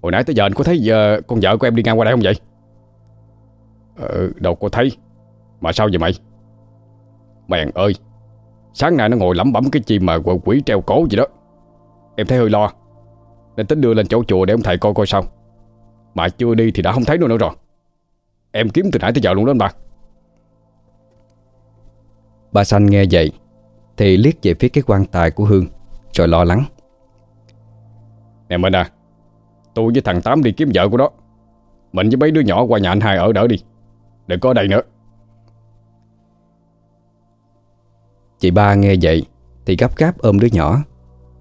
Hồi nãy tới giờ anh có thấy giờ con vợ của em đi ngang qua đây không vậy? Ờ đâu có thấy. Mà sao vậy mày? Bèn ơi Sáng nay nó ngồi lẩm bẩm cái chi mà quỷ, treo cổ gì đó. Em thấy hơi lo Nên tính đưa lên chỗ chùa để ông thầy coi coi sao. Mà chưa đi thì đã không thấy nữa nữa rồi. Em kiếm từ nãy tới giờ luôn đó anh ba Bà xanh nghe vậy Thì liếc về phía cái quan tài của Hương Rồi lo lắng. Nè Minh à Tôi với thằng Tám đi kiếm vợ của đó. Mình với mấy đứa nhỏ qua nhà anh hai ở đỡ đi. Đừng có ở đây nữa Chị ba nghe vậy Thì gấp gáp ôm đứa nhỏ,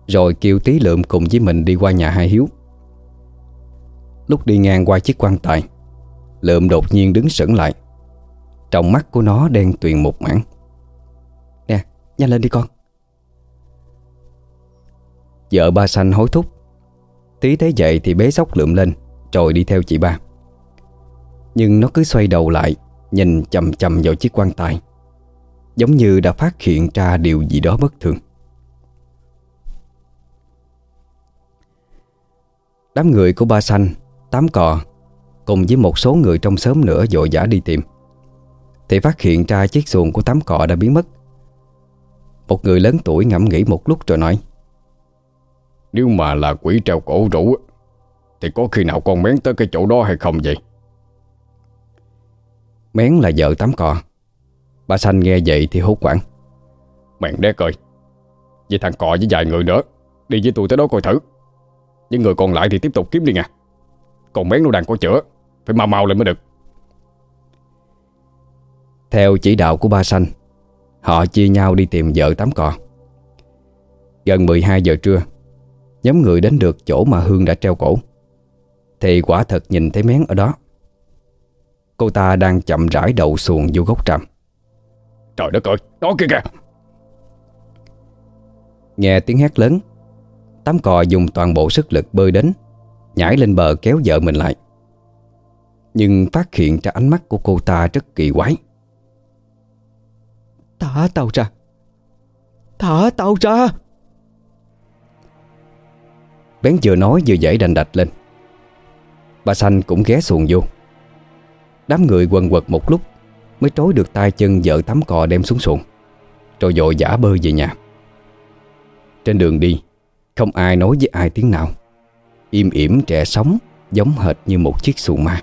Rồi kêu tí lượm cùng với mình đi qua nhà hai Hiếu. Lúc đi ngang qua chiếc quan tài, Lượm đột nhiên đứng sững lại. Trong mắt của nó đen tuyền một mảng. Nè, nhanh lên đi con. Vợ ba xanh hối thúc. Tí thấy vậy thì bế sóc lượm lên, Rồi đi theo chị ba. Nhưng nó cứ xoay đầu lại, Nhìn chầm chầm vào chiếc quan tài. Giống như đã phát hiện ra điều gì đó bất thường. Đám người của ba xanh Tám cò Cùng với một số người trong xóm nữa dội dã đi tìm. Thì phát hiện ra chiếc xuồng của tám cọ đã biến mất. Một người lớn tuổi ngẫm nghĩ một lúc rồi nói Nếu mà là quỷ treo cổ rủ Thì có khi nào con mén tới cái chỗ đó hay không vậy? Mén là vợ tám cọ Bà xanh nghe vậy thì hốt quảng Mẹn đét ơi Vậy thằng cọ với vài người nữa, Đi với tôi tới đó coi thử. Những người còn lại thì tiếp tục kiếm đi nha. Còn mén nó đang có chữa, Phải mau mau lên mới được. Theo chỉ đạo của ba xanh, Họ chia nhau đi tìm vợ tám cọ. Gần 12 giờ trưa, Nhóm người đến được chỗ mà Hương đã treo cổ. Thì quả thật nhìn thấy mén ở đó. Cô ta đang chậm rãi đầu xuồng vô gốc tràm. Trời đất ơi Đó kìa kìa. Nghe tiếng hét lớn Tám cò dùng toàn bộ sức lực bơi đến Nhảy lên bờ kéo vợ mình lại. Nhưng phát hiện ra ánh mắt của cô ta rất kỳ quái. Thả tao ra. Thả tao ra. Bén vừa nói vừa dãy đành đạch lên. Bà xanh cũng ghé xuồng vô. Đám người quần quật một lúc Mới trối được tay chân vợ tắm cò đem xuống xuồng. Rồi dội giả bơi về nhà. Trên đường đi, Không ai nói với ai tiếng nào. Im ỉm trẻ sống, Giống hệt như một chiếc xuồng ma.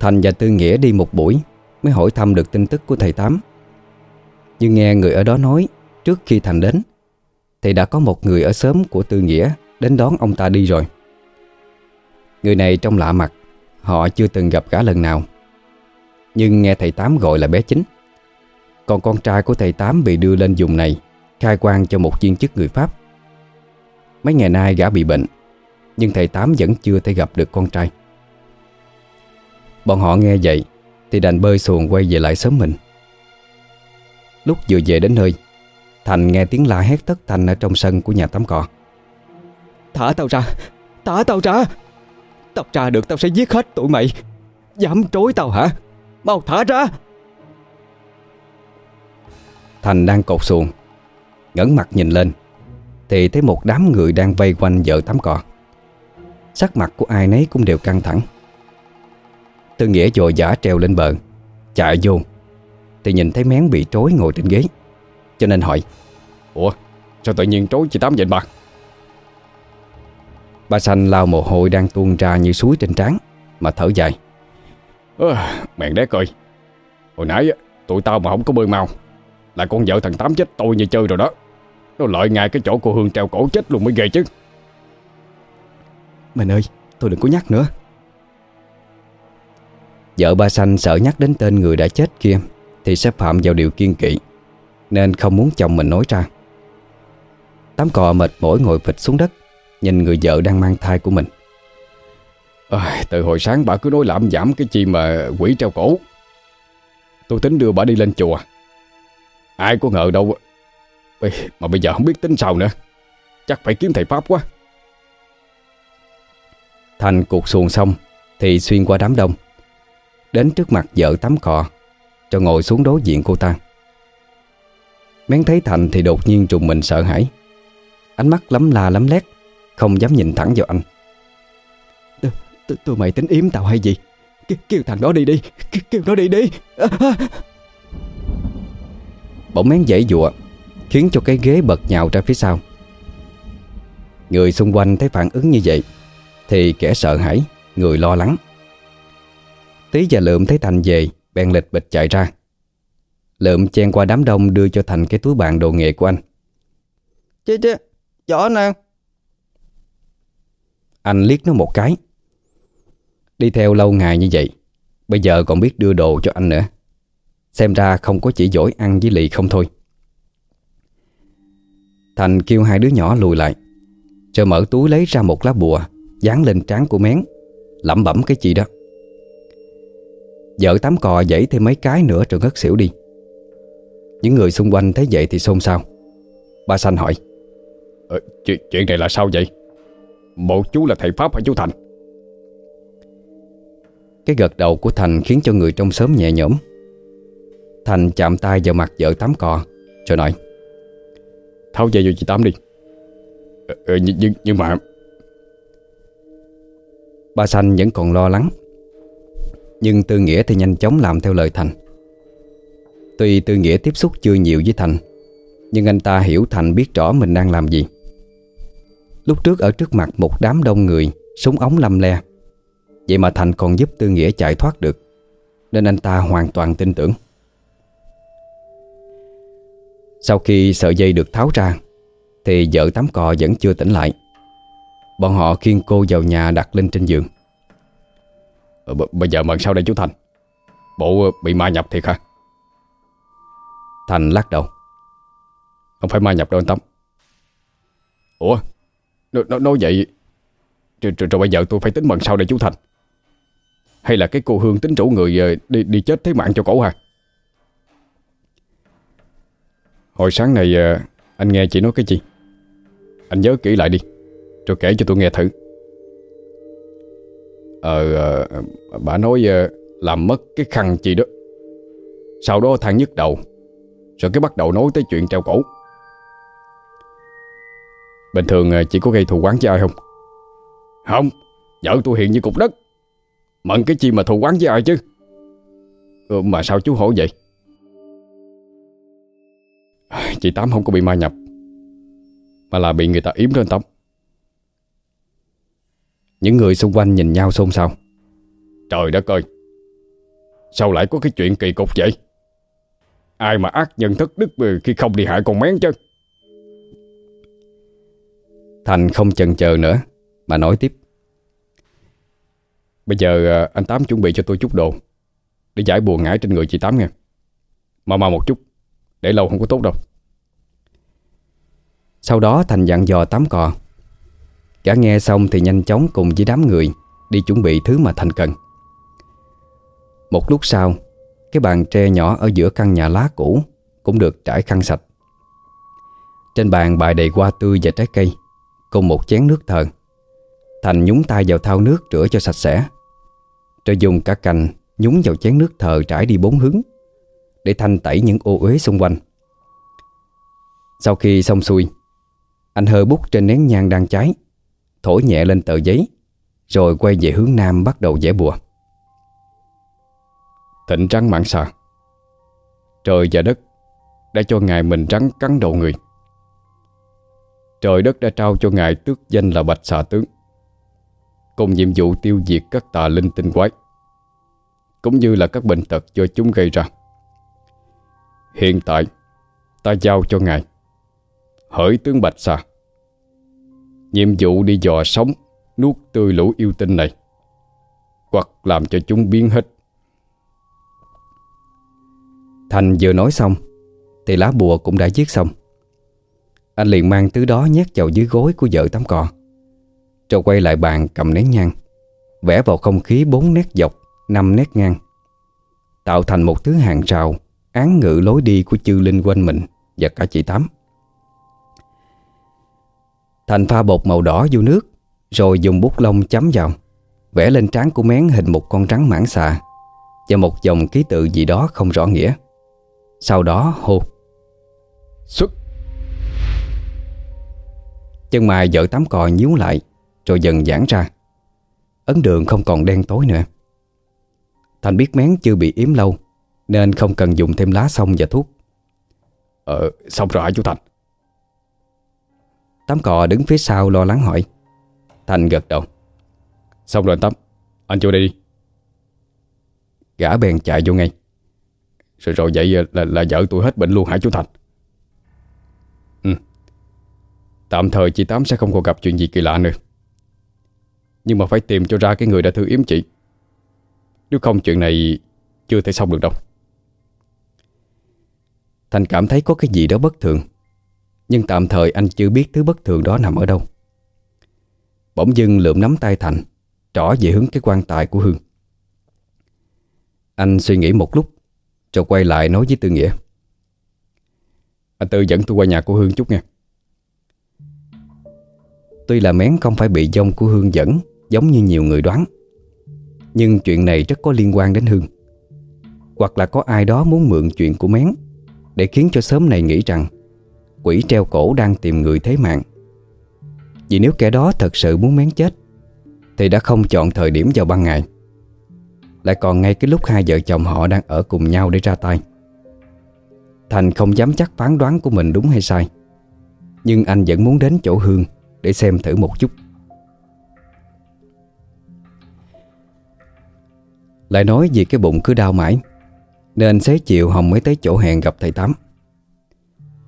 Thành và Tư Nghĩa đi một buổi Mới hỏi thăm được tin tức của thầy Tám. Nhưng nghe người ở đó nói, Trước khi Thành đến, Thì đã có một người ở xóm của Tư Nghĩa Đến đón ông ta đi rồi. Người này trông lạ mặt Họ chưa từng gặp gã lần nào. Nhưng nghe thầy Tám gọi là bé chính. Còn con trai của thầy Tám bị đưa lên vùng này, Khai quan cho một viên chức người Pháp. Mấy ngày nay gã bị bệnh, Nhưng thầy Tám vẫn chưa thể gặp được con trai. Bọn họ nghe vậy Thì đành bơi xuồng quay về lại sớm mình. Lúc vừa về đến nơi, Thành nghe tiếng la hét thất thành Ở trong sân của nhà tắm cỏ Thả tao ra, Thả tao ra! Tao tra được tao sẽ giết hết tụi mày. Dám trối tao hả? Mau thả ra. Thành đang cột xuồng, ngẩng mặt nhìn lên, Thì thấy một đám người đang vây quanh vợ tắm cò. Sắc mặt của ai nấy cũng đều căng thẳng. Tư Nghĩa dội giả treo lên bờ, Chạy vô. Thì nhìn thấy mén bị trối ngồi trên ghế, Cho nên hỏi, Ủa, sao tự nhiên trối chị Tám vậy bà Ba xanh lao mồ hôi đang tuôn ra như suối trên trán Mà thở dài. À, Mẹn đét ơi Hồi nãy tụi tao mà không có bơi mau Là con vợ thằng Tám chết tôi như chơi rồi đó. Nó lợi ngay cái chỗ cô Hương treo cổ chết luôn mới ghê chứ. Mình ơi tôi đừng có nhắc nữa. Vợ ba xanh sợ nhắc đến tên người đã chết kia Thì sẽ phạm vào điều kiên kỵ Nên không muốn chồng mình nói ra. Tám cò mệt mỏi ngồi phịch xuống đất Nhìn người vợ đang mang thai của mình. À, Từ hồi sáng bà cứ nói làm giảm cái chi mà quỷ treo cổ. Tôi tính đưa bà đi lên chùa. Ai có ngờ đâu. Mà bây giờ không biết tính sao nữa. Chắc phải kiếm thầy Pháp quá. Thành cuộc xuồng xong Thì xuyên qua đám đông. Đến trước mặt vợ tắm cọ Cho ngồi xuống đối diện cô ta. Mén thấy Thành thì đột nhiên trùng mình sợ hãi. Ánh mắt lấm la lấm lét. Không dám nhìn thẳng vào anh. Tụi mày tính yếm tao hay gì? Kêu thằng đó đi đi. Kêu nó đi đi. Bỗng mén dãy dụa Khiến cho cái ghế bật nhào ra phía sau. Người xung quanh thấy phản ứng như vậy Thì kẻ sợ hãi Người lo lắng. Tí và Lượm thấy Thành về Bèn lịch bịch chạy ra. Lượm chen qua đám đông đưa cho Thành cái túi bàn đồ nghề của anh. Chứ chứ Giỏ nè anh liếc nó một cái. Đi theo lâu ngày như vậy Bây giờ còn biết đưa đồ cho anh nữa. Xem ra không có chỉ dỗi ăn với lì không thôi. Thành kêu hai đứa nhỏ lùi lại. Rồi mở túi lấy ra một lá bùa Dán lên trán của mén Lẩm bẩm cái gì đó. Vợ tắm cò dãy thêm mấy cái nữa rồi ngất xỉu đi. Những người xung quanh thấy vậy thì xôn xao. Ba Xanh hỏi ờ, chuyện, chuyện này là sao vậy? Bộ chú là thầy Pháp hả chú Thành? Cái gật đầu của Thành khiến cho người trong xóm nhẹ nhõm. Thành chạm tay vào mặt vợ tắm cò Rồi nói Tháo dây vô chị Tám đi. Ờ, ờ, nhưng, nhưng, nhưng mà Ba Xanh vẫn còn lo lắng Nhưng Tư Nghĩa thì nhanh chóng làm theo lời Thành. Tuy Tư Nghĩa tiếp xúc chưa nhiều với Thành Nhưng anh ta hiểu Thành biết rõ mình đang làm gì Lúc trước ở trước mặt một đám đông người Súng ống lâm le. Vậy mà Thành còn giúp Tư Nghĩa chạy thoát được Nên anh ta hoàn toàn tin tưởng. Sau khi sợi dây được tháo ra Thì vợ tắm cò vẫn chưa tỉnh lại. Bọn họ khiêng cô vào nhà đặt lên trên giường. Ờ, b- Bây giờ mần sao đây chú Thành? Bộ ờ, bị ma nhập thiệt hả? Thành lắc đầu. Không phải ma nhập đâu anh Tâm Ủa Nói, nói, nói vậy rồi, rồi, rồi bây giờ tôi phải tính bằng sau đây chú Thành? Hay là cái cô Hương tính chủ người ờ, đi đi chết thế mạng cho cổ hả? Hồi sáng này ờ, anh nghe chị nói cái gì? Anh nhớ kỹ lại đi Rồi kể cho tôi nghe thử. Ờ, ờ bà nói làm mất cái khăn chị đó. Sau đó than nhức đầu Rồi cái bắt đầu nói tới chuyện treo cổ. Bình thường ờ, chỉ chị có gây thù quán với ai không? Không. Vợ tôi hiện như cục đất. Mận cái chi mà thù quán với ai chứ? Ừ, Mà sao chú hỏi vậy? Chị Tám không có bị ma nhập Mà là bị người ta yếm lên tóc. Những người xung quanh nhìn nhau xôn xao. Trời đất ơi! Sao lại có cái chuyện kỳ cục vậy? Ai mà ác nhân thất đức khi không đi hại con mén chứ? Thành không chần chờ nữa, Mà nói tiếp. Bây giờ à, anh Tám chuẩn bị cho tôi chút đồ, Để giải buồn ngải trên người chị Tám nha. Mà mau một chút, Để lâu không có tốt đâu. Sau đó Thành dặn dò tám cò. Cả nghe xong thì nhanh chóng cùng với đám người Đi chuẩn bị thứ mà Thành cần. Một lúc sau, Cái bàn tre nhỏ ở giữa căn nhà lá cũ Cũng được trải khăn sạch. Trên bàn bài đầy hoa tươi và trái cây. Cùng một chén nước thờ Thành nhúng tay vào thao nước rửa cho sạch sẽ. Rồi dùng cả cành Nhúng vào chén nước thờ trải đi bốn hướng, Để thanh tẩy những ô uế xung quanh. Sau khi xong xuôi, Anh hơi bút trên nén nhang đang cháy Thổi nhẹ lên tờ giấy, Rồi quay về hướng nam bắt đầu vẽ bùa. Thịnh trắng mạng xà, Trời và đất Đã cho ngài mình trắng cắn đầu người. Trời đất đã trao cho ngài tước danh là Bạch Xà Tướng. Cùng nhiệm vụ tiêu diệt các tà linh tinh quái, Cũng như là các bệnh tật do chúng gây ra. Hiện tại, Ta giao cho ngài. Hỡi tướng Bạch Xà, Nhiệm vụ đi dò sống, Nuốt tươi lũ yêu tinh này, Hoặc làm cho chúng biến hết. Thành vừa nói xong, Thì lá bùa cũng đã viết xong. Anh liền mang thứ đó nhét vào dưới gối của vợ tắm cò Rồi quay lại bàn cầm nén nhang, Vẽ vào không khí bốn nét dọc, năm nét ngang, Tạo thành một thứ hàng rào Án ngự lối đi của chư linh quanh mình Và cả chị Tám Thành pha bột màu đỏ vô nước, Rồi dùng bút lông chấm vào, Vẽ lên trán của mén hình một con rắn mãng xà Và một dòng ký tự gì đó không rõ nghĩa. Sau đó hô, Xuất Chân mày vợ tắm cò nhíu lại Rồi dần giãn ra. Ấn đường không còn đen tối nữa. Thành biết mén chưa bị yếm lâu Nên không cần dùng thêm lá sông và thuốc. Ờ xong rồi hả chú Thành? Tám cò đứng phía sau lo lắng hỏi. Thành gật đầu. Xong rồi anh Tám Anh vô đây đi. Gã bèn chạy vô ngay. Rồi rồi vậy là, là vợ tôi hết bệnh luôn hả chú Thành Tạm thời chị Tám sẽ không còn gặp chuyện gì kỳ lạ nữa. Nhưng mà phải tìm cho ra cái người đã thư yếm chị. Nếu không, chuyện này Chưa thể xong được đâu. Thành cảm thấy có cái gì đó bất thường. Nhưng tạm thời anh chưa biết thứ bất thường đó nằm ở đâu. Bỗng dưng lượm nắm tay Thành, Trỏ về hướng cái quan tài của Hương. Anh suy nghĩ một lúc, Rồi quay lại nói với Tư Nghĩa. Anh Tư dẫn tôi qua nhà của Hương chút nha. Tuy là mén không phải bị dông của Hương dẫn, Giống như nhiều người đoán. Nhưng chuyện này rất có liên quan đến Hương. Hoặc là có ai đó muốn mượn chuyện của mén Để khiến cho sớm này nghĩ rằng Quỷ treo cổ đang tìm người thế mạng. Vì nếu kẻ đó thật sự muốn mén chết, Thì đã không chọn thời điểm vào ban ngày. Lại còn ngay cái lúc hai vợ chồng họ đang ở cùng nhau để ra tay. Thành không dám chắc phán đoán của mình đúng hay sai. Nhưng anh vẫn muốn đến chỗ Hương để xem thử một chút. Lại nói vì cái bụng cứ đau mãi Nên xế chiều Hồng mới tới chỗ hẹn gặp thầy Tám.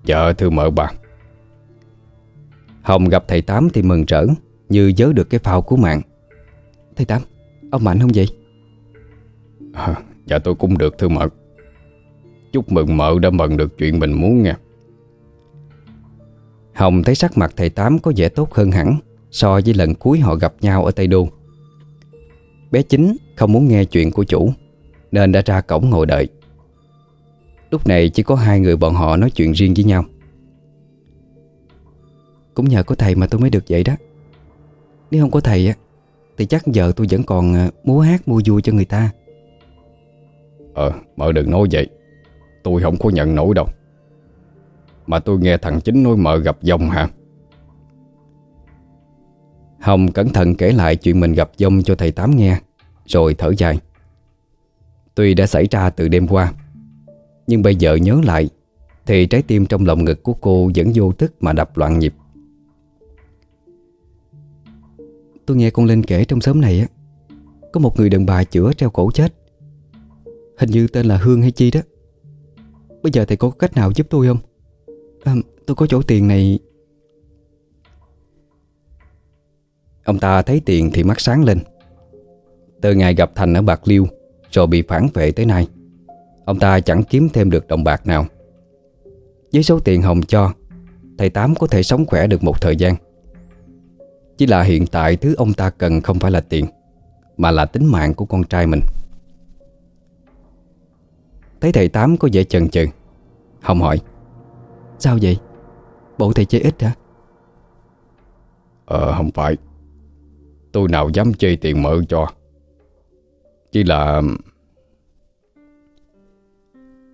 Dạ thưa mợ bà. Hồng gặp thầy Tám thì mừng rỡ Như nhớ được cái phao cứu mạng. Thầy Tám, ông mạnh không vậy? à, Dạ tôi cũng được thưa mợ. Chúc mừng mợ đã mừng được chuyện mình muốn nha Hồng thấy sắc mặt thầy Tám có vẻ tốt hơn hẳn So với lần cuối họ gặp nhau ở Tây Đô. Bé Chính không muốn nghe chuyện của chủ, Nên đã ra cổng ngồi đợi. Lúc này chỉ có hai người bọn họ nói chuyện riêng với nhau. Cũng nhờ có thầy mà tôi mới được vậy đó. Nếu không có thầy á, Thì chắc giờ tôi vẫn còn ờ, múa hát mua vui cho người ta. Ờ mợ đừng nói vậy. Tôi không có nhận nổi đâu. Mà tôi nghe thằng Chính nói mợ gặp dông hả? Hồng cẩn thận kể lại chuyện mình gặp dông cho thầy Tám nghe, Rồi thở dài. Tuy đã xảy ra từ đêm qua, Nhưng bây giờ nhớ lại, Thì trái tim trong lòng ngực của cô Vẫn vô thức mà đập loạn nhịp. Tôi nghe con Linh kể trong xóm này á, Có một người đàn bà chữa treo cổ chết. Hình như tên là Hương hay Chi đó. Bây giờ thầy có cách nào giúp tôi không? À, Tôi có chỗ tiền này. Ông ta thấy tiền thì mắt sáng lên. Từ ngày gặp Thành ở Bạc Liêu Rồi bị phản vệ tới nay Ông ta chẳng kiếm thêm được đồng bạc nào. Với số tiền Hồng cho Thầy Tám có thể sống khỏe được một thời gian. Chỉ là hiện tại thứ ông ta cần không phải là tiền Mà là tính mạng của con trai mình. Thấy thầy Tám có vẻ chần chừ Hồng hỏi Sao vậy? Bộ thầy chê ít hả? Ờ không phải. Tôi nào dám chê tiền mợ cho. Chỉ là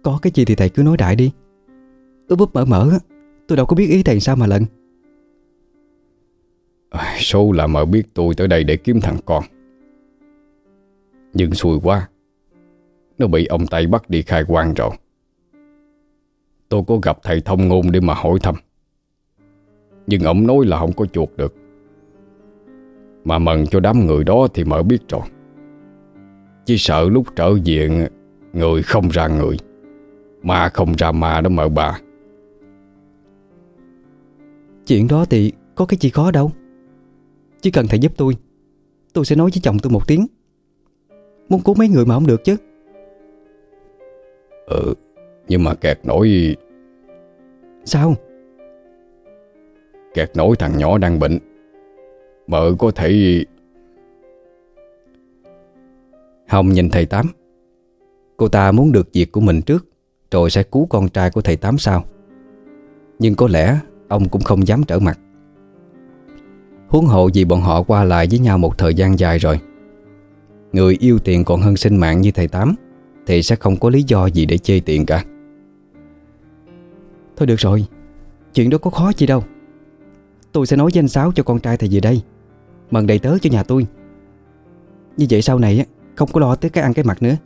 Có cái gì thì thầy cứ nói đại đi. Ướp ướp mở mở Tôi đâu có biết ý thầy sao mà lần Ai, Số là mợ biết tôi tới đây để kiếm thằng con. Nhưng xui quá Nó bị ông Tây bắt đi khai quan rồi Tôi có gặp thầy thông ngôn để mà hỏi thăm. Nhưng ông nói là không có chuột được. Mà mần cho đám người đó thì mợ biết rồi. Chỉ sợ lúc trở viện Người không ra người. Ma không ra ma đó mợ bà. Chuyện đó thì có cái gì khó đâu. Chỉ cần thầy giúp tôi Tôi sẽ nói với chồng tôi một tiếng. Muốn cứu mấy người mà không được chứ. Ừ Nhưng mà kẹt nổi Sao? Kẹt nổi thằng nhỏ đang bệnh. Mợ có thể Hồng nhìn thầy Tám. Cô ta muốn được việc của mình trước, Rồi sẽ cứu con trai của thầy Tám sau. Nhưng có lẽ Ông cũng không dám trở mặt. Huống hộ vì bọn họ qua lại với nhau một thời gian dài rồi. Người yêu tiền còn hơn sinh mạng như thầy Tám, Thì sẽ không có lý do gì để chê tiền cả. Thôi được rồi, Chuyện đó có khó gì đâu. Tôi sẽ nói với anh Sáu cho con trai thầy về đây. Mần đầy tớ cho nhà tôi. Như vậy sau này Không có lo tới cái ăn cái mặt nữa.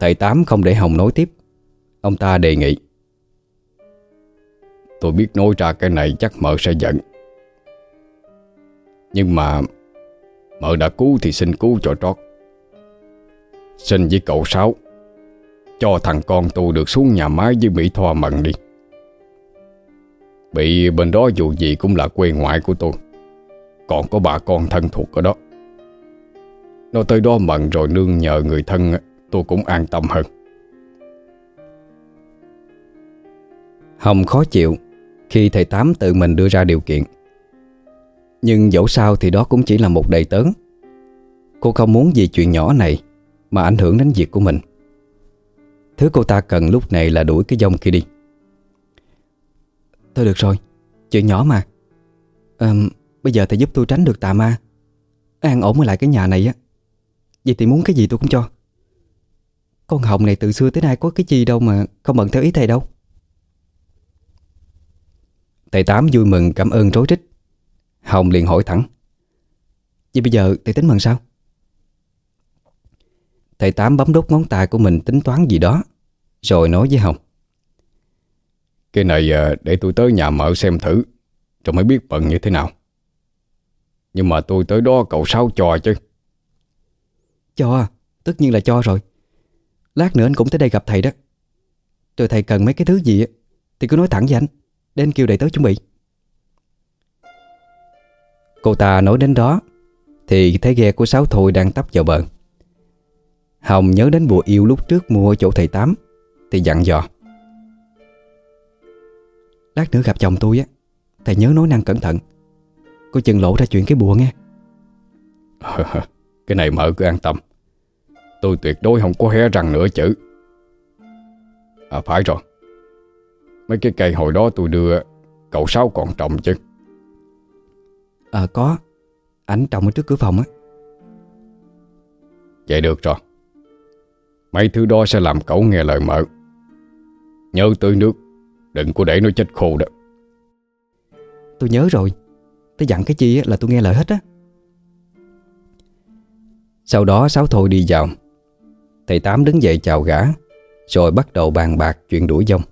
Thầy Tám không để Hồng nói tiếp. Ông ta đề nghị. Tôi biết nói ra cái này chắc mợ sẽ giận. Nhưng mà Mợ đã cứu thì xin cứu cho trót. Xin với cậu Sáu. Cho thằng con tôi được xuống nhà máy với Mỹ Thoa Mận đi. Bị bên đó dù gì cũng là quê ngoại của tôi. Còn có bà con thân thuộc ở đó. Nó tới đó mận rồi nương nhờ người thân Tôi cũng an tâm hơn. Hồng khó chịu Khi thầy Tám tự mình đưa ra điều kiện. Nhưng dẫu sao thì đó cũng chỉ là một đầy tớn Cô không muốn vì chuyện nhỏ này Mà ảnh hưởng đến việc của mình. Thứ cô ta cần lúc này là đuổi cái dông kia đi. Thôi được rồi Chuyện nhỏ mà. À, Bây giờ thầy giúp tôi tránh được tà ma. An ổn ở lại cái nhà này á. Vậy thì muốn cái gì tôi cũng cho. Con Hồng này từ xưa tới nay có cái gì đâu mà Không bận theo ý thầy đâu. Thầy Tám vui mừng cảm ơn rối rít. Hồng liền hỏi thẳng. Vậy bây giờ thầy tính bằng sao? Thầy Tám bấm đốt ngón tay của mình tính toán gì đó Rồi nói với Hồng. Cái này à, để tôi tới nhà mợ xem thử Rồi mới biết bận như thế nào. Nhưng mà tôi tới đó cậu Sáu cho chứ. Cho à? Tất nhiên là cho rồi. Lát nữa anh cũng tới đây gặp thầy đó. Rồi thầy cần mấy cái thứ gì Thì cứ nói thẳng với anh Để anh kêu đầy tớ chuẩn bị. Cô ta nói đến đó Thì thấy ghe của Sáu Thôi đang tấp vào bờ Hồng nhớ đến bùa yêu lúc trước mua ở chỗ thầy Tám Thì dặn dò. Lát nữa gặp chồng tôi á Thầy nhớ nói năng cẩn thận. Coi chừng lộ ra chuyện cái bùa nghe. Cái này mợ cứ an tâm. Tôi tuyệt đối không có hé răng nữa chữ À phải rồi. Mấy cái cây hồi đó tôi đưa Cậu Sáu còn trồng chứ? À có. Ảnh trồng ở trước cửa phòng á. Vậy được rồi Mấy thứ đó sẽ làm cậu nghe lời mợ. Nhớ tưới nước Đừng có để nó chết khô đó. Tôi nhớ rồi. Tôi dặn cái chi là tôi nghe lời hết á. Sau đó Sáu Thôi đi vào. Thầy Tám đứng dậy chào gã Rồi bắt đầu bàn bạc chuyện đuổi dông.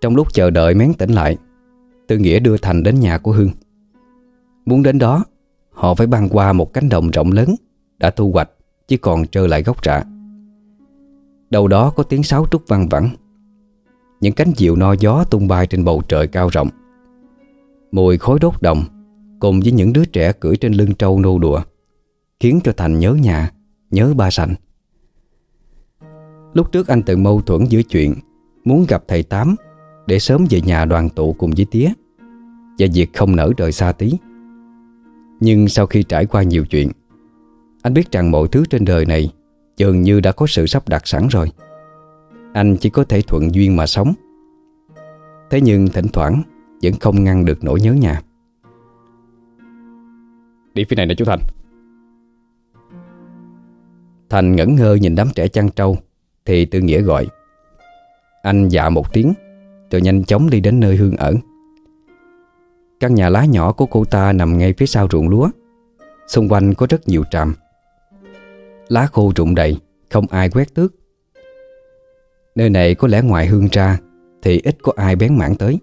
Trong lúc chờ đợi mén tỉnh lại Tư Nghĩa đưa Thành đến nhà của Hương Muốn đến đó Họ phải băng qua một cánh đồng rộng lớn đã thu hoạch, Chỉ còn trơ lại gốc rạ. Đầu đó có tiếng sáo trúc văng vẳng. Những cánh diều no gió tung bay trên bầu trời cao rộng. Mùi khói đốt đồng Cùng với những đứa trẻ cưỡi trên lưng trâu nô đùa Khiến cho Thành nhớ nhà, Nhớ ba sành. Lúc trước anh từng mâu thuẫn giữa chuyện Muốn gặp thầy Tám Để sớm về nhà đoàn tụ cùng với tía Và việc không nở rời xa tí Nhưng sau khi trải qua nhiều chuyện anh biết rằng mọi thứ trên đời này Dường như đã có sự sắp đặt sẵn rồi. Anh chỉ có thể thuận duyên mà sống. Thế nhưng thỉnh thoảng Vẫn không ngăn được nỗi nhớ nhà. Đi phía này nè chú Thành. Thành ngẩn ngơ nhìn đám trẻ chăn trâu Thì Tư Nghĩa gọi. Anh dạ một tiếng Rồi nhanh chóng đi đến nơi Hương ở. Căn nhà lá nhỏ của cô ta nằm ngay phía sau ruộng lúa. Xung quanh có rất nhiều tràm Lá khô rụng đầy, Không ai quét tước. Nơi này có lẽ ngoài Hương ra, Thì ít có ai bén mảng tới.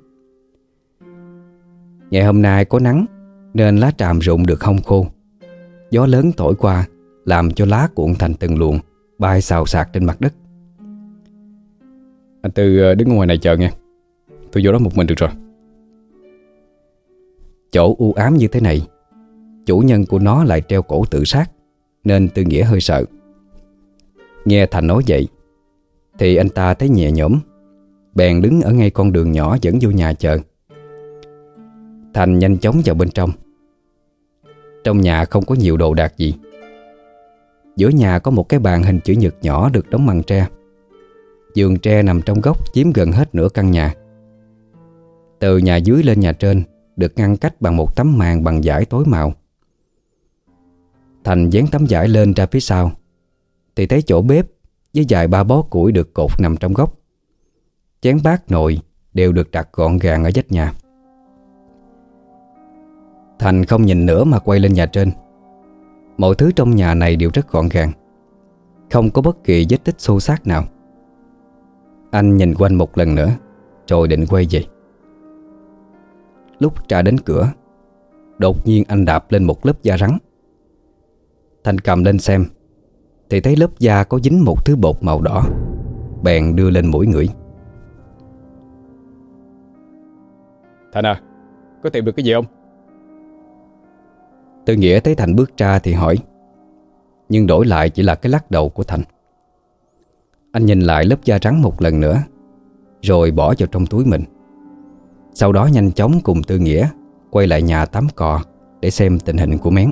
Ngày hôm nay có nắng, Nên lá tràm rụng được không khô. Gió lớn thổi qua, Làm cho lá cuộn thành từng luồng, Bay xào xạc trên mặt đất. Anh Tư ờ, đứng ngoài này chờ nghe. Tôi vô đó một mình được rồi. Chỗ u ám như thế này, Chủ nhân của nó lại treo cổ tự sát. Nên Tư Nghĩa hơi sợ. Nghe Thành nói vậy, Thì anh ta thấy nhẹ nhõm, Bèn đứng ở ngay con đường nhỏ dẫn vô nhà chờ Thành nhanh chóng vào bên trong. Trong nhà không có nhiều đồ đạc gì. Giữa nhà có một cái bàn hình chữ nhật nhỏ được đóng bằng tre. Giường tre nằm trong góc chiếm gần hết nửa căn nhà. Từ nhà dưới lên nhà trên Được ngăn cách bằng một tấm màn bằng vải tối màu. Thành dán tấm vải lên ra phía sau. Thì thấy chỗ bếp Với vài ba bó củi được cột nằm trong góc. Chén bát nồi Đều được đặt gọn gàng ở vách nhà. Thành không nhìn nữa mà quay lên nhà trên. Mọi thứ trong nhà này đều rất gọn gàng. Không có bất kỳ vết tích xô xát nào. Anh nhìn quanh một lần nữa, Rồi định quay về. Lúc ra đến cửa, Đột nhiên anh đạp lên một lớp da rắn. Thành cầm lên xem. Thì thấy lớp da có dính một thứ bột màu đỏ. Bèn đưa lên mũi ngửi. Thành à Có tìm được cái gì không? Tư Nghĩa thấy Thành bước ra thì hỏi. Nhưng đổi lại chỉ là cái lắc đầu của Thành. Anh nhìn lại lớp da rắn một lần nữa Rồi bỏ vào trong túi mình. Sau đó nhanh chóng cùng Tư Nghĩa Quay lại nhà tắm cò Để xem tình hình của Mén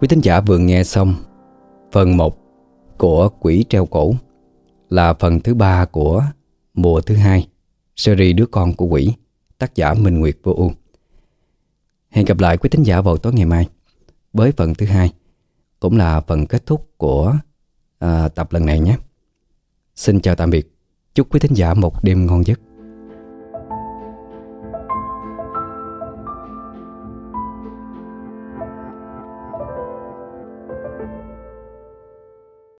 Quý thính giả vừa nghe xong Phần 1 của Quỷ treo cổ Là phần thứ ba của mùa thứ hai Series Đứa con của quỷ Tác giả Minh Nguyệt Vô U. Hẹn gặp lại quý thính giả vào tối ngày mai Với phần thứ hai Cũng là phần kết thúc của à, tập lần này nhé. Xin chào tạm biệt. Chúc quý thính giả một đêm ngon giấc.